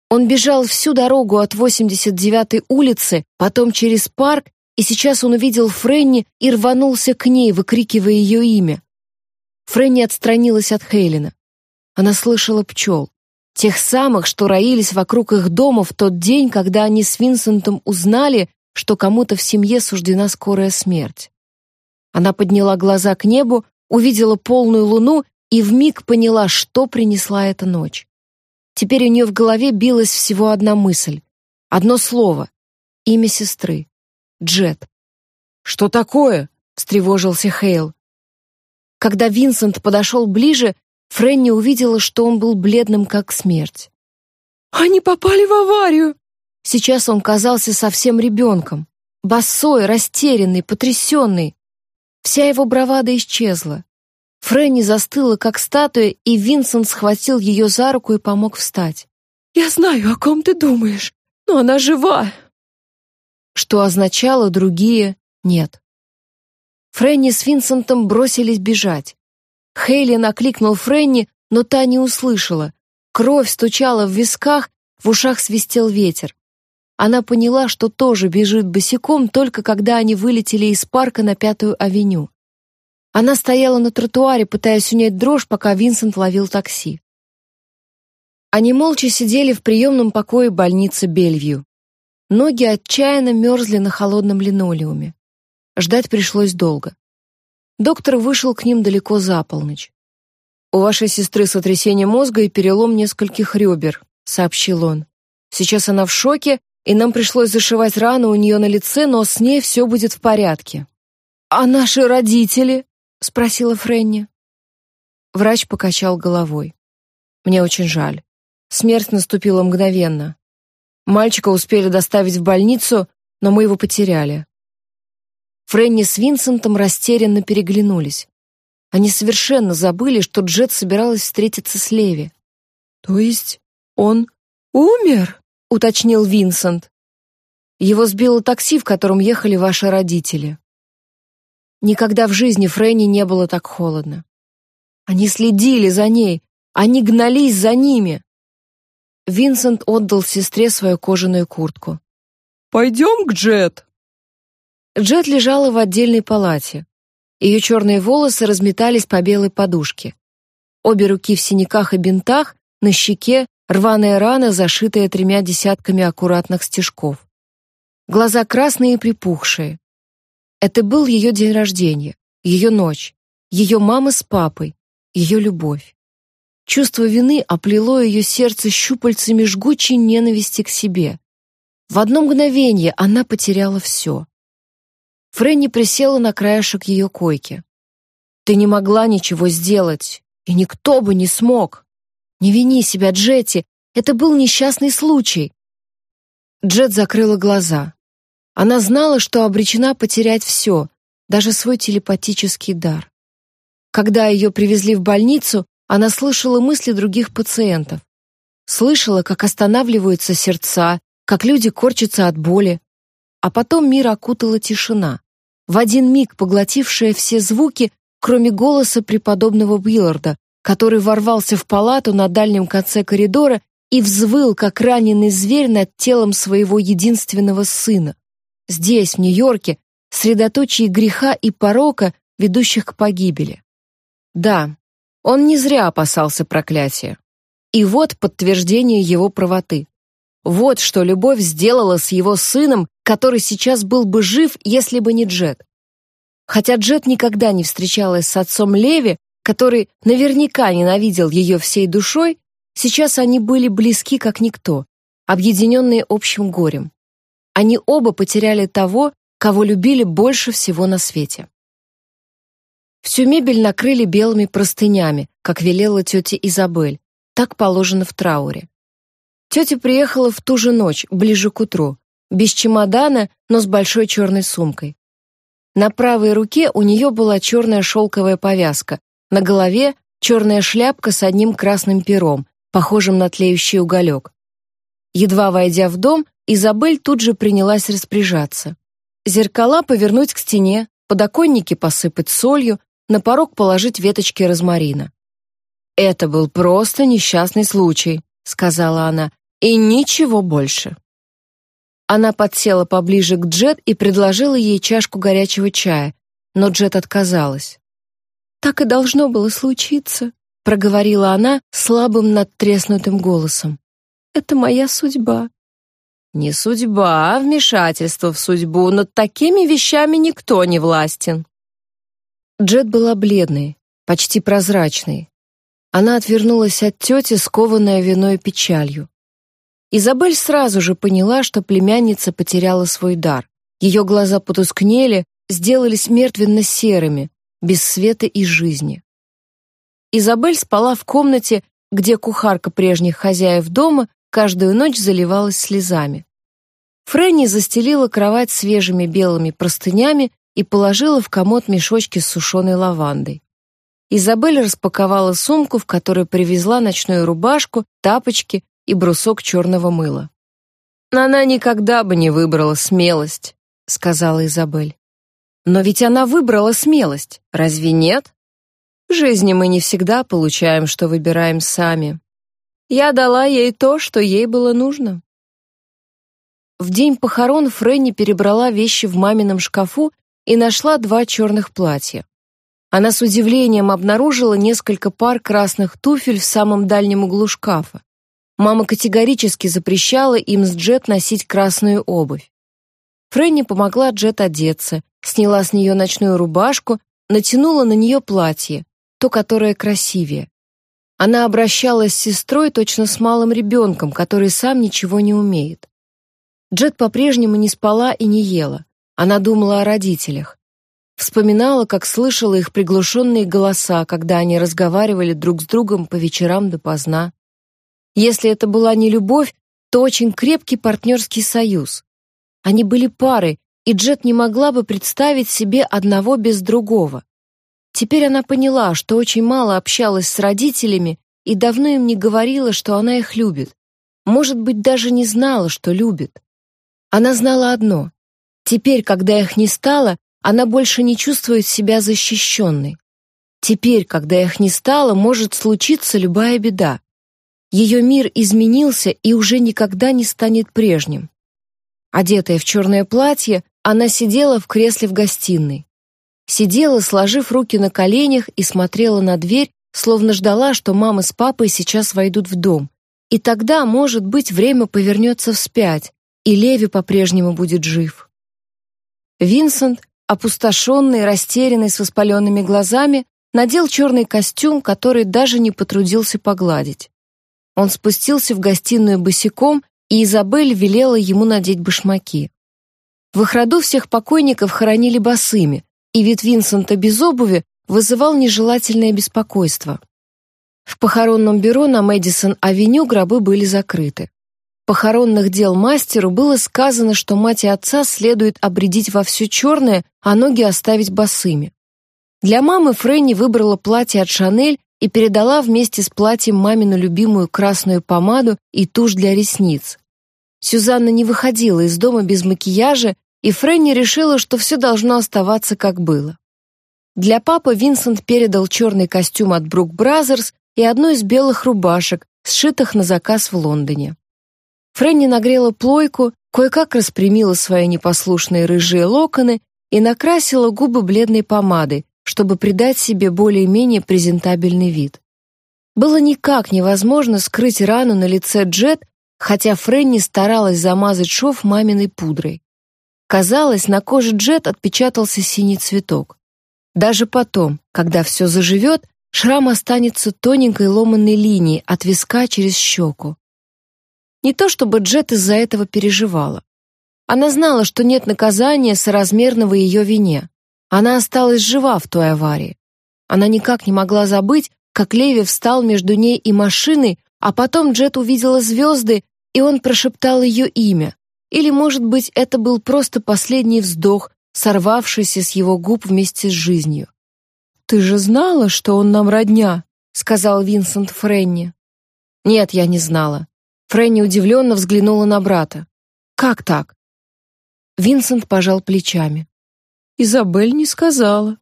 [SPEAKER 1] Он бежал всю дорогу от 89-й улицы, потом через парк и сейчас он увидел Фрэнни и рванулся к ней, выкрикивая ее имя. Фрэнни отстранилась от Хейлина. Она слышала пчел. Тех самых, что роились вокруг их дома в тот день, когда они с Винсентом узнали, что кому-то в семье суждена скорая смерть. Она подняла глаза к небу, увидела полную луну и вмиг поняла, что принесла эта ночь. Теперь у нее в голове билась всего одна мысль, одно слово, имя сестры — Джет.
[SPEAKER 2] «Что такое?» — встревожился Хейл.
[SPEAKER 1] Когда Винсент подошел ближе, Фрэнни увидела, что он был бледным, как смерть.
[SPEAKER 3] «Они попали в аварию!»
[SPEAKER 1] Сейчас он казался совсем ребенком. Босой, растерянный, потрясенный. Вся его бравада исчезла. Фрэнни застыла, как статуя, и Винсент схватил ее за руку и помог встать.
[SPEAKER 3] «Я знаю, о ком ты думаешь, но она жива!»
[SPEAKER 1] Что означало другие «нет». Фрэнни с Винсентом бросились бежать. Хейли накликнул Фрэнни, но та не услышала. Кровь стучала в висках, в ушах свистел ветер. Она поняла, что тоже бежит босиком, только когда они вылетели из парка на Пятую авеню. Она стояла на тротуаре, пытаясь унять дрожь, пока Винсент ловил такси. Они молча сидели в приемном покое больницы Бельвью. Ноги отчаянно мерзли на холодном линолеуме. Ждать пришлось долго. Доктор вышел к ним далеко за полночь. «У вашей сестры сотрясение мозга и перелом нескольких ребер», — сообщил он. «Сейчас она в шоке, и нам пришлось зашивать рану у нее на лице, но с ней все будет в порядке».
[SPEAKER 3] «А наши родители?» — спросила Фрэнни.
[SPEAKER 1] Врач покачал головой. «Мне очень жаль. Смерть наступила мгновенно. Мальчика успели доставить в больницу, но мы его потеряли». Фрэнни с Винсентом растерянно переглянулись. Они совершенно забыли, что Джет собиралась встретиться с Леви.
[SPEAKER 3] «То есть он умер?» — уточнил Винсент.
[SPEAKER 1] Его сбило такси, в котором ехали ваши родители. Никогда в жизни Фрэнни не было так холодно. Они следили за ней, они гнались за ними. Винсент отдал сестре свою кожаную куртку.
[SPEAKER 3] «Пойдем к Джет».
[SPEAKER 1] Джет лежала в отдельной палате. Ее черные волосы разметались по белой подушке. Обе руки в синяках и бинтах, на щеке рваная рана, зашитая тремя десятками аккуратных стежков. Глаза красные и припухшие. Это был ее день рождения, ее ночь, ее мама с папой, ее любовь. Чувство вины оплело ее сердце щупальцами жгучей ненависти к себе. В одно мгновение она потеряла все. Фрэнни присела на краешек ее койки. «Ты не могла ничего сделать, и никто бы не смог!» Не вини себя, Джетти, это был несчастный случай. Джет закрыла глаза. Она знала, что обречена потерять все, даже свой телепатический дар. Когда ее привезли в больницу, она слышала мысли других пациентов. Слышала, как останавливаются сердца, как люди корчатся от боли. А потом мир окутала тишина, в один миг поглотившая все звуки, кроме голоса преподобного Уилларда, который ворвался в палату на дальнем конце коридора и взвыл, как раненый зверь над телом своего единственного сына. Здесь, в Нью-Йорке, средоточие греха и порока, ведущих к погибели. Да, он не зря опасался проклятия. И вот подтверждение его правоты. Вот что любовь сделала с его сыном, который сейчас был бы жив, если бы не Джет. Хотя Джет никогда не встречалась с отцом Леви, который наверняка ненавидел ее всей душой, сейчас они были близки как никто, объединенные общим горем. Они оба потеряли того, кого любили больше всего на свете. Всю мебель накрыли белыми простынями, как велела тетя Изабель, так положено в трауре. Тетя приехала в ту же ночь, ближе к утру, без чемодана, но с большой черной сумкой. На правой руке у нее была черная шелковая повязка, на голове черная шляпка с одним красным пером, похожим на тлеющий уголек. Едва войдя в дом, Изабель тут же принялась распоряжаться. Зеркала повернуть к стене, подоконники посыпать солью, на порог положить веточки розмарина. «Это был просто несчастный случай», — сказала она, — «и ничего больше». Она подсела поближе к Джет и предложила ей чашку горячего чая, но Джет отказалась.
[SPEAKER 3] Так и должно было случиться,
[SPEAKER 1] проговорила она слабым надтреснутым голосом.
[SPEAKER 3] Это моя судьба.
[SPEAKER 1] Не судьба, а вмешательство в судьбу. Над такими вещами никто не властен. Джет была бледной, почти прозрачной. Она отвернулась от тети, скованная виной печалью. Изабель сразу же поняла, что племянница потеряла свой дар. Ее глаза потускнели, сделались мертвенно-серыми, без света и жизни. Изабель спала в комнате, где кухарка прежних хозяев дома каждую ночь заливалась слезами. Фрэнни застелила кровать свежими белыми простынями и положила в комод мешочки с сушеной лавандой. Изабель распаковала сумку, в которой привезла ночную рубашку, тапочки и брусок черного мыла. «Она никогда бы не выбрала смелость», — сказала Изабель. «Но ведь она выбрала смелость, разве нет?» «В жизни мы не всегда получаем, что выбираем сами. Я дала ей то, что ей было нужно». В день похорон Фрэнни перебрала вещи в мамином шкафу и нашла два черных платья. Она с удивлением обнаружила несколько пар красных туфель в самом дальнем углу шкафа. Мама категорически запрещала им с Джет носить красную обувь. Фрэнни помогла Джет одеться, сняла с нее ночную рубашку, натянула на нее платье, то, которое красивее. Она обращалась с сестрой точно с малым ребенком, который сам ничего не умеет. Джет по-прежнему не спала и не ела. Она думала о родителях. Вспоминала, как слышала их приглушенные голоса, когда они разговаривали друг с другом по вечерам допоздна. Если это была не любовь, то очень крепкий партнерский союз. Они были парой, и Джет не могла бы представить себе одного без другого. Теперь она поняла, что очень мало общалась с родителями и давно им не говорила, что она их любит. Может быть, даже не знала, что любит. Она знала одно. Теперь, когда их не стало, она больше не чувствует себя защищенной. Теперь, когда их не стало, может случиться любая беда. Ее мир изменился и уже никогда не станет прежним. Одетая в черное платье, она сидела в кресле в гостиной. Сидела, сложив руки на коленях и смотрела на дверь, словно ждала, что мама с папой сейчас войдут в дом. И тогда, может быть, время повернется вспять, и Леви по-прежнему будет жив. Винсент, опустошенный, растерянный, с воспаленными глазами, надел черный костюм, который даже не потрудился погладить. Он спустился в гостиную босиком, и Изабель велела ему надеть башмаки. В их роду всех покойников хоронили босыми, и вид Винсента без обуви вызывал нежелательное беспокойство. В похоронном бюро на Мэдисон-авеню гробы были закрыты похоронных дел мастеру было сказано, что мать и отца следует обредить во все черное, а ноги оставить босыми. Для мамы Фрэнни выбрала платье от Шанель и передала вместе с платьем мамину любимую красную помаду и тушь для ресниц. Сюзанна не выходила из дома без макияжа, и Фрэнни решила, что все должно оставаться как было. Для папы Винсент передал черный костюм от Brooks Brothers и одну из белых рубашек, сшитых на заказ в Лондоне. Фрэнни нагрела плойку, кое-как распрямила свои непослушные рыжие локоны и накрасила губы бледной помадой, чтобы придать себе более-менее презентабельный вид. Было никак невозможно скрыть рану на лице Джет, хотя Фрэнни старалась замазать шов маминой пудрой. Казалось, на коже Джет отпечатался синий цветок. Даже потом, когда все заживет, шрам останется тоненькой ломаной линией от виска через щеку. Не то чтобы Джет из-за этого переживала. Она знала, что нет наказания соразмерного ее вине. Она осталась жива в той аварии. Она никак не могла забыть, как Леви встал между ней и машиной, а потом Джет увидела звезды, и он прошептал ее имя. Или, может быть, это был просто последний вздох, сорвавшийся с его губ вместе с жизнью. «Ты же знала, что он нам родня», — сказал Винсент Френни. «Нет, я не знала. Фрэнни удивленно взглянула на брата. «Как так?» Винсент пожал плечами. «Изабель не сказала».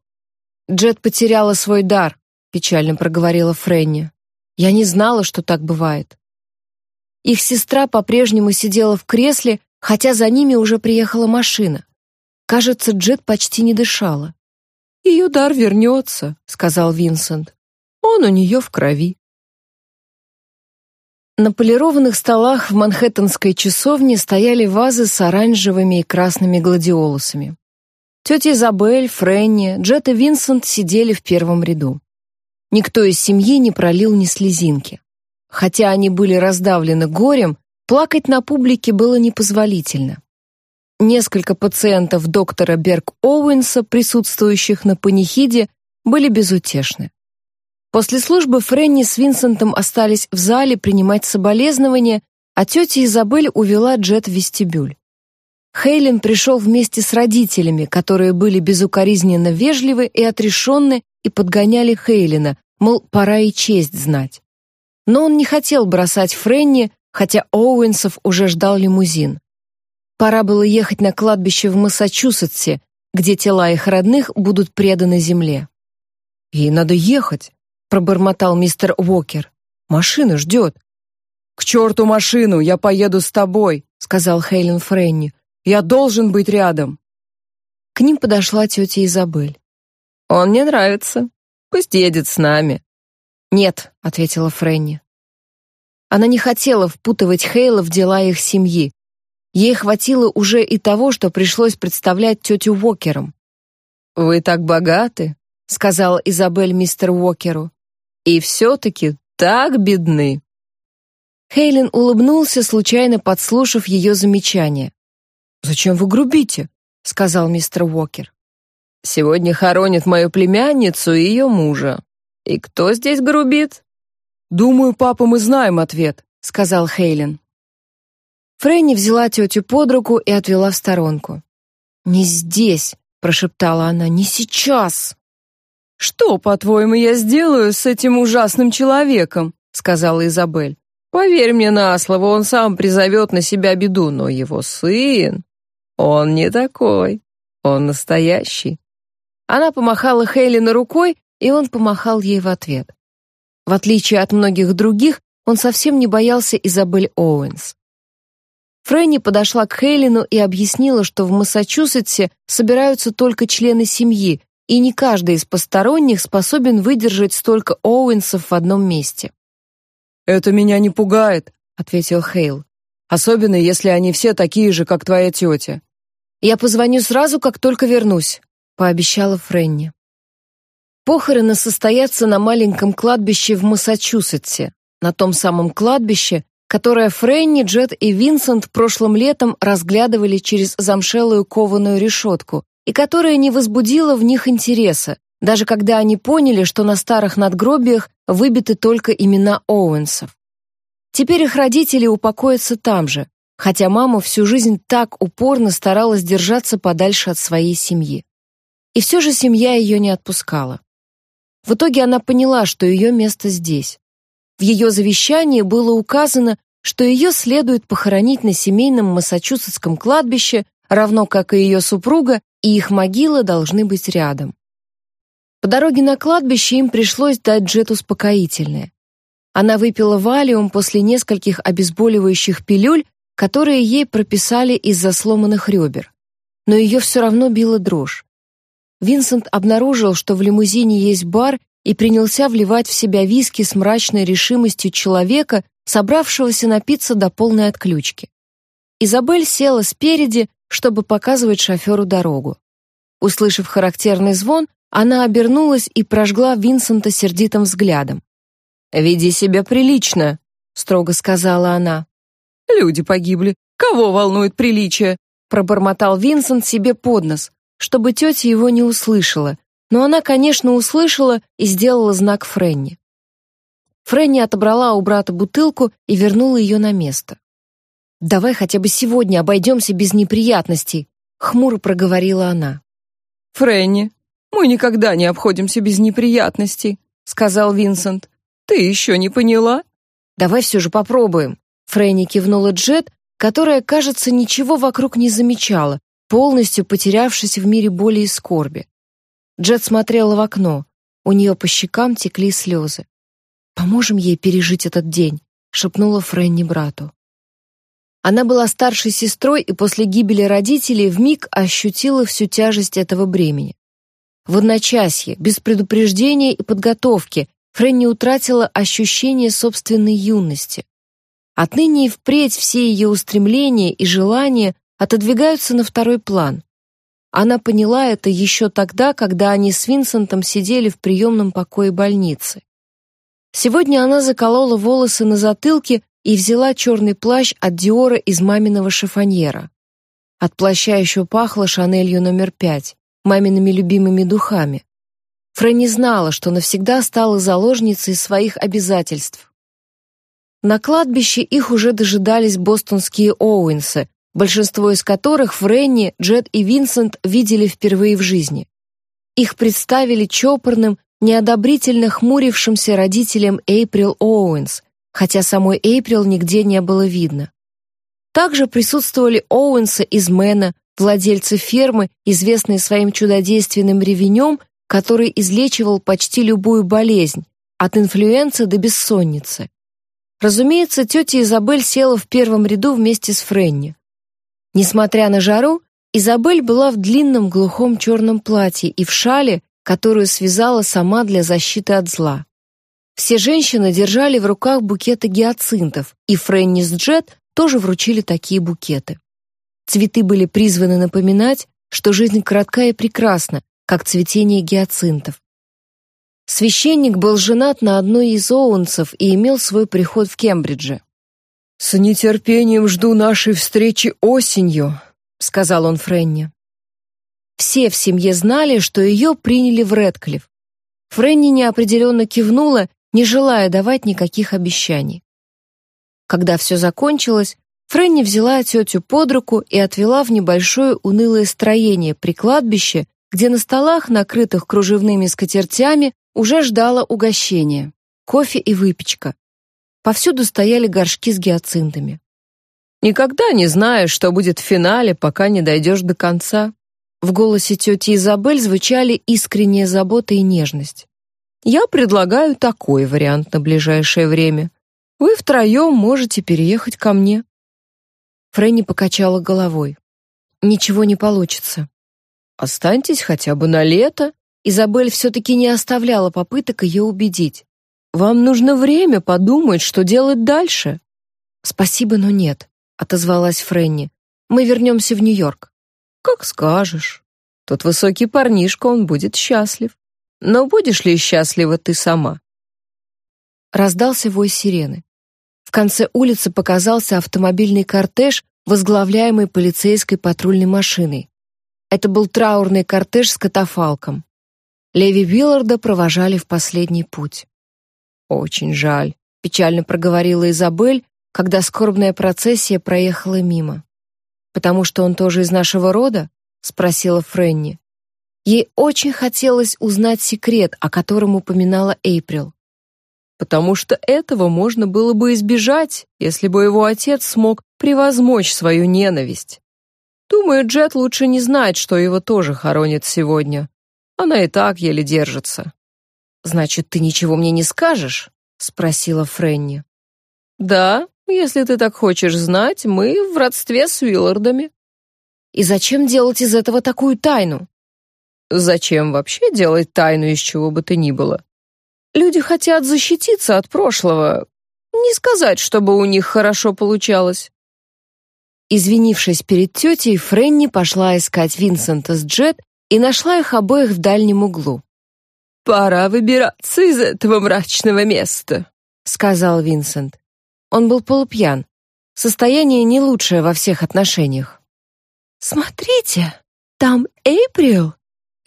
[SPEAKER 1] «Джет потеряла свой дар», — печально проговорила Фрэнни. «Я не знала, что так бывает». Их сестра по-прежнему сидела в кресле, хотя за ними уже приехала машина. Кажется, Джет почти не дышала. «Ее дар вернется», — сказал Винсент. «Он у нее в крови». На полированных столах в манхэттенской часовне стояли вазы с оранжевыми и красными гладиолусами. Тетя Изабель, Фрэнни, Джет и Винсент сидели в первом ряду. Никто из семьи не пролил ни слезинки. Хотя они были раздавлены горем, плакать на публике было непозволительно. Несколько пациентов доктора Берг Оуэнса, присутствующих на панихиде, были безутешны. После службы Фрэнни с Винсентом остались в зале принимать соболезнования, а тетя Изабель увела Джет в вестибюль. Хейлен пришел вместе с родителями, которые были безукоризненно вежливы и отрешенны и подгоняли Хейлена, мол, пора и честь знать. Но он не хотел бросать Фрэнни, хотя Оуэнсов уже ждал лимузин. Пора было ехать на кладбище в Массачусетсе, где тела их родных будут преданы земле.
[SPEAKER 2] «Ей надо ехать», — пробормотал мистер Уокер. «Машина ждет». «К черту машину, я поеду с тобой», — сказал Хейлен Фрэнни. «Я должен быть рядом».
[SPEAKER 1] К ним подошла тетя Изабель.
[SPEAKER 3] «Он мне нравится. Пусть едет с нами».
[SPEAKER 1] «Нет», — ответила Фрэнни. Она не хотела впутывать Хейла в дела их семьи. Ей хватило уже и того, что пришлось представлять тетю Уокером.
[SPEAKER 3] «Вы так богаты», — сказала Изабель мистеру Уокеру. «И все-таки так бедны».
[SPEAKER 1] Хейлен улыбнулся, случайно подслушав ее замечание.
[SPEAKER 2] «Зачем вы грубите?» — сказал мистер Уокер.
[SPEAKER 3] «Сегодня хоронят мою племянницу и ее мужа. И кто здесь грубит?»
[SPEAKER 2] «Думаю, папа, мы знаем ответ», — сказал Хейлен.
[SPEAKER 1] Фрэнни взяла тетю под руку и отвела в сторонку. «Не здесь», — прошептала она, — «не сейчас».
[SPEAKER 2] «Что, по-твоему, я сделаю с этим ужасным человеком?» — сказала Изабель.
[SPEAKER 3] «Поверь мне на слово, он сам призовет на себя беду, но его сын, он не такой, он настоящий».
[SPEAKER 1] Она помахала Хейлину рукой, и он помахал ей в ответ. В отличие от многих других, он совсем не боялся Изабель Оуэнс. Фрэнни подошла к Хейлину и объяснила, что в Массачусетсе собираются только члены семьи, и не каждый из посторонних способен выдержать столько Оуэнсов в одном месте.
[SPEAKER 2] «Это меня не пугает», — ответил Хейл. «Особенно, если они все такие же, как твоя тетя».
[SPEAKER 1] «Я позвоню сразу, как только вернусь», — пообещала Фрэнни. Похороны состоятся на маленьком кладбище в Массачусетсе, на том самом кладбище, которое Фрэнни, Джет и Винсент прошлым летом разглядывали через замшелую кованую решетку, и которая не возбудила в них интереса, даже когда они поняли, что на старых надгробиях выбиты только имена Оуэнсов. Теперь их родители упокоятся там же, хотя мама всю жизнь так упорно старалась держаться подальше от своей семьи. И все же семья ее не отпускала. В итоге она поняла, что ее место здесь. В ее завещании было указано, что ее следует похоронить на семейном массачусетском кладбище, равно как и ее супруга и их могилы должны быть рядом. По дороге на кладбище им пришлось дать Джет успокоительное. Она выпила валиум после нескольких обезболивающих пилюль, которые ей прописали из-за сломанных ребер. Но ее все равно била дрожь. Винсент обнаружил, что в лимузине есть бар, и принялся вливать в себя виски с мрачной решимостью человека, собравшегося напиться до полной отключки. Изабель села спереди, чтобы показывать шоферу дорогу. Услышав характерный звон, она обернулась и прожгла Винсента сердитым взглядом.
[SPEAKER 3] «Веди себя прилично», — строго сказала она.
[SPEAKER 2] «Люди погибли. Кого волнует приличие?» — пробормотал Винсент себе под нос, чтобы тетя его не услышала, но она, конечно, услышала и сделала знак Френни. Френни отобрала у брата бутылку и вернула ее на место. «Давай хотя бы сегодня обойдемся без неприятностей», — хмуро проговорила она.
[SPEAKER 3] «Фрэнни, мы никогда не обходимся без неприятностей», — сказал Винсент. «Ты еще не поняла?»
[SPEAKER 1] «Давай все же попробуем». Фрэнни кивнула Джет, которая, кажется, ничего вокруг не замечала, полностью потерявшись в мире боли и скорби. Джет смотрела в окно. У нее по щекам текли слезы. «Поможем ей пережить этот день», — шепнула Фрэнни брату. Она была старшей сестрой и после гибели родителей вмиг ощутила всю тяжесть этого бремени. В одночасье, без предупреждения и подготовки, Фрэнни утратила ощущение собственной юности. Отныне и впредь все ее устремления и желания отодвигаются на второй план. Она поняла это еще тогда, когда они с Винсентом сидели в приемном покое больницы. Сегодня она заколола волосы на затылке и взяла черный плащ от Диора из маминого шифоньера. От плаща еще пахло Шанелью номер пять, мамиными любимыми духами. Фрэнни знала, что навсегда стала заложницей своих обязательств. На кладбище их уже дожидались бостонские Оуэнсы, большинство из которых Фрэнни, Джет и Винсент видели впервые в жизни. Их представили чопорным, неодобрительно хмурившимся родителям Эйприл Оуэнс, хотя самой Эйприл нигде не было видно. Также присутствовали Оуэнсы из Мэна, владельцы фермы, известные своим чудодейственным ревенем, который излечивал почти любую болезнь, от инфлюенса до бессонницы. Разумеется, тетя Изабель села в первом ряду вместе с Френни. Несмотря на жару, Изабель была в длинном глухом черном платье и в шале, которую связала сама для защиты от зла. Все женщины держали в руках букеты гиацинтов, и Фрэнни с Джет тоже вручили такие букеты. Цветы были призваны напоминать, что жизнь коротка и прекрасна, как цветение гиацинтов. Священник был женат на одной из Оуэнсов и имел свой приход в Кембридже.
[SPEAKER 2] «С нетерпением жду нашей встречи осенью», — сказал он Френни.
[SPEAKER 1] Все в семье знали, что ее приняли в Редклифф. Френни неопределенно кивнула, не желая давать никаких обещаний. Когда все закончилось, Френни взяла тетю под руку и отвела в небольшое унылое строение при кладбище, где на столах, накрытых кружевными скатертями, уже ждало угощение — кофе и выпечка. Повсюду стояли горшки с гиацинтами.
[SPEAKER 2] «Никогда не знаешь, что будет в финале, пока не дойдешь до конца».
[SPEAKER 1] В голосе тети Изабель звучали искренняя забота и нежность.
[SPEAKER 2] «Я предлагаю такой вариант на ближайшее время. Вы втроем можете переехать ко мне».
[SPEAKER 1] Фрэнни покачала головой. «Ничего не получится».
[SPEAKER 2] «Останьтесь хотя бы на лето».
[SPEAKER 1] Изабель все-таки не оставляла попыток ее убедить.
[SPEAKER 2] Вам нужно время подумать, что делать дальше.
[SPEAKER 1] Спасибо, но нет, отозвалась Фрэнни. Мы вернемся в Нью-Йорк.
[SPEAKER 2] Как скажешь. Тот высокий парнишка, он будет счастлив. Но будешь ли счастлива ты сама?
[SPEAKER 1] Раздался вой сирены. В конце улицы показался автомобильный кортеж, возглавляемый полицейской патрульной машиной. Это был траурный кортеж с катафалком. Леви Вилларда провожали в последний путь.
[SPEAKER 2] Очень жаль,
[SPEAKER 1] печально проговорила Изабель, когда скорбная процессия проехала мимо. Потому что он тоже из нашего рода? спросила Френни. Ей очень хотелось узнать секрет, о котором упоминала Эйприл.
[SPEAKER 2] Потому что этого можно было бы избежать, если бы его отец смог превозмочь свою ненависть. Думаю, Джет лучше не знать, что его тоже хоронят сегодня. Она и так еле держится.
[SPEAKER 1] Значит, ты ничего мне не скажешь? спросила Френни.
[SPEAKER 2] Да, если ты так хочешь знать, мы в родстве с Уиллардами.
[SPEAKER 1] И зачем делать из этого такую тайну?
[SPEAKER 2] Зачем вообще делать тайну из чего бы то ни было? Люди хотят защититься от прошлого. Не сказать, чтобы у них хорошо получалось.
[SPEAKER 1] Извинившись перед тетей, Френни пошла искать Винсента с Джет и нашла их обоих в дальнем углу.
[SPEAKER 3] «Пора выбираться из этого мрачного места», —
[SPEAKER 1] сказал Винсент. Он был полупьян. Состояние не лучшее во всех отношениях.
[SPEAKER 3] «Смотрите, там Эйприл!»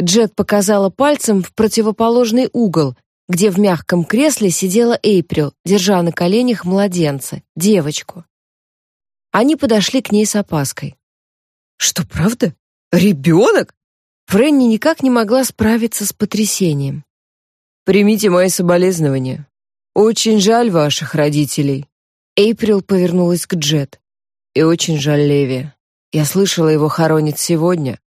[SPEAKER 1] Джет показала пальцем в противоположный угол, где в мягком кресле сидела Эйприл, держа на коленях младенца, девочку. Они подошли к ней с опаской.
[SPEAKER 2] «Что, правда? Ребенок?»
[SPEAKER 1] Фрэнни никак не могла справиться с потрясением.
[SPEAKER 2] «Примите мои соболезнования. Очень жаль ваших родителей».
[SPEAKER 1] Эйприл повернулась к Джет.
[SPEAKER 2] «И очень жаль Леви. Я слышала, его хоронят сегодня».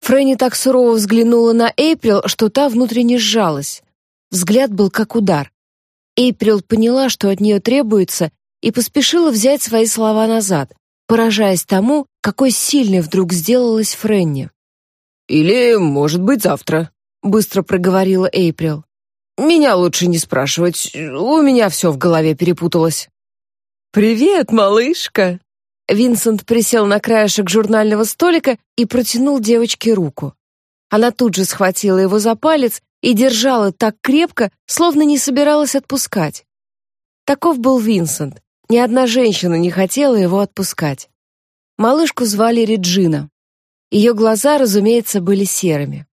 [SPEAKER 1] Фрэнни так сурово взглянула на Эйприл, что та внутренне сжалась. Взгляд был как удар. Эйприл поняла, что от нее требуется, и поспешила взять свои слова назад, поражаясь тому, какой сильной вдруг сделалась Фрэнни.
[SPEAKER 2] Или, может быть, завтра, быстро проговорила Эйприл. Меня лучше не спрашивать, у меня все в голове перепуталось.
[SPEAKER 3] Привет, малышка.
[SPEAKER 1] Винсент присел на краешек журнального столика и протянул девочке руку. Она тут же схватила его за палец и держала так крепко, словно не собиралась отпускать. Таков был Винсент. Ни одна женщина не хотела его отпускать. Малышку звали Реджина. Ее глаза, разумеется, были серыми.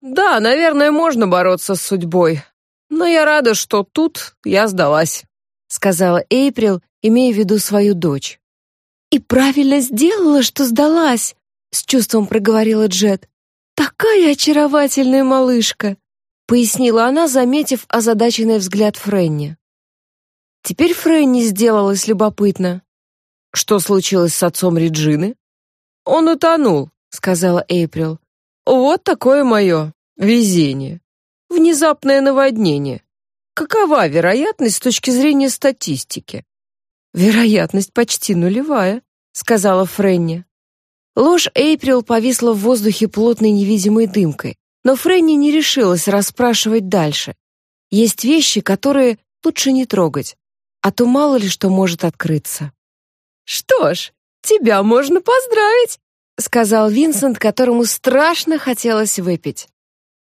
[SPEAKER 3] «Да, наверное, можно бороться с судьбой. Но я рада, что тут я сдалась», —
[SPEAKER 1] сказала Эйприл, имея в виду свою дочь. «И правильно сделала, что сдалась», — с чувством проговорила Джет. «Такая очаровательная малышка!» — пояснила она, заметив озадаченный взгляд Френни. Теперь Френни сделалась любопытно.
[SPEAKER 3] «Что случилось с отцом Реджины?»
[SPEAKER 1] «Он утонул», — сказала Эйприл.
[SPEAKER 3] «Вот такое мое везение. Внезапное наводнение. Какова вероятность с точки зрения статистики?»
[SPEAKER 1] «Вероятность почти нулевая», — сказала Френни. Ложь Эйприл повисла в воздухе плотной невидимой дымкой, но Фрэнни не решилась расспрашивать дальше. Есть вещи, которые лучше не трогать, а то мало ли что может открыться.
[SPEAKER 3] «Что ж, тебя можно поздравить», — сказал Винсент, которому страшно хотелось выпить.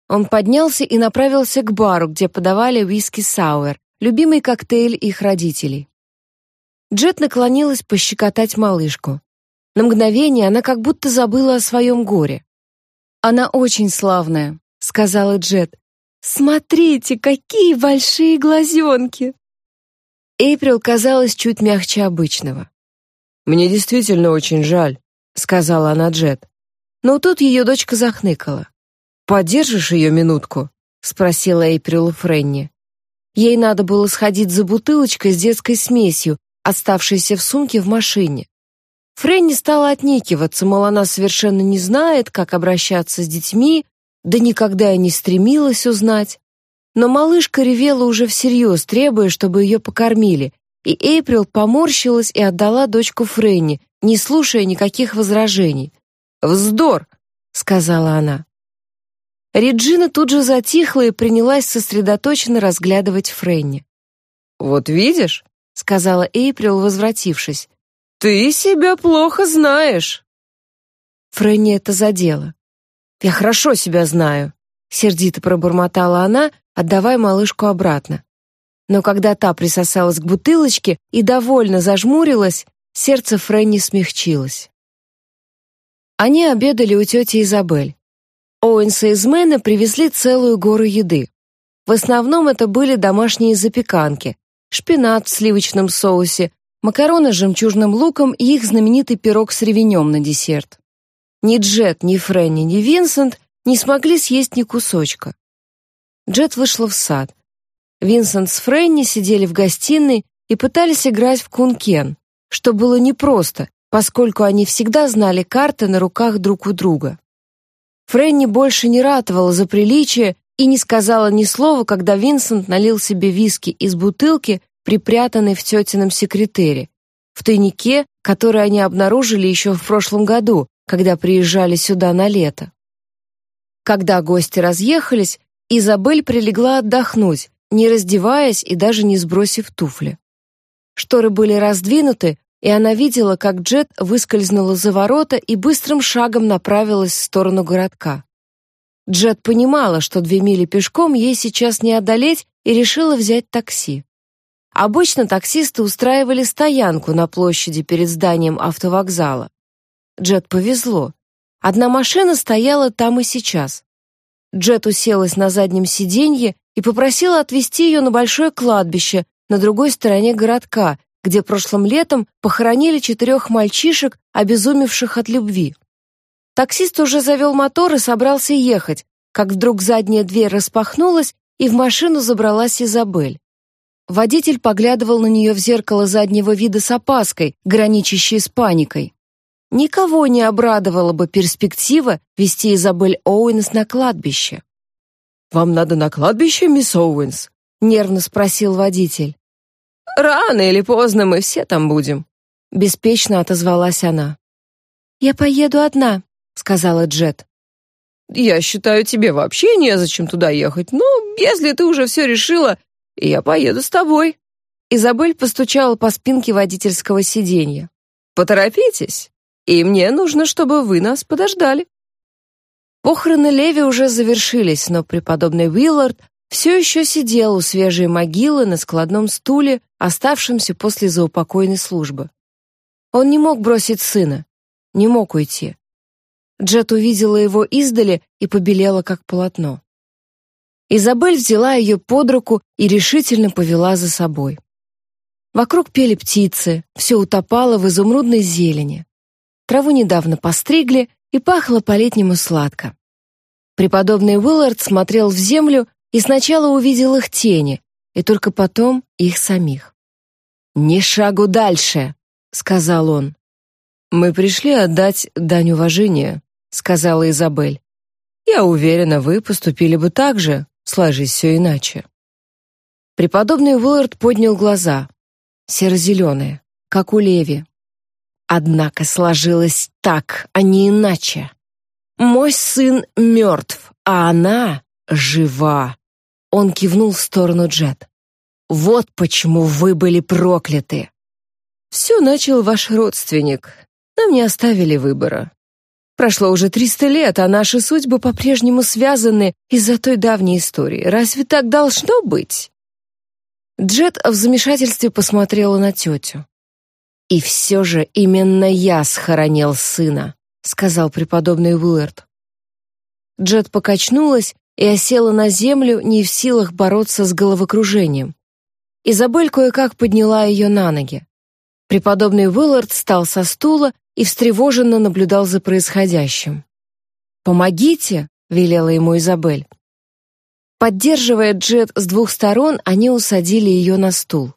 [SPEAKER 1] Он поднялся и направился к бару, где подавали виски-сауэр, любимый коктейль их родителей. Джет наклонилась пощекотать малышку. На мгновение она как будто забыла о своем горе. «Она очень славная», — сказала Джет. «Смотрите, какие большие глазенки!» Эйприл казалась чуть мягче обычного.
[SPEAKER 3] «Мне действительно очень жаль», — сказала она Джет.
[SPEAKER 1] Но тут ее дочка захныкала.
[SPEAKER 3] «Подержишь ее минутку?» — спросила Эйприл Френни.
[SPEAKER 1] Ей надо было сходить за бутылочкой с детской смесью, оставшейся в сумке в машине. Фрэнни стала отнекиваться, мол, она совершенно не знает, как обращаться с детьми, да никогда и не стремилась узнать. Но малышка ревела уже всерьез, требуя, чтобы ее покормили, и Эйприл поморщилась и отдала дочку Фрэнни, не слушая никаких возражений.
[SPEAKER 3] «Вздор!» — сказала она.
[SPEAKER 1] Реджина тут же затихла и принялась сосредоточенно разглядывать Фрэнни.
[SPEAKER 3] «Вот видишь», — сказала Эйприл, возвратившись, «Ты себя плохо знаешь».
[SPEAKER 1] Фрэнни это задело. «Я хорошо себя знаю», — сердито пробормотала она, отдавая малышку обратно. Но когда та присосалась к бутылочке и довольно зажмурилась, сердце Фрэнни смягчилось. Они обедали у тети Изабель. Оуэнса из Мэна привезли целую гору еды. В основном это были домашние запеканки, шпинат в сливочном соусе, макароны с жемчужным луком и их знаменитый пирог с ревенем на десерт. Ни Джет, ни Фрэнни, ни Винсент не смогли съесть ни кусочка. Джет вышла в сад. Винсент с Фрэнни сидели в гостиной и пытались играть в кункен, что было непросто, поскольку они всегда знали карты на руках друг у друга. Фрэнни больше не ратовала за приличие и не сказала ни слова, когда Винсент налил себе виски из бутылки припрятанный в тетином секретере, в тайнике, который они обнаружили еще в прошлом году, когда приезжали сюда на лето. Когда гости разъехались, Изабель прилегла отдохнуть, не раздеваясь и даже не сбросив туфли. Шторы были раздвинуты, и она видела, как Джет выскользнула за ворота и быстрым шагом направилась в сторону городка. Джет понимала, что две мили пешком ей сейчас не одолеть, и решила взять такси. Обычно таксисты устраивали стоянку на площади перед зданием автовокзала. Джет повезло. Одна машина стояла там и сейчас. Джет уселась на заднем сиденье и попросила отвезти ее на большое кладбище на другой стороне городка, где прошлым летом похоронили четырех мальчишек, обезумевших от любви. Таксист уже завел мотор и собрался ехать, как вдруг задняя дверь распахнулась, и в машину забралась Изабель. Водитель поглядывал на нее в зеркало заднего вида с опаской, граничащей с паникой. Никого не обрадовала бы перспектива вести Изабель Оуэнс на кладбище.
[SPEAKER 3] «Вам надо на кладбище, мисс Оуэнс?» — нервно спросил водитель.
[SPEAKER 2] «Рано или поздно мы все там будем», —
[SPEAKER 1] беспечно отозвалась она. «Я поеду одна», — сказала Джет.
[SPEAKER 2] «Я считаю, тебе вообще незачем туда ехать, но если ты уже все решила, «Я поеду с тобой».
[SPEAKER 1] Изабель постучала по спинке водительского сиденья.
[SPEAKER 3] Поторопитесь, и мне нужно, чтобы вы нас подождали».
[SPEAKER 2] Похороны Леви уже завершились, но преподобный Уиллард все еще сидел у свежей могилы на складном стуле, оставшемся после заупокойной службы. Он не мог бросить сына, не мог уйти. Джет увидела его издали и побелела, как полотно. Изабель взяла ее под руку и решительно повела за собой. Вокруг пели птицы, все утопало в изумрудной зелени. Траву недавно постригли, и пахло по-летнему сладко. Преподобный Уиллард смотрел в землю и сначала увидел их тени, и только потом их самих. «Ни шагу дальше», — сказал он. «Мы пришли отдать дань уважения», — сказала Изабель. «Я уверена, вы поступили бы так же, сложись все иначе». Преподобный Уиллард поднял глаза, серо-зеленые, как у Леви. Однако сложилось так, а не иначе. Мой сын мертв, а она жива. Он кивнул в сторону Джет. Вот почему вы были прокляты. Все начал ваш родственник. Нам не оставили выбора. Прошло уже триста лет, а наши судьбы по-прежнему связаны из-за той давней истории. Разве так должно быть? Джет в замешательстве посмотрела на тетю. «И все же именно я схоронил сына», — сказал преподобный Уиллард. Джет покачнулась и осела на землю, не в силах бороться с головокружением. Изабель кое-как подняла ее на ноги. Преподобный Уиллард встал со стула и встревоженно наблюдал за происходящим. «Помогите!» — велела ему Изабель. Поддерживая Джет с двух сторон, они усадили ее на стул.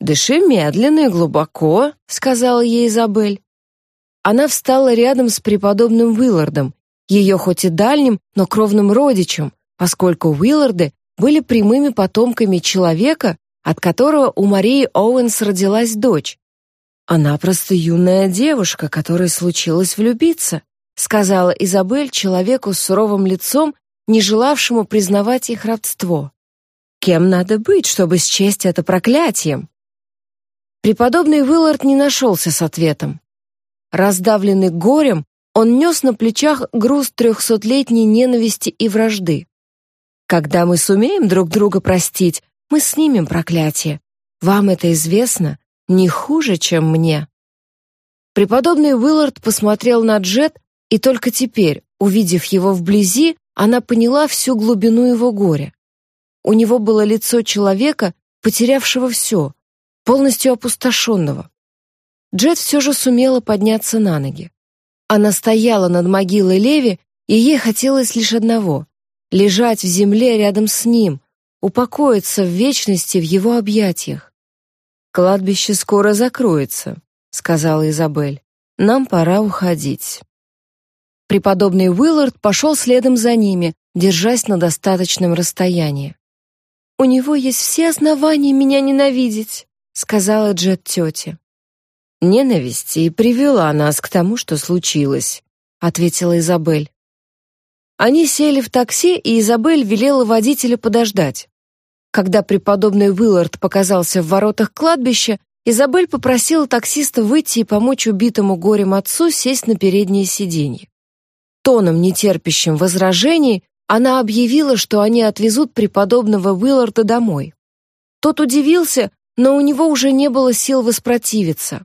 [SPEAKER 2] «Дыши медленно и глубоко», — сказала ей Изабель. Она встала рядом с преподобным Уиллардом, ее хоть и дальним, но кровным родичем, поскольку Уилларды были прямыми потомками человека, от которого у Марии Оуэнс родилась дочь. Она просто юная девушка, которой случилось влюбиться, сказала Изабель человеку с суровым лицом не желавшему признавать их родство. Кем надо быть, чтобы счесть это проклятием? Преподобный Уиллард не нашелся с ответом. Раздавленный горем, он нес на плечах груз трехсотлетней ненависти и вражды. Когда мы сумеем друг друга простить, мы снимем проклятие. Вам это известно не хуже, чем мне. Преподобный Уиллард посмотрел на Джет, и только теперь, увидев его вблизи, она поняла всю глубину его горя. У него было лицо человека, потерявшего все, полностью опустошенного. Джет все же сумела подняться на ноги. Она стояла над могилой Леви, и ей хотелось лишь одного — лежать в земле рядом с ним, упокоиться в вечности в его объятиях. «Кладбище скоро закроется», — сказала Изабель. «Нам пора уходить». Преподобный Уиллард пошел следом за ними, держась на достаточном расстоянии. «У него есть все основания меня ненавидеть», — сказала Джет тете. «Ненависть и привела нас к тому, что случилось», — ответила Изабель. Они сели в такси, и Изабель велела водителю подождать. Когда преподобный Уиллард показался в воротах кладбища, Изабель попросила таксиста выйти и помочь убитому горем отцу сесть на переднее сиденье. Тоном, нетерпящим возражений, она объявила, что они отвезут преподобного Уилларда домой. Тот удивился, но у него уже не было сил воспротивиться.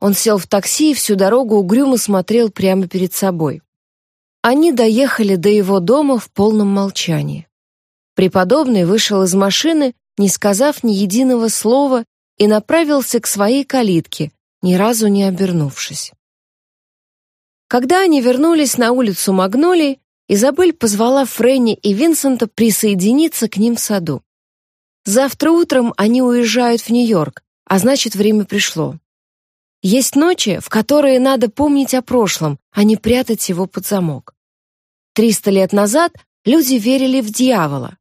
[SPEAKER 2] Он сел в такси и всю дорогу угрюмо смотрел прямо перед собой. Они доехали до его дома в полном молчании. Преподобный вышел из машины, не сказав ни единого слова, и направился к своей калитке, ни разу не обернувшись. Когда они вернулись на улицу Магнолий, Изабель позвала Фрэнни и Винсента присоединиться к ним в саду. Завтра утром они уезжают в Нью-Йорк, а значит, время пришло. Есть ночи, в которые надо помнить о прошлом, а не прятать его под замок. Триста лет назад люди верили в дьявола.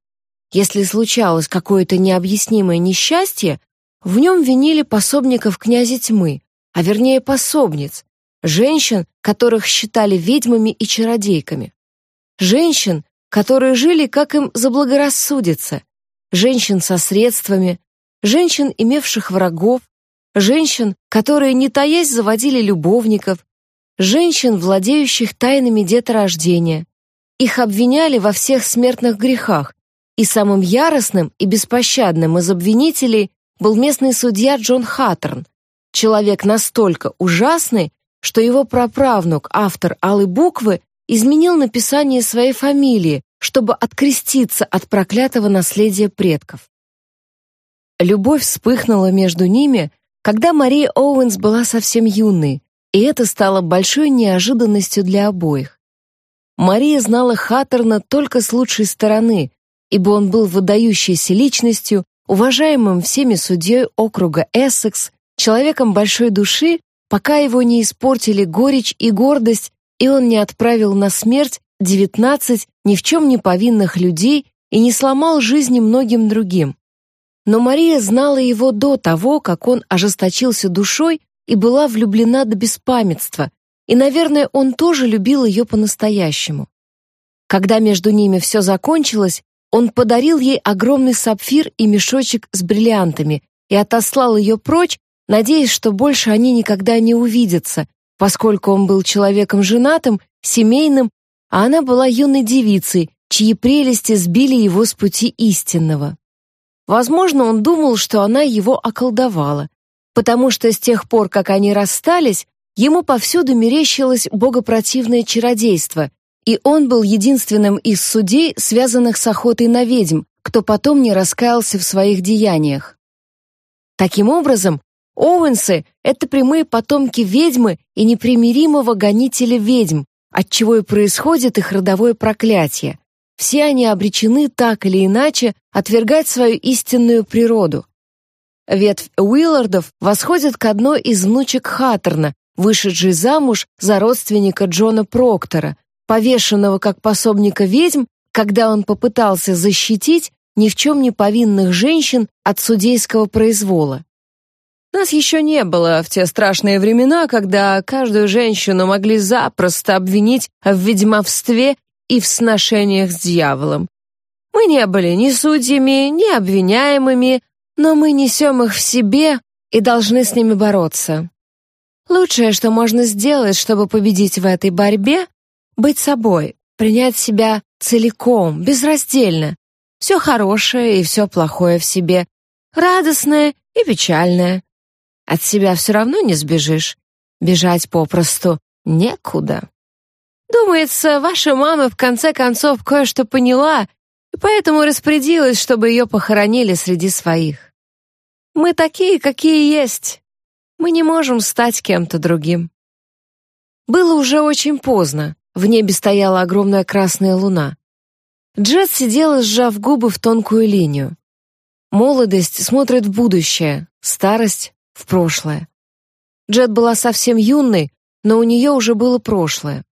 [SPEAKER 2] Если случалось какое-то необъяснимое несчастье, в нем винили пособников князя тьмы, а вернее пособниц, женщин, которых считали ведьмами и чародейками, женщин, которые жили, как им заблагорассудится, женщин со средствами, женщин, имевших врагов,
[SPEAKER 1] женщин, которые не таясь заводили любовников, женщин, владеющих тайнами деторождения. Их обвиняли во всех смертных грехах, и самым яростным и беспощадным из обвинителей был местный судья Джон Хаттерн, человек настолько ужасный, что его праправнук, автор «Алой буквы», изменил написание своей фамилии, чтобы откреститься от проклятого наследия предков. Любовь вспыхнула между ними, когда Мария Оуэнс была совсем юной, и это стало большой неожиданностью для обоих. Мария знала Хаттерна только с лучшей стороны, ибо он был выдающейся личностью, уважаемым всеми судьей округа Эссекс, человеком большой души, пока его не испортили горечь и гордость, и он не отправил на смерть 19 ни в чем не повинных людей и не сломал жизни многим другим. Но Мария знала его до того, как он ожесточился душой и была влюблена до беспамятства, и, наверное, он тоже любил ее по-настоящему. Когда между ними все закончилось, он подарил ей огромный сапфир и мешочек с бриллиантами и отослал ее прочь, надеясь, что больше они никогда не увидятся, поскольку он был человеком женатым, семейным, а она была юной девицей, чьи прелести сбили его с пути истинного. Возможно, он думал, что она его околдовала, потому что с тех пор, как они расстались, ему повсюду мерещилось богопротивное чародейство, и он был единственным из судей, связанных с охотой на ведьм, кто потом не раскаялся в своих деяниях. Таким образом, Оуэнсы — это прямые потомки ведьмы и непримиримого гонителя ведьм, отчего и происходит их родовое проклятие. Все они обречены так или иначе отвергать свою истинную природу. Ветвь Уиллардов восходит к одной из внучек Хаттерна, вышедшей замуж за родственника Джона Проктора, повешенного как пособника ведьм, когда он попытался защитить ни в чем не повинных женщин от судейского произвола. Нас еще не было в те страшные времена, когда каждую женщину могли запросто обвинить в ведьмовстве и в сношениях с дьяволом. Мы не были ни судьями, ни обвиняемыми, но мы несем их в себе и должны с ними бороться. Лучшее, что можно сделать, чтобы победить в этой борьбе, быть собой, принять себя целиком, безраздельно. Все хорошее и все плохое в себе, радостное и печальное. От себя все равно не сбежишь. Бежать попросту некуда. Думается, ваша мама в конце концов кое-что поняла и поэтому распорядилась, чтобы ее похоронили среди своих. Мы такие, какие есть. Мы не можем стать кем-то другим. Было уже очень поздно. В небе стояла огромная красная луна. Джет сидела, сжав губы в тонкую линию. Молодость смотрит в будущее, старость в прошлое. Джет была совсем юной, но у нее уже было прошлое.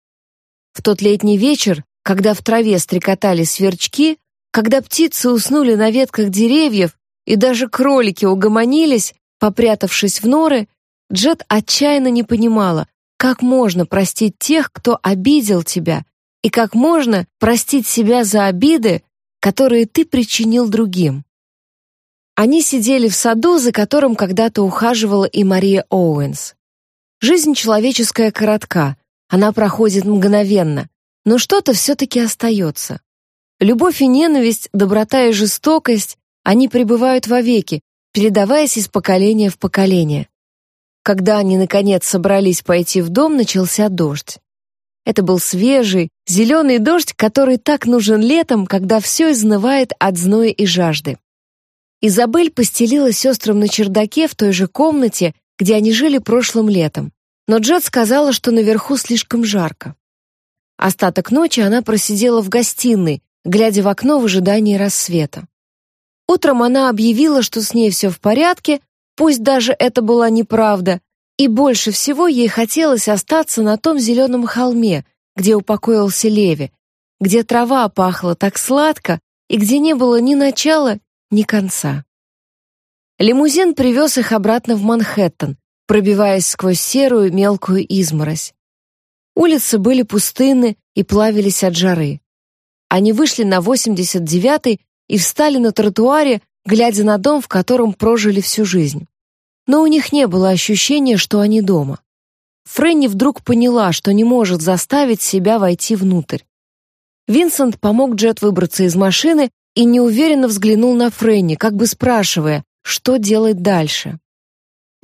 [SPEAKER 1] В тот летний вечер, когда в траве стрекотали сверчки, когда птицы уснули на ветках деревьев и даже кролики угомонились, попрятавшись в норы, Джет отчаянно не понимала, как можно простить тех, кто обидел тебя, и как можно простить себя за обиды, которые ты причинил другим. Они сидели в саду, за которым когда-то ухаживала и Мария Оуэнс. Жизнь человеческая коротка, она проходит мгновенно, но что-то все-таки остается. Любовь и ненависть, доброта и жестокость, они пребывают вовеки, передаваясь из поколения в поколение. Когда они, наконец, собрались пойти в дом, начался дождь. Это был свежий, зеленый дождь, который так нужен летом, когда все изнывает от зноя и жажды. Изабель постелила сестрам на чердаке в той же комнате, где они жили прошлым летом. Но Джет сказала, что наверху слишком жарко. Остаток ночи она просидела в гостиной, глядя в окно в ожидании рассвета. Утром она объявила, что с ней все в порядке, пусть даже это была неправда, и больше всего ей хотелось остаться на том зеленом холме, где упокоился Леви, где трава пахла так сладко и где не было ни начала, ни конца. Лимузин привез их обратно в Манхэттен, пробиваясь сквозь серую мелкую изморозь. Улицы были пустынны и плавились от жары. Они вышли на 89-й и встали на тротуаре, глядя на дом, в котором прожили всю жизнь. но у них не было ощущения, что они дома. Фрэнни вдруг поняла, что не может заставить себя войти внутрь. Винсент помог Джет выбраться из машины и неуверенно взглянул на Фрэнни, как бы спрашивая, что делать дальше.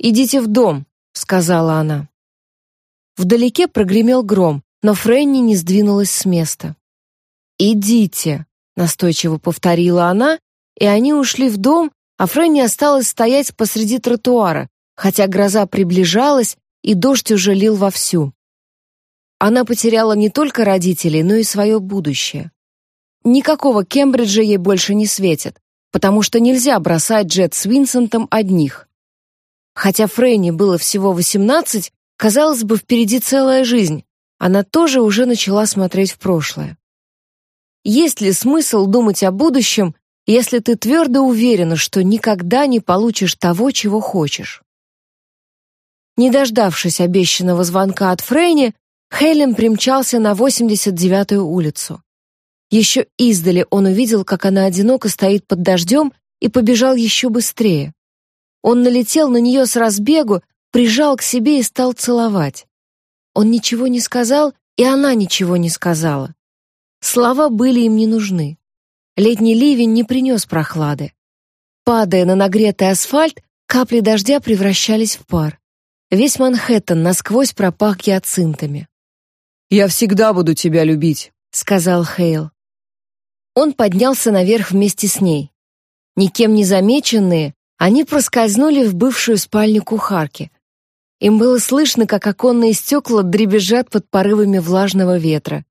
[SPEAKER 1] «Идите в дом», — сказала она. Вдалеке прогремел гром, но Фрэнни не сдвинулась с места. «Идите», — настойчиво повторила она, и они ушли в дом, а Фрэнни осталась стоять посреди тротуара, хотя гроза приближалась, и дождь уже лил вовсю. Она потеряла не только родителей, но и свое будущее. Никакого Кембриджа ей больше не светит, потому что нельзя бросать Джет с Винсентом одних. Хотя Фрэнни было всего 18, казалось бы, впереди целая жизнь. Она тоже уже начала смотреть в прошлое. Есть ли смысл думать о будущем, если ты твердо уверена, что никогда не получишь того, чего хочешь? Не дождавшись обещанного звонка от Фрейни, Хелен примчался на 89-ю улицу. Еще издали он увидел, как она одиноко стоит под дождем, и побежал еще быстрее. Он налетел на нее с разбегу, прижал к себе и стал целовать. Он ничего не сказал, и она ничего не сказала. Слова были им не нужны. Летний ливень не принес прохлады. Падая на нагретый асфальт, капли дождя превращались в пар. Весь Манхэттен насквозь пропах гиацинтами.
[SPEAKER 2] «Я всегда буду тебя любить», —
[SPEAKER 1] сказал Хейл. Он поднялся наверх вместе с ней. Никем не замеченные, они проскользнули в бывшую спальню кухарки. Им было слышно, как оконные стекла дребезжат под порывами влажного ветра.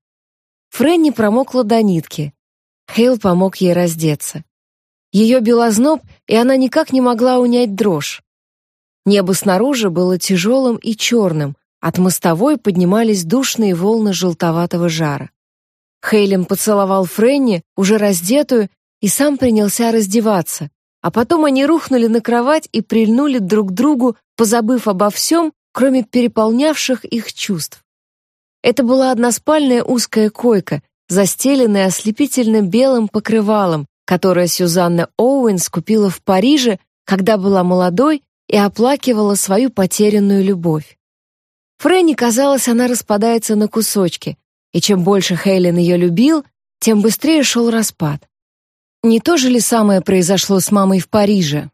[SPEAKER 1] Фрэнни промокла до нитки. Хейл помог ей раздеться. Ее бил озноб, и она никак не могла унять дрожь. Небо снаружи было тяжелым и черным, от мостовой поднимались душные волны желтоватого жара. Хейлем поцеловал Фрэнни, уже раздетую, и сам принялся раздеваться, а потом они рухнули на кровать и прильнули друг к другу, позабыв обо всем, кроме переполнявших их чувств. Это была односпальная узкая койка, застеленная ослепительно белым покрывалом, которое Сюзанна Оуэнс купила в Париже, когда была молодой и оплакивала свою потерянную любовь. Фрэнни казалось, она распадается на кусочки, и чем больше Хейлен ее любил, тем быстрее шел распад. Не то же ли самое произошло с мамой в Париже?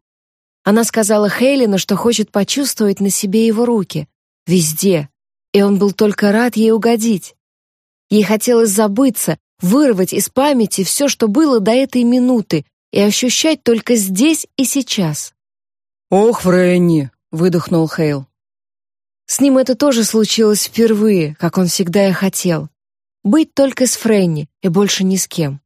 [SPEAKER 1] Она сказала Хейлену, что хочет почувствовать на себе его руки, везде, и он был только рад ей угодить. Ей хотелось забыться, вырвать из памяти все, что было до этой минуты, и ощущать только здесь и сейчас.
[SPEAKER 2] «Ох, Фрэнни!» — выдохнул Хейл.
[SPEAKER 1] С ним это тоже случилось впервые, как он всегда и хотел. Быть только с Фрэнни и больше ни с кем.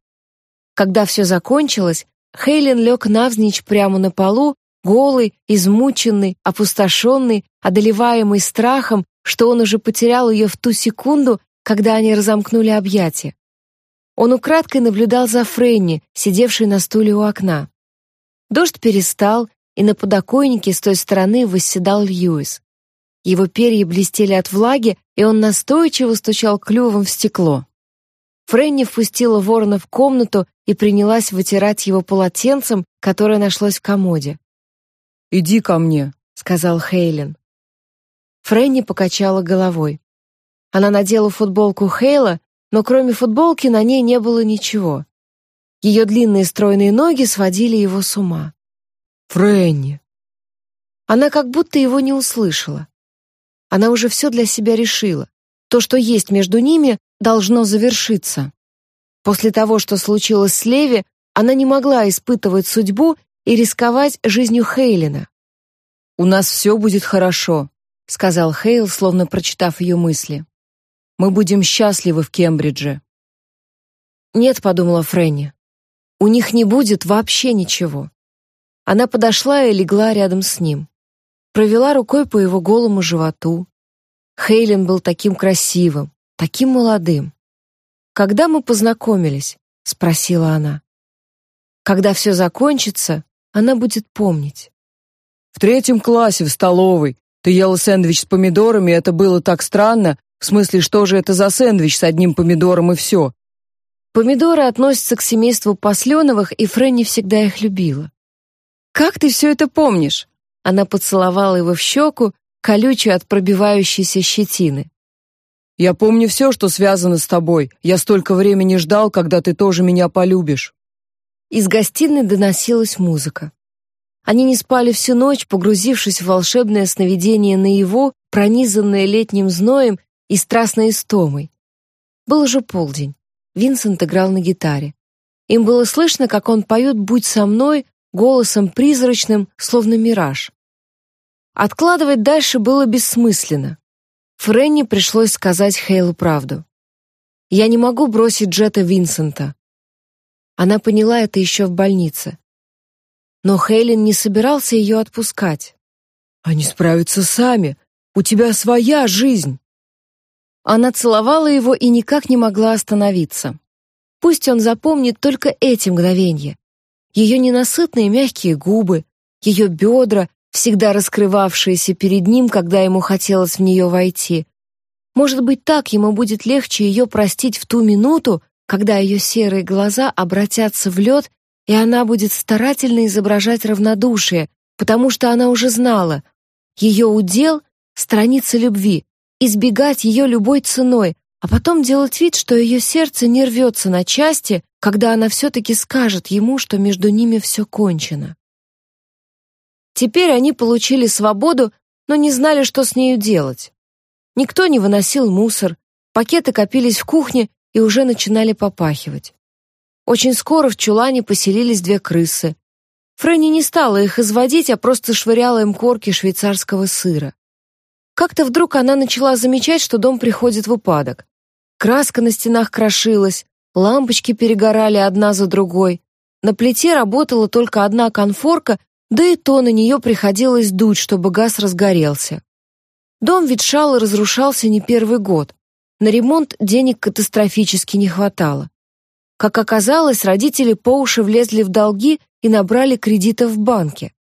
[SPEAKER 1] Когда все закончилось, Хейлен лег навзничь прямо на полу, голый, измученный, опустошенный, одолеваемый страхом, что он уже потерял ее в ту секунду, когда они разомкнули объятия. Он украдкой наблюдал за Фрэнни, сидевшей на стуле у окна. Дождь перестал, и на подоконнике с той стороны восседал Льюис. Его перья блестели от влаги, и он настойчиво стучал клювом в стекло. Фрэнни впустила ворона в комнату и принялась вытирать его полотенцем, которое нашлось в комоде.
[SPEAKER 2] «Иди ко мне», — сказал
[SPEAKER 1] Хейлен. Фрэнни покачала головой. Она надела футболку Хейла, но кроме футболки на ней не было ничего. Ее длинные стройные ноги сводили его с ума.
[SPEAKER 2] «Фрэнни!»
[SPEAKER 1] Она как будто его не услышала. Она уже все для себя решила. То, что есть между ними, должно завершиться. После того, что случилось с Леви, она не могла испытывать судьбу и рисковать жизнью Хейлина.
[SPEAKER 2] «У нас все будет хорошо», — сказал Хейл, словно прочитав ее мысли. Мы будем счастливы в Кембридже.
[SPEAKER 1] Нет, подумала Фрэнни. У них не будет вообще ничего. Она подошла и легла рядом с ним. Провела рукой по его голому животу. Хейлен был таким красивым, таким молодым. Когда мы познакомились? спросила она. Когда все закончится, она будет помнить.
[SPEAKER 2] В третьем классе в столовой ты ела сэндвич с помидорами, это было так странно, в смысле, что же это за сэндвич с одним помидором и все?
[SPEAKER 1] Помидоры относятся к семейству посленовых, и Фрэнни всегда их любила.
[SPEAKER 3] «Как ты все это помнишь?»
[SPEAKER 1] Она поцеловала его в щеку, колючую от пробивающейся щетины.
[SPEAKER 2] «Я помню все, что связано с тобой. Я столько времени ждал, когда ты тоже меня полюбишь».
[SPEAKER 1] Из гостиной доносилась музыка. Они не спали всю ночь, погрузившись в волшебное сновидение на его, пронизанное летним зноем и страстной истомой. Был уже полдень. Винсент играл на гитаре. Им было слышно, как он поет «Будь со мной» голосом призрачным, словно мираж. Откладывать дальше было бессмысленно. Фрэнни пришлось сказать Хейлу правду. «Я не могу бросить Джета Винсента». Она поняла это еще в больнице. Но Хейлин не собирался ее отпускать.
[SPEAKER 2] «Они справятся сами. У тебя своя жизнь».
[SPEAKER 1] Она целовала его и никак не могла остановиться. Пусть он запомнит только эти мгновения. Ее ненасытные мягкие губы, ее бедра, всегда раскрывавшиеся перед ним, когда ему хотелось в нее войти. Может быть, так ему будет легче ее простить в ту минуту, когда ее серые глаза обратятся в лед, и она будет старательно изображать равнодушие, потому что она уже знала. Ее удел — страница любви, избегать ее любой ценой, а потом делать вид, что ее сердце не рвется на части, когда она все-таки скажет ему, что между ними все кончено. Теперь они получили свободу, но не знали, что с нею делать. Никто не выносил мусор, пакеты копились в кухне и уже начинали попахивать. Очень скоро в чулане поселились две крысы. Фрэнни не стала их изводить, а просто швыряла им корки швейцарского сыра. Как-то вдруг она начала замечать, что дом приходит в упадок. Краска на стенах крошилась, лампочки перегорали одна за другой. На плите работала только одна конфорка, да и то на нее приходилось дуть, чтобы газ разгорелся. Дом ветшал и разрушался не первый год. На ремонт денег катастрофически не хватало. Как оказалось, родители по уши влезли в долги и набрали кредитов в банке.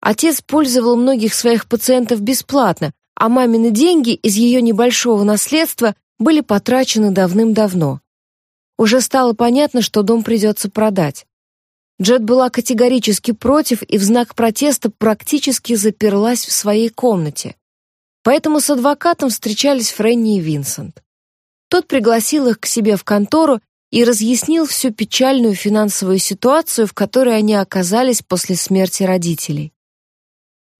[SPEAKER 1] Отец пользовал многих своих пациентов бесплатно, а мамины деньги из ее небольшого наследства были потрачены давным-давно. Уже стало понятно, что дом придется продать. Джет была категорически против и в знак протеста практически заперлась в своей комнате. Поэтому с адвокатом встречались Фрэнни и Винсент. Тот пригласил их к себе в контору и разъяснил всю печальную финансовую ситуацию, в которой они оказались после смерти родителей.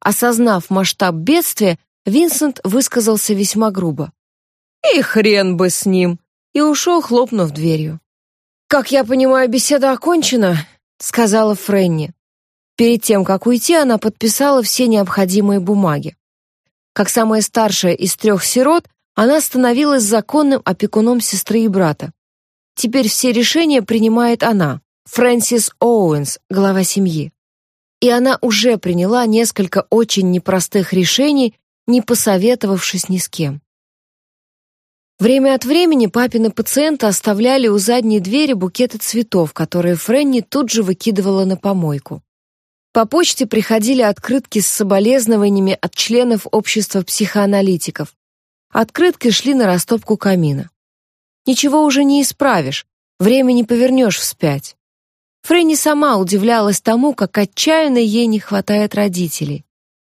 [SPEAKER 1] Осознав масштаб бедствия, Винсент высказался весьма грубо.
[SPEAKER 2] «И хрен бы с ним!» и ушел, хлопнув дверью.
[SPEAKER 1] «Как я понимаю, беседа окончена», — сказала Фрэнни. Перед тем, как уйти, она подписала все необходимые бумаги. Как самая старшая из трех сирот, она становилась законным опекуном сестры и брата. Теперь все решения принимает она, Фрэнсис Оуэнс, глава семьи. И она уже приняла несколько очень непростых решений, не посоветовавшись ни с кем. Время от времени папины пациенты оставляли у задней двери букеты цветов, которые Фрэнни тут же выкидывала на помойку. По почте приходили открытки с соболезнованиями от членов общества психоаналитиков. Открытки шли на растопку камина. Ничего уже не исправишь, время не повернешь вспять. Фрэнни сама удивлялась тому, как отчаянно ей не хватает родителей.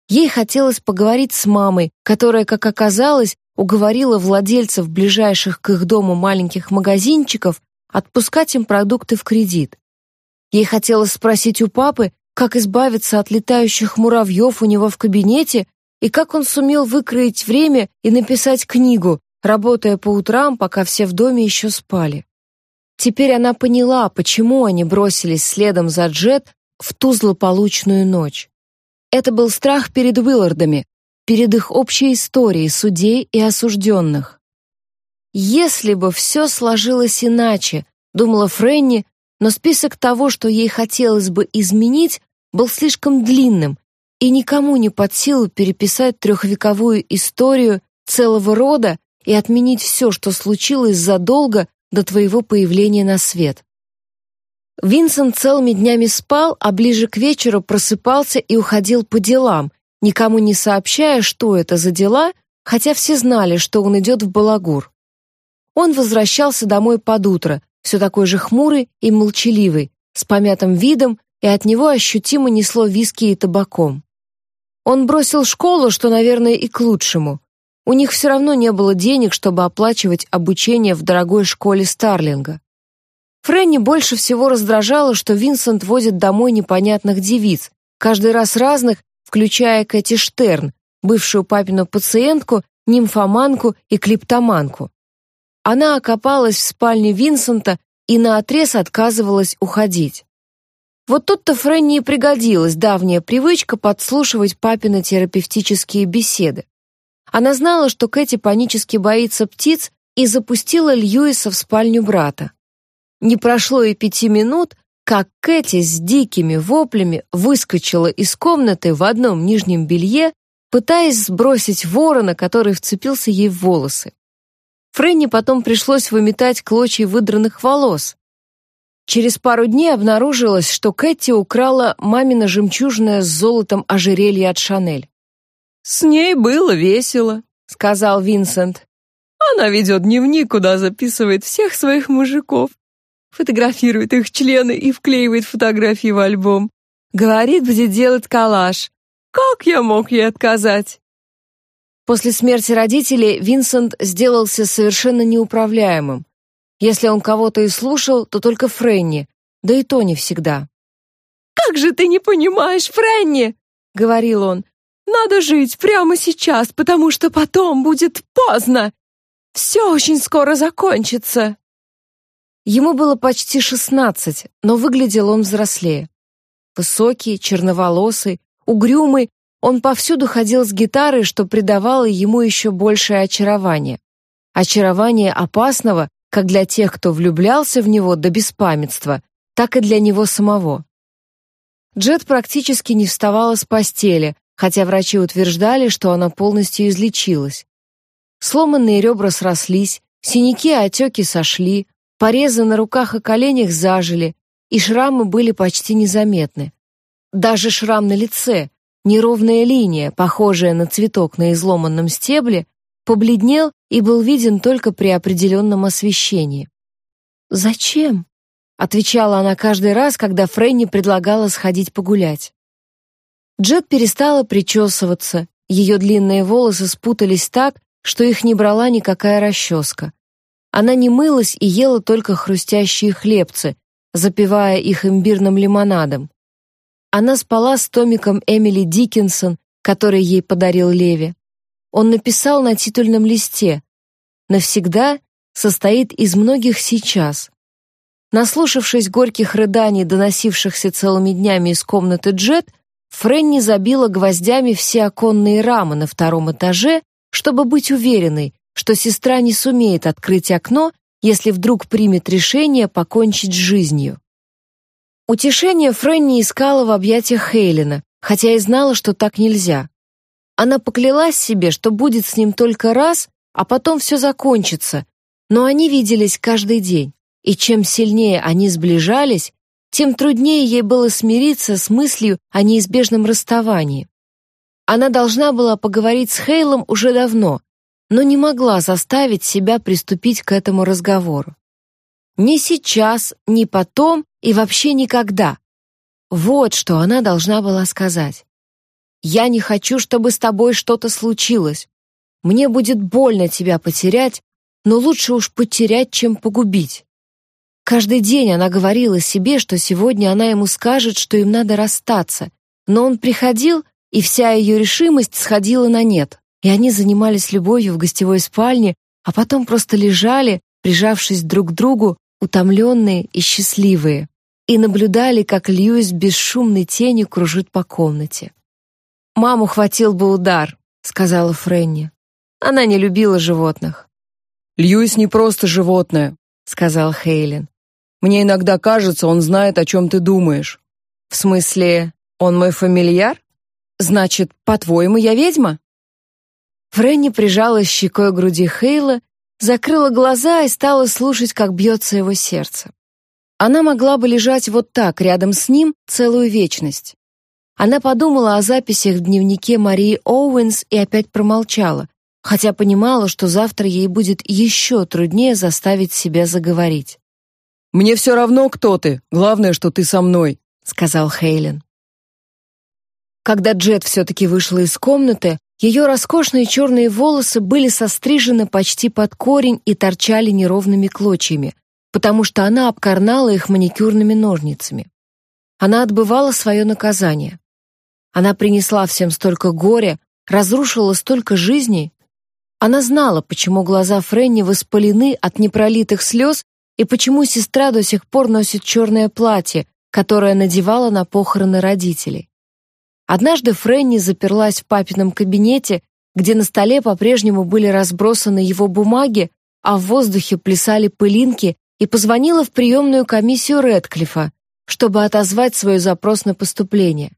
[SPEAKER 1] Ей хотелось поговорить с мамой, которая, как оказалось, уговорила владельцев ближайших к их дому маленьких магазинчиков отпускать им продукты в кредит. Ей хотелось спросить у папы, как избавиться от летающих муравьев у него в кабинете и как он сумел выкроить время и написать книгу, работая по утрам, пока все в доме еще спали. Теперь она поняла, почему они бросились следом за Джет в ту злополучную ночь. Это был страх перед Уиллардами, перед их общей историей судей и осужденных. Если бы все сложилось иначе, думала Фрэнни, но список того, что ей хотелось бы изменить, был слишком длинным, и никому не под силу переписать трехвековую историю целого рода и отменить все, что случилось задолго до твоего появления на свет. Винсент целыми днями спал, а ближе к вечеру просыпался и уходил по делам, никому не сообщая, что это за дела, хотя все знали, что он идет в Балагур. Он возвращался домой под утро, все такой же хмурый и молчаливый, с помятым видом, и от него ощутимо несло виски и табаком. Он бросил школу, что, наверное, и к лучшему. У них все равно не было денег, чтобы оплачивать обучение в дорогой школе Старлинга. Фрэнни больше всего раздражало, что Винсент возит домой непонятных девиц, каждый раз разных, включая Кэти Штерн, бывшую папину пациентку, нимфоманку и клиптоманку. Она окопалась в спальне Винсента и наотрез отказывалась уходить. Вот тут-то Фрэнни и пригодилась давняя привычка подслушивать папины терапевтические беседы. Она знала, что Кэти панически боится птиц, и запустила Льюиса в спальню брата. Не прошло и пяти минут, как Кэти с дикими воплями выскочила из комнаты в одном нижнем белье, пытаясь сбросить ворона, который вцепился ей в волосы. Фрэнни потом пришлось выметать клочья выдранных волос. Через пару дней обнаружилось, что Кэти украла мамино жемчужное с золотом ожерелье от Шанель.
[SPEAKER 3] «С ней было весело», — сказал Винсент. «Она ведет дневник, куда записывает всех своих мужиков, фотографирует их члены и вклеивает фотографии в альбом. Говорит, будет делать коллаж. Как я мог ей отказать?»
[SPEAKER 1] После смерти родителей Винсент сделался совершенно неуправляемым. Если он кого-то и слушал, то только Фрэнни, да и то не всегда.
[SPEAKER 3] «Как же ты не понимаешь, Фрэнни!» — говорил он. «Надо жить прямо сейчас, потому что потом будет поздно. Все очень скоро закончится».
[SPEAKER 1] Ему было почти шестнадцать, но выглядел он взрослее. Высокий, черноволосый, угрюмый, он повсюду ходил с гитарой, что придавало ему еще большее очарование. Очарование опасного, как для тех, кто влюблялся в него до беспамятства, так и для него самого. Джет практически не вставала с постели, хотя врачи утверждали, что она полностью излечилась. Сломанные ребра срослись, синяки и отеки сошли, порезы на руках и коленях зажили, и шрамы были почти незаметны. Даже шрам на лице, неровная линия, похожая на цветок на изломанном стебле, побледнел и был виден только при определенном освещении. «Зачем?» — отвечала она каждый раз, когда Фрэнни предлагала сходить погулять. Джет перестала причесываться, ее длинные волосы спутались так, что их не брала никакая расческа. Она не мылась и ела только хрустящие хлебцы, запивая их имбирным лимонадом. Она спала с томиком Эмили Диккенсон, который ей подарил Леви он написал на титульном листе «Навсегда состоит из многих сейчас». Наслушавшись горьких рыданий, доносившихся целыми днями из комнаты Джет, Фрэнни забила гвоздями все оконные рамы на втором этаже, чтобы быть уверенной, что сестра не сумеет открыть окно, если вдруг примет решение покончить с жизнью. Утешение Фрэнни искала в объятиях Хейлина, хотя и знала, что так нельзя. Она поклялась себе, что будет с ним только раз, а потом все закончится. Но они виделись каждый день, и чем сильнее они сближались, тем труднее ей было смириться с мыслью о неизбежном расставании. Она должна была поговорить с Хейлом уже давно, но не могла заставить себя приступить к этому разговору. Ни сейчас, ни потом и вообще никогда. Вот что она должна была сказать. Я не хочу, чтобы с тобой что-то случилось. Мне будет больно тебя потерять, но лучше уж потерять, чем погубить. Каждый день она говорила себе, что сегодня она ему скажет, что им надо расстаться. Но он приходил, и вся ее решимость сходила на нет. И они занимались любовью в гостевой спальне, а потом просто лежали, прижавшись друг к другу, утомленные и счастливые, и наблюдали, как Льюис бесшумной тенью кружит по комнате. «Маму хватил бы удар», — сказала Фрэнни. Она не любила животных.
[SPEAKER 3] «Льюис не просто животное», — сказал Хейлен. «Мне иногда кажется, он знает, о чем ты думаешь».
[SPEAKER 1] «В смысле, он мой фамильяр? Значит, по-твоему, я ведьма?» Фрэнни прижала щекой к груди Хейла, закрыла глаза и стала слушать, как бьется его сердце. Она могла бы лежать вот так, рядом с ним, целую вечность. Она подумала о записях в дневнике Марии Оуэнс и опять промолчала, хотя понимала, что завтра ей будет еще труднее заставить себя заговорить.
[SPEAKER 3] «Мне все равно, кто ты. Главное, что ты со мной», —
[SPEAKER 1] сказал Хейлен. Когда Джет все-таки вышла из комнаты, ее роскошные черные волосы были сострижены почти под корень и торчали неровными клочьями, потому что она обкорнала их маникюрными ножницами. Она отбывала свое наказание. Она принесла всем столько горя, разрушила столько жизней. Она знала, почему глаза Фрэнни воспалены от непролитых слез и почему сестра до сих пор носит черное платье, которое надевала на похороны родителей. Однажды Фрэнни заперлась в папином кабинете, где на столе по-прежнему были разбросаны его бумаги, а в воздухе плясали пылинки, и позвонила в приемную комиссию Редклифа, чтобы отозвать свой запрос на поступление.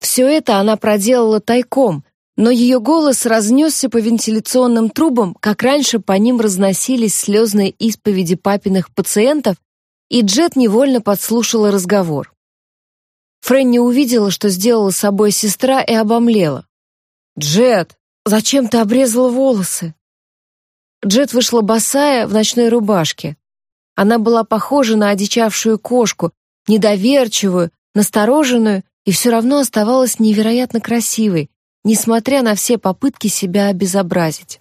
[SPEAKER 1] Все это она проделала тайком, но ее голос разнесся по вентиляционным трубам, как раньше по ним разносились слезные исповеди папиных пациентов, и Джет невольно подслушала разговор. Фрэнни увидела, что сделала с собой сестра, и обомлела. «Джет, зачем ты обрезала волосы?» Джет вышла босая в ночной рубашке. Она была похожа на одичавшую кошку, недоверчивую, настороженную и все равно оставалась невероятно красивой, несмотря на все попытки себя обезобразить.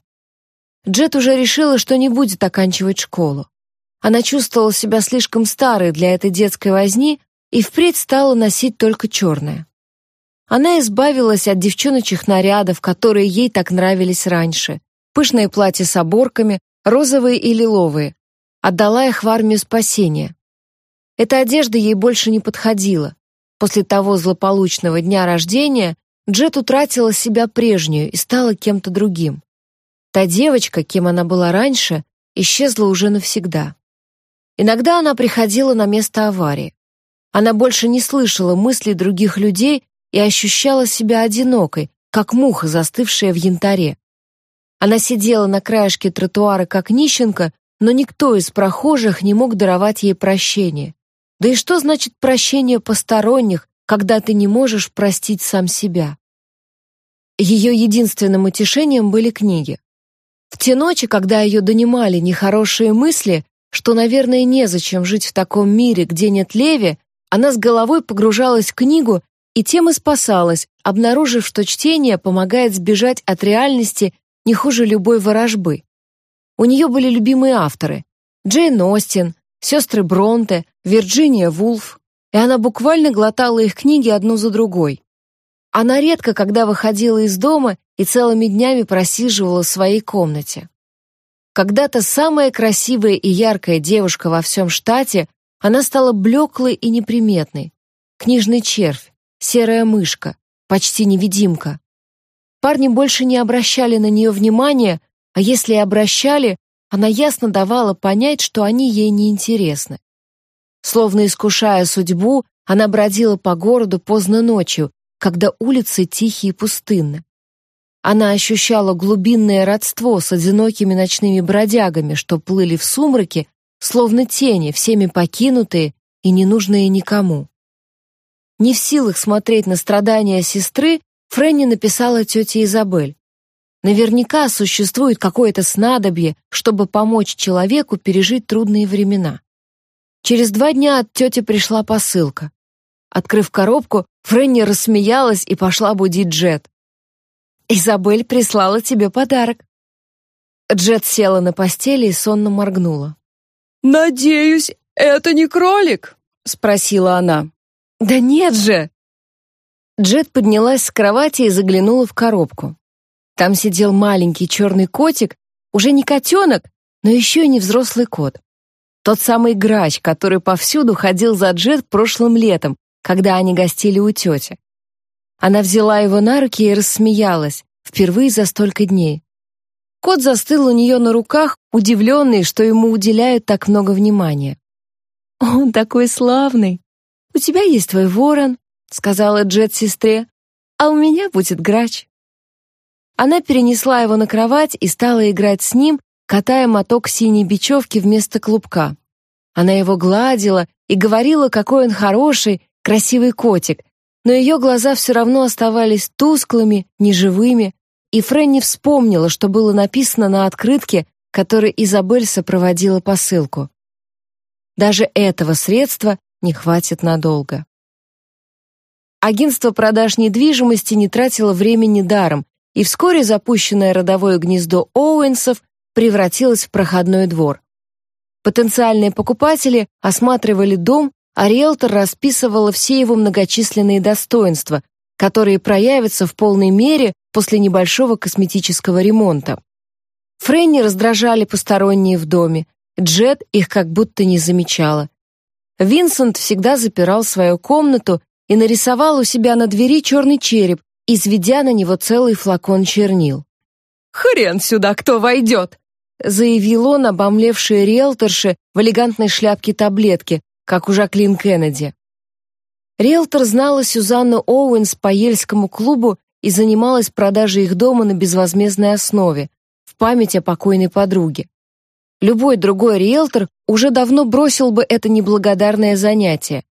[SPEAKER 1] Джет уже решила, что не будет оканчивать школу. Она чувствовала себя слишком старой для этой детской возни и впредь стала носить только черное. Она избавилась от девчоночьих нарядов, которые ей так нравились раньше. Пышные платья с оборками, розовые и лиловые. Отдала их в армию спасения. Эта одежда ей больше не подходила. После того злополучного дня рождения Джет утратила себя прежнюю и стала кем-то другим. Та девочка, кем она была раньше, исчезла уже навсегда. Иногда она приходила на место аварии. Она больше не слышала мыслей других людей и ощущала себя одинокой, как муха, застывшая в янтаре. Она сидела на краешке тротуара, как нищенка, но никто из прохожих не мог даровать ей прощение. Да и что значит прощение посторонних, когда ты не можешь простить сам себя? Ее единственным утешением были книги. В те ночи, когда ее донимали нехорошие мысли, что, наверное, незачем жить в таком мире, где нет Леви, она с головой погружалась в книгу и тем и спасалась, обнаружив, что чтение помогает сбежать от реальности не хуже любой ворожбы. У нее были любимые авторы — Джейн Остин, сестры Бронте, Вирджиния Вулф, и она буквально глотала их книги одну за другой. Она редко когда выходила из дома и целыми днями просиживала в своей комнате. Когда-то самая красивая и яркая девушка во всем штате, она стала блеклой и неприметной. Книжный червь, серая мышка, почти невидимка. Парни больше не обращали на нее внимания, а если и обращали, она ясно давала понять, что они ей не интересны. Словно искушая судьбу, она бродила по городу поздно ночью, когда улицы тихие и пустынны. Она ощущала глубинное родство с одинокими ночными бродягами, что плыли в сумраке, словно тени, всеми покинутые и ненужные никому. Не в силах смотреть на страдания сестры, Фрэнни написала тете Изабель. Наверняка существует какое-то снадобье, чтобы помочь человеку пережить трудные времена. Через два дня от тети пришла посылка. Открыв коробку, Фрэнни рассмеялась и пошла будить Джет. «Изабель прислала тебе подарок». Джет села на постели и сонно моргнула.
[SPEAKER 3] «Надеюсь, это не кролик?» — спросила она.
[SPEAKER 1] «Да нет же!» Джет поднялась с кровати и заглянула в коробку. Там сидел маленький черный котик, уже не котенок, но еще и не взрослый кот. Тот самый грач, который повсюду ходил за Джет прошлым летом, когда они гостили у тети. Она взяла его на руки и рассмеялась, впервые за столько дней. Кот застыл у нее на руках, удивленный, что ему уделяют так много внимания. «Он такой славный! У тебя есть твой ворон», — сказала Джет сестре, «а у меня будет грач». Она перенесла его на кровать и стала играть с ним, катая моток синей бечевки вместо клубка. Она его гладила и говорила, какой он хороший, красивый котик, но ее глаза все равно оставались тусклыми, неживыми, и Фрэнни вспомнила, что было написано на открытке, которой Изабель сопроводила посылку. Даже этого средства не хватит надолго. Агентство продаж недвижимости не тратило времени даром, и вскоре запущенное родовое гнездо Оуэнсов превратилось в проходной двор. Потенциальные покупатели осматривали дом, а риэлтор расписывала все его многочисленные достоинства, которые проявятся в полной мере после небольшого косметического ремонта. Фрэнни раздражали посторонние в доме, Джет их как будто не замечала. Винсент всегда запирал свою комнату и нарисовал у себя на двери черный череп, изведя на него целый флакон чернил.
[SPEAKER 2] «Хрен сюда кто войдет!»
[SPEAKER 1] заявил он, обомлевший риэлторши в элегантной шляпке таблетки, как у Жаклин Кеннеди. Риэлтор знала Сюзанну Оуэнс по Ельскому клубу и занималась продажей их дома на безвозмездной основе, в память о покойной подруге. Любой другой риэлтор уже давно бросил бы это неблагодарное занятие.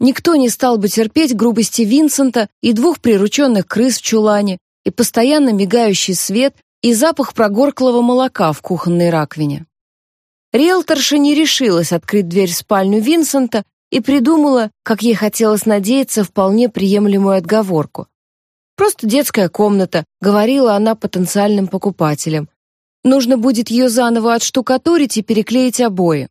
[SPEAKER 1] Никто не стал бы терпеть грубости Винсента и двух прирученных крыс в чулане, и постоянно мигающий свет, и запах прогорклого молока в кухонной раковине. Риэлторша не решилась открыть дверь в спальню Винсента и придумала, как ей хотелось надеяться, вполне приемлемую отговорку. «Просто детская комната», — говорила она потенциальным покупателям. «Нужно будет ее заново отштукатурить и переклеить обои».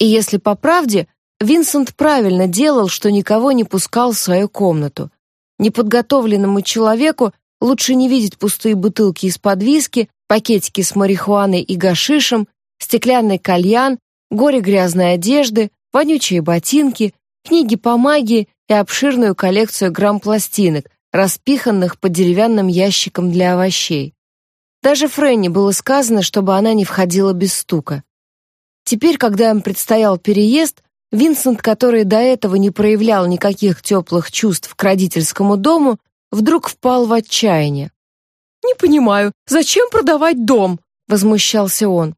[SPEAKER 1] И если по правде, Винсент правильно делал, что никого не пускал в свою комнату. Неподготовленному человеку лучше не видеть пустые бутылки из-под виски, пакетики с марихуаной и гашишем, стеклянный кальян, горе грязной одежды, вонючие ботинки, книги по магии и обширную коллекцию грамм-пластинок, распиханных по деревянным ящикам для овощей. Даже Фрэнни было сказано, чтобы она не входила без стука. Теперь, когда им предстоял переезд, Винсент, который до этого не проявлял никаких теплых чувств к родительскому дому, вдруг впал в отчаяние.
[SPEAKER 2] «Не понимаю, зачем продавать дом?» — возмущался он.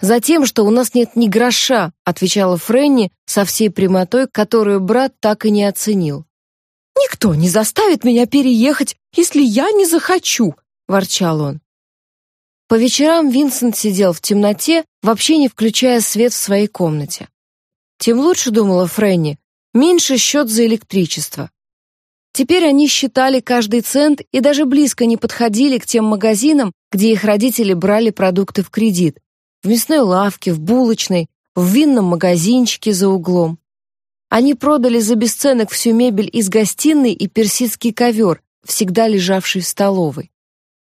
[SPEAKER 1] «Затем, что у нас нет ни гроша», — отвечала Фрэнни со всей прямотой, которую брат так и не оценил.
[SPEAKER 2] «Никто не заставит меня переехать, если я не захочу», — ворчал он.
[SPEAKER 1] По вечерам Винсент сидел в темноте, вообще не включая свет в своей комнате. Тем лучше, думала Фрэнни, меньше счет за электричество. Теперь они считали каждый цент и даже близко не подходили к тем магазинам, где их родители брали продукты в кредит, в мясной лавке, в булочной, в винном магазинчике за углом. Они продали за бесценок всю мебель из гостиной и персидский ковер, всегда лежавший в столовой.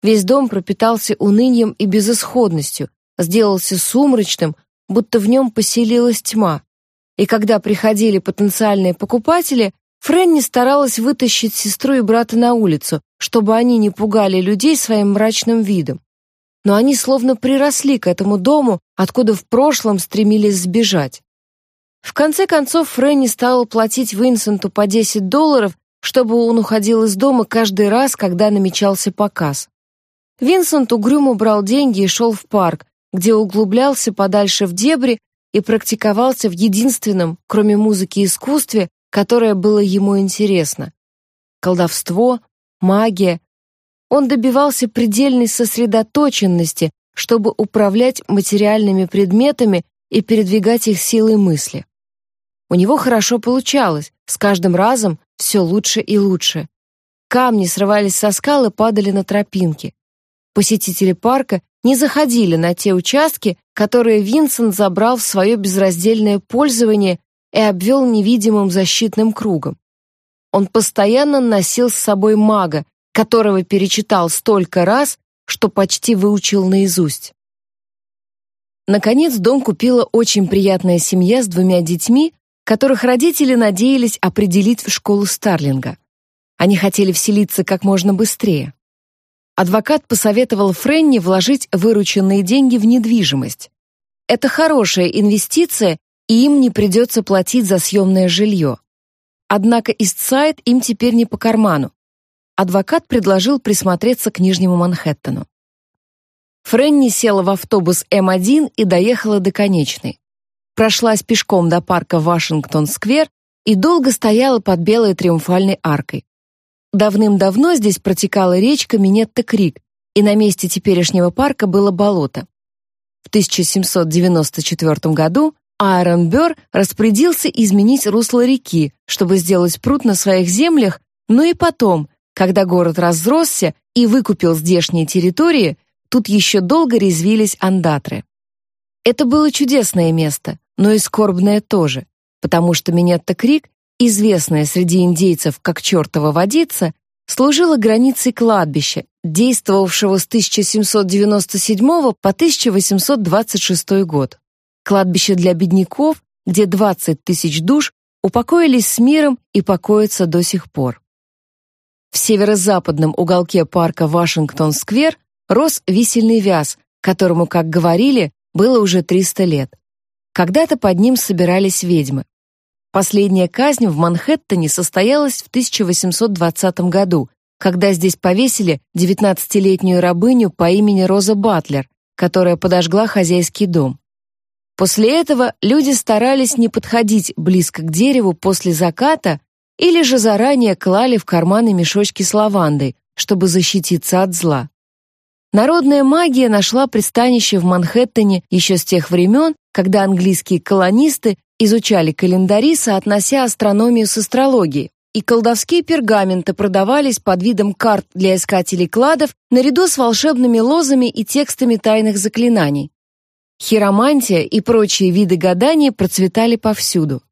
[SPEAKER 1] Весь дом пропитался унынием и безысходностью, сделался сумрачным, будто в нем поселилась тьма. И когда приходили потенциальные покупатели, Фрэнни старалась вытащить сестру и брата на улицу, чтобы они не пугали людей своим мрачным видом но они словно приросли к этому дому, откуда в прошлом стремились сбежать. В конце концов Фрэнни стала платить Винсенту по 10 долларов, чтобы он уходил из дома каждый раз, когда намечался показ. Винсент угрюмо брал деньги и шел в парк, где углублялся подальше в дебри и практиковался в единственном, кроме музыки, искусстве, которое было ему интересно. Колдовство, магия, он добивался предельной сосредоточенности, чтобы управлять материальными предметами и передвигать их силой мысли. У него хорошо получалось, с каждым разом все лучше и лучше. Камни срывались со скал и падали на тропинки. Посетители парка не заходили на те участки, которые Винсент забрал в свое безраздельное пользование и обвел невидимым защитным кругом. Он постоянно носил с собой мага, которого перечитал столько раз, что почти выучил наизусть. Наконец, дом купила очень приятная семья с двумя детьми, которых родители надеялись определить в школу Старлинга. Они хотели вселиться как можно быстрее. Адвокат посоветовал Френни вложить вырученные деньги в недвижимость. Это хорошая инвестиция, и им не придется платить за съемное жилье. Однако Истсайд им теперь не по карману адвокат предложил присмотреться к Нижнему Манхэттену. Фрэнни села в автобус М1 и доехала до конечной. Прошлась пешком до парка Вашингтон-сквер и долго стояла под белой триумфальной аркой. Давным-давно здесь протекала речка Минетта-Крик, и на месте теперешнего парка было болото. В 1794 году Аарон Бёрр распорядился изменить русло реки, чтобы сделать пруд на своих землях, но и потом, когда город разросся и выкупил здешние территории, тут еще долго резвились андатры. Это было чудесное место, но и скорбное тоже, потому что Минетта-Крик, известная среди индейцев как чертова водица, служила границей кладбища, действовавшего с 1797 по 1826 год. Кладбище для бедняков, где 20 тысяч душ упокоились с миром и покоятся до сих пор. В северо-западном уголке парка Вашингтон-сквер рос висельный вяз, которому, как говорили, было уже 300 лет. Когда-то под ним собирались ведьмы. Последняя казнь в Манхэттене состоялась в 1820 году, когда здесь повесили 19-летнюю рабыню по имени Роза Батлер, которая подожгла хозяйский дом. После этого люди старались не подходить близко к дереву после заката или же заранее клали в карманы мешочки с лавандой, чтобы защититься от зла. Народная магия нашла пристанище в Манхэттене еще с тех времен, когда английские колонисты изучали календари, соотнося астрономию с астрологией, и колдовские пергаменты продавались под видом карт для искателей кладов наряду с волшебными лозами и текстами тайных заклинаний. Хиромантия и прочие виды гадания процветали повсюду.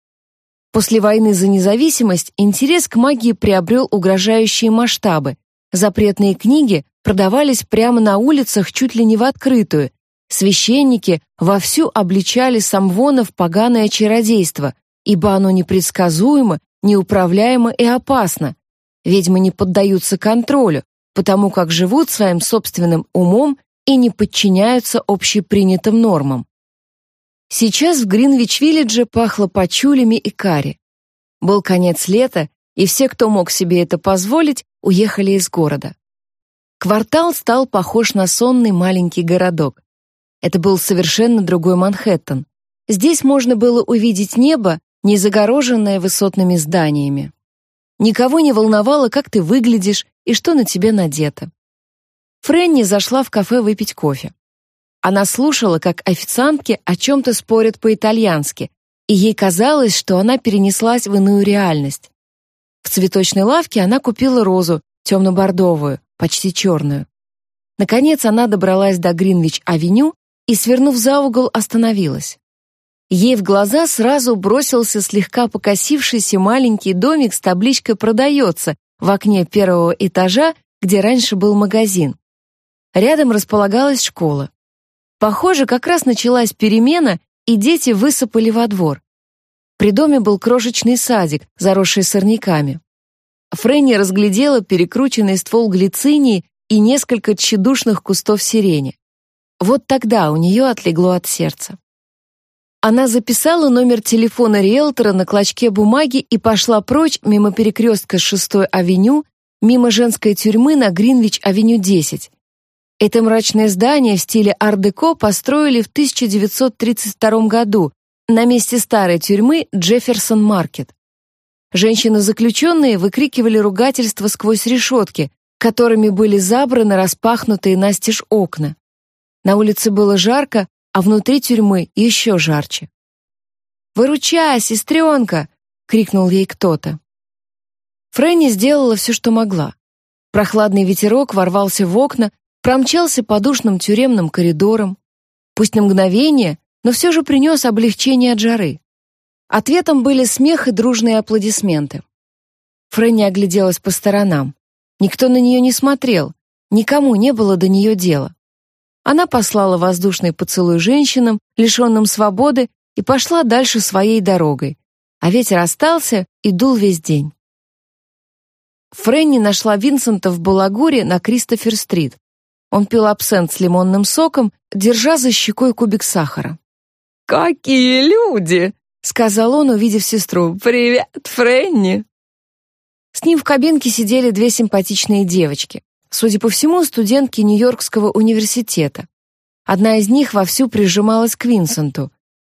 [SPEAKER 1] После войны за независимость интерес к магии приобрел угрожающие масштабы. Запретные книги продавались прямо на улицах чуть ли не в открытую. Священники вовсю обличали самвона в поганое чародейство, ибо оно непредсказуемо, неуправляемо и опасно. Ведьмы не поддаются контролю, потому как живут своим собственным умом и не подчиняются общепринятым нормам. Сейчас в Гринвич-Виллидже пахло пачулями и карри. Был конец лета, и все, кто мог себе это позволить, уехали из города. Квартал стал похож на сонный маленький городок. Это был совершенно другой Манхэттен. Здесь можно было увидеть небо, не загороженное высотными зданиями. Никого не волновало, как ты выглядишь и что на тебе надето. Фрэнни зашла в кафе выпить кофе. Она слушала, как официантки о чем-то спорят по-итальянски, и ей казалось, что она перенеслась в иную реальность. В цветочной лавке она купила розу, темно-бордовую, почти черную. Наконец она добралась до Гринвич-авеню и, свернув за угол, остановилась. Ей в глаза сразу бросился слегка покосившийся маленький домик с табличкой «Продается» в окне первого этажа, где раньше был магазин. Рядом располагалась школа. Похоже, как раз началась перемена, и дети высыпали во двор. При доме был крошечный садик, заросший сорняками. Фрэнни разглядела перекрученный ствол глицинии и несколько тщедушных кустов сирени. Вот тогда у нее отлегло от сердца. Она записала номер телефона риэлтора на клочке бумаги и пошла прочь мимо перекрестка с 6-й авеню, мимо женской тюрьмы на Гринвич-авеню 10, это мрачное здание в стиле ар-деко построили в 1932 году на месте старой тюрьмы Джефферсон-Маркет. Женщины-заключенные выкрикивали ругательства сквозь решетки, которыми были забраны распахнутые настежь окна. На улице было жарко, а внутри тюрьмы еще жарче. «Выручай, сестренка!» — крикнул ей кто-то. Фрэнни сделала все, что могла. Прохладный ветерок ворвался в окна, промчался по душным тюремным коридорам, пусть на мгновение, но все же принес облегчение от жары. Ответом были смех и дружные аплодисменты. Фрэнни огляделась по сторонам. Никто на нее не смотрел, никому не было до нее дела. Она послала воздушный поцелуй женщинам, лишенным свободы, и пошла дальше своей дорогой, а ветер остался и дул весь день. Фрэнни нашла Винсента в Балагуре на Кристофер-стрит. Он пил абсент с лимонным соком, держа за щекой кубик сахара.
[SPEAKER 3] «Какие люди!» — сказал он, увидев сестру. «Привет, Фрэнни!»
[SPEAKER 1] С ним в кабинке сидели две симпатичные девочки. Судя по всему, студентки Нью-Йоркского университета. Одна из них вовсю прижималась к Винсенту.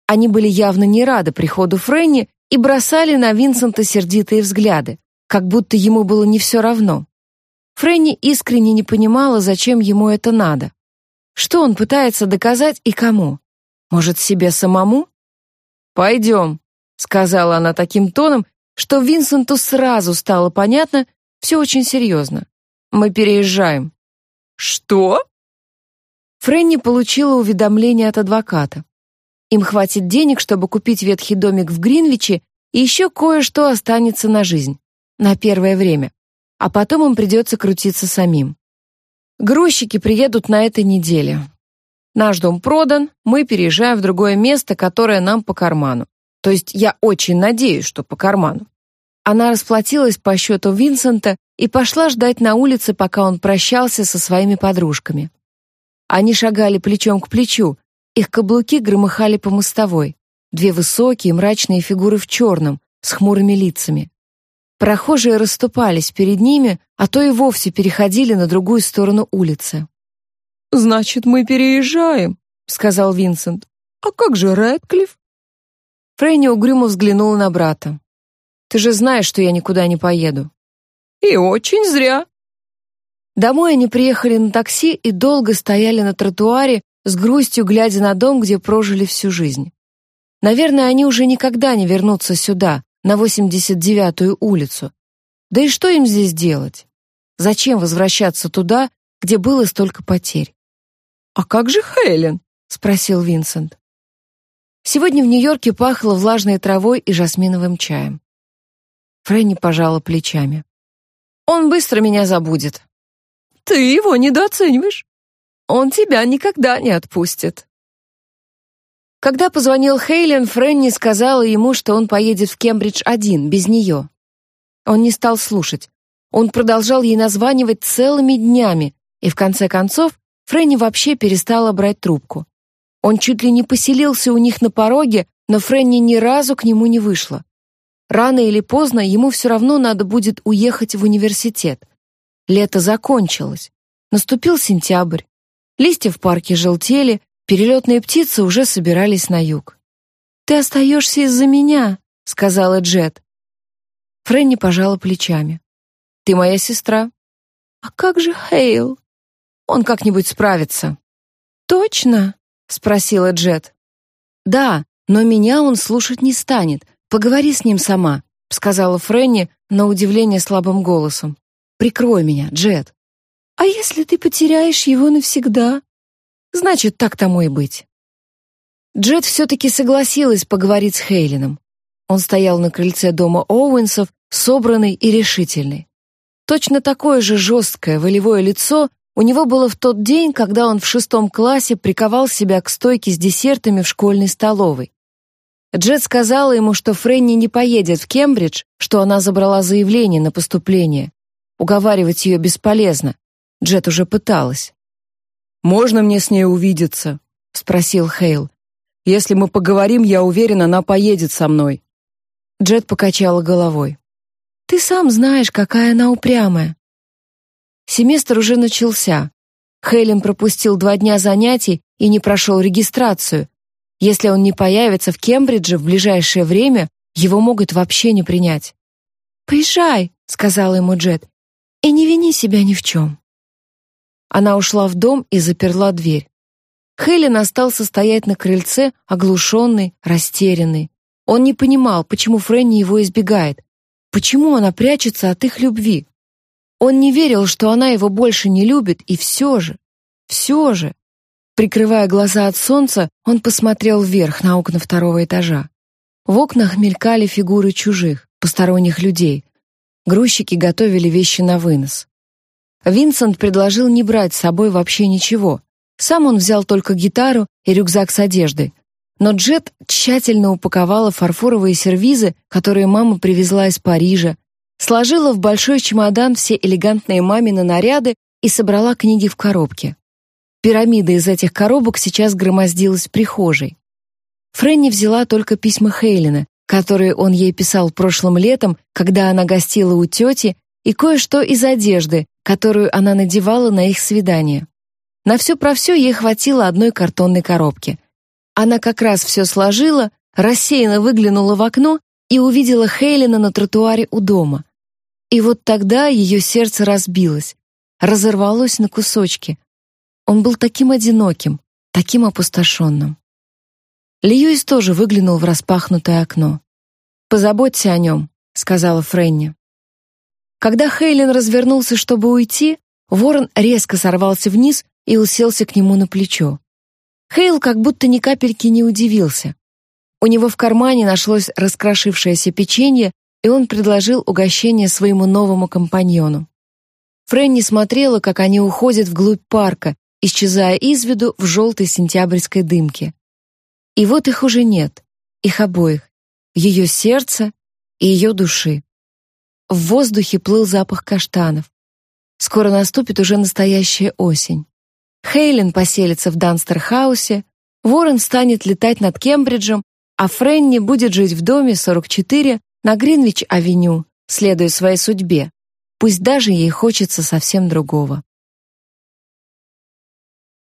[SPEAKER 1] Они были явно не рады приходу Фрэнни и бросали на Винсента сердитые взгляды, как будто ему было не все равно. Фрэнни искренне не понимала, зачем ему это надо. Что он пытается доказать и кому? Может, себе самому?
[SPEAKER 2] «Пойдем», — сказала она таким тоном, что Винсенту сразу стало понятно, все очень серьезно. «Мы переезжаем».
[SPEAKER 3] «Что?»
[SPEAKER 2] Фрэнни получила уведомление от адвоката. Им хватит денег, чтобы купить ветхий домик в Гринвиче, и еще кое-что останется на жизнь. На первое время. А потом им придется крутиться самим. Грузчики приедут на этой неделе. Наш дом продан, мы переезжаем в другое место, которое нам по карману. То есть я очень надеюсь, что по карману. Она расплатилась по счету Винсента и пошла ждать на улице, пока он прощался со своими подружками. Они шагали плечом к плечу, их каблуки громыхали по мостовой. Две высокие мрачные фигуры в черном, с хмурыми лицами. Прохожие расступались перед ними, а то и вовсе переходили на другую сторону улицы.
[SPEAKER 3] «Значит, мы переезжаем», — сказал Винсент. «А как же Рэдклифф?»
[SPEAKER 2] Фрэнни угрюмо взглянула на брата. «Ты же знаешь, что я никуда не поеду».
[SPEAKER 3] «И очень зря».
[SPEAKER 2] Домой они приехали на такси и долго стояли на тротуаре, с грустью глядя на дом, где прожили всю жизнь. Наверное, они уже никогда не вернутся сюда, на 89-ю улицу. Да и что им здесь делать? Зачем возвращаться туда, где было столько потерь?
[SPEAKER 3] «А как же Хелен?» — спросил Винсент.
[SPEAKER 2] Сегодня в Нью-Йорке пахло влажной травой и жасминовым чаем. Фрэнни пожала плечами. «Он быстро меня забудет».
[SPEAKER 3] «Ты его недооцениваешь. Он тебя никогда не отпустит».
[SPEAKER 2] Когда позвонил Хейлен, Фрэнни сказала ему, что он поедет в Кембридж один, без нее. Он не стал слушать. Он продолжал ей названивать целыми днями, и в конце концов Фрэнни вообще перестала брать трубку. Он чуть ли не поселился у них на пороге, но Фрэнни ни разу к нему не вышла. Рано или поздно ему все равно надо будет уехать в университет. Лето закончилось. Наступил сентябрь. Листья в парке желтели, перелетные птицы уже собирались на юг. «Ты остаешься из-за меня», — сказала Джет. Фрэнни пожала плечами. «Ты моя сестра». «А как же Хейл?» «Он как-нибудь справится».
[SPEAKER 3] «Точно?» — спросила Джет.
[SPEAKER 2] «Да, но меня он слушать не станет. Поговори с ним сама», — сказала Фрэнни на удивление слабым голосом. «Прикрой меня, Джет».
[SPEAKER 3] А если ты потеряешь его навсегда?
[SPEAKER 2] Значит, так тому и быть. Джет все-таки согласилась поговорить с Хейлином. Он стоял на крыльце дома Оуэнсов, собранный и решительный. Точно такое же жесткое, волевое лицо у него было в тот день, когда он в шестом классе приковал себя к стойке с десертами в школьной столовой. Джет сказала ему, что Фрэнни не поедет в Кембридж, что она забрала заявление на поступление. Уговаривать ее бесполезно. Джет уже пыталась.
[SPEAKER 4] «Можно мне с ней увидеться?» — спросил Хейл. «Если мы поговорим, я уверен, она поедет со мной».
[SPEAKER 2] Джет покачала головой. «Ты сам знаешь, какая она упрямая». Семестр уже начался. Хейлен пропустил два дня занятий и не прошел регистрацию. Если он не появится в Кембридже в ближайшее время, его могут вообще не принять. «Поезжай», — сказала ему Джет, — «и не вини себя ни в чем». Она ушла в дом и заперла дверь. Хелен остался стоять на крыльце, оглушенный, растерянный. Он не понимал, почему Фрэнни его избегает, почему она прячется от их любви. Он не верил, что она его больше не любит, и все же, все же. Прикрывая глаза от солнца, он посмотрел вверх на окна второго этажа. В окнах мелькали фигуры чужих, посторонних людей. Грузчики готовили вещи на вынос. Винсент предложил не брать с собой вообще ничего. Сам он взял только гитару и рюкзак с одеждой. Но Джет тщательно упаковала фарфоровые сервизы, которые мама привезла из Парижа, сложила в большой чемодан все элегантные мамины наряды и собрала книги в коробке. Пирамида из этих коробок сейчас громоздилась в прихожей. Фрэнни взяла только письма Хейлина, которые он ей писал прошлым летом, когда она гостила у тети, и кое-что из одежды, которую она надевала на их свидание. На все про все ей хватило одной картонной коробки. Она как раз все сложила, рассеянно выглянула в окно и увидела Хейлина на тротуаре у дома. И вот тогда ее сердце разбилось, разорвалось на кусочки. Он был таким одиноким, таким опустошенным.
[SPEAKER 1] Льюис тоже выглянул в распахнутое окно. «Позаботься о нем», — сказала Фрэнни. Когда Хейлен развернулся, чтобы уйти, ворон резко сорвался вниз и уселся к нему на плечо. Хейл как будто ни капельки не удивился. У него в кармане нашлось раскрошившееся печенье, и он предложил угощение своему новому компаньону. Фрэнни смотрела, как они уходят вглубь парка, исчезая из виду в желтой сентябрьской дымке. И вот их уже нет, их обоих, ее сердца и ее души. В воздухе плыл запах каштанов. Скоро наступит уже настоящая осень. Хейлен поселится в Данстерхаусе, Ворон станет летать над Кембриджем, а Френни будет жить в доме 44 на Гринвич-авеню, следуя своей судьбе, пусть даже ей хочется совсем другого.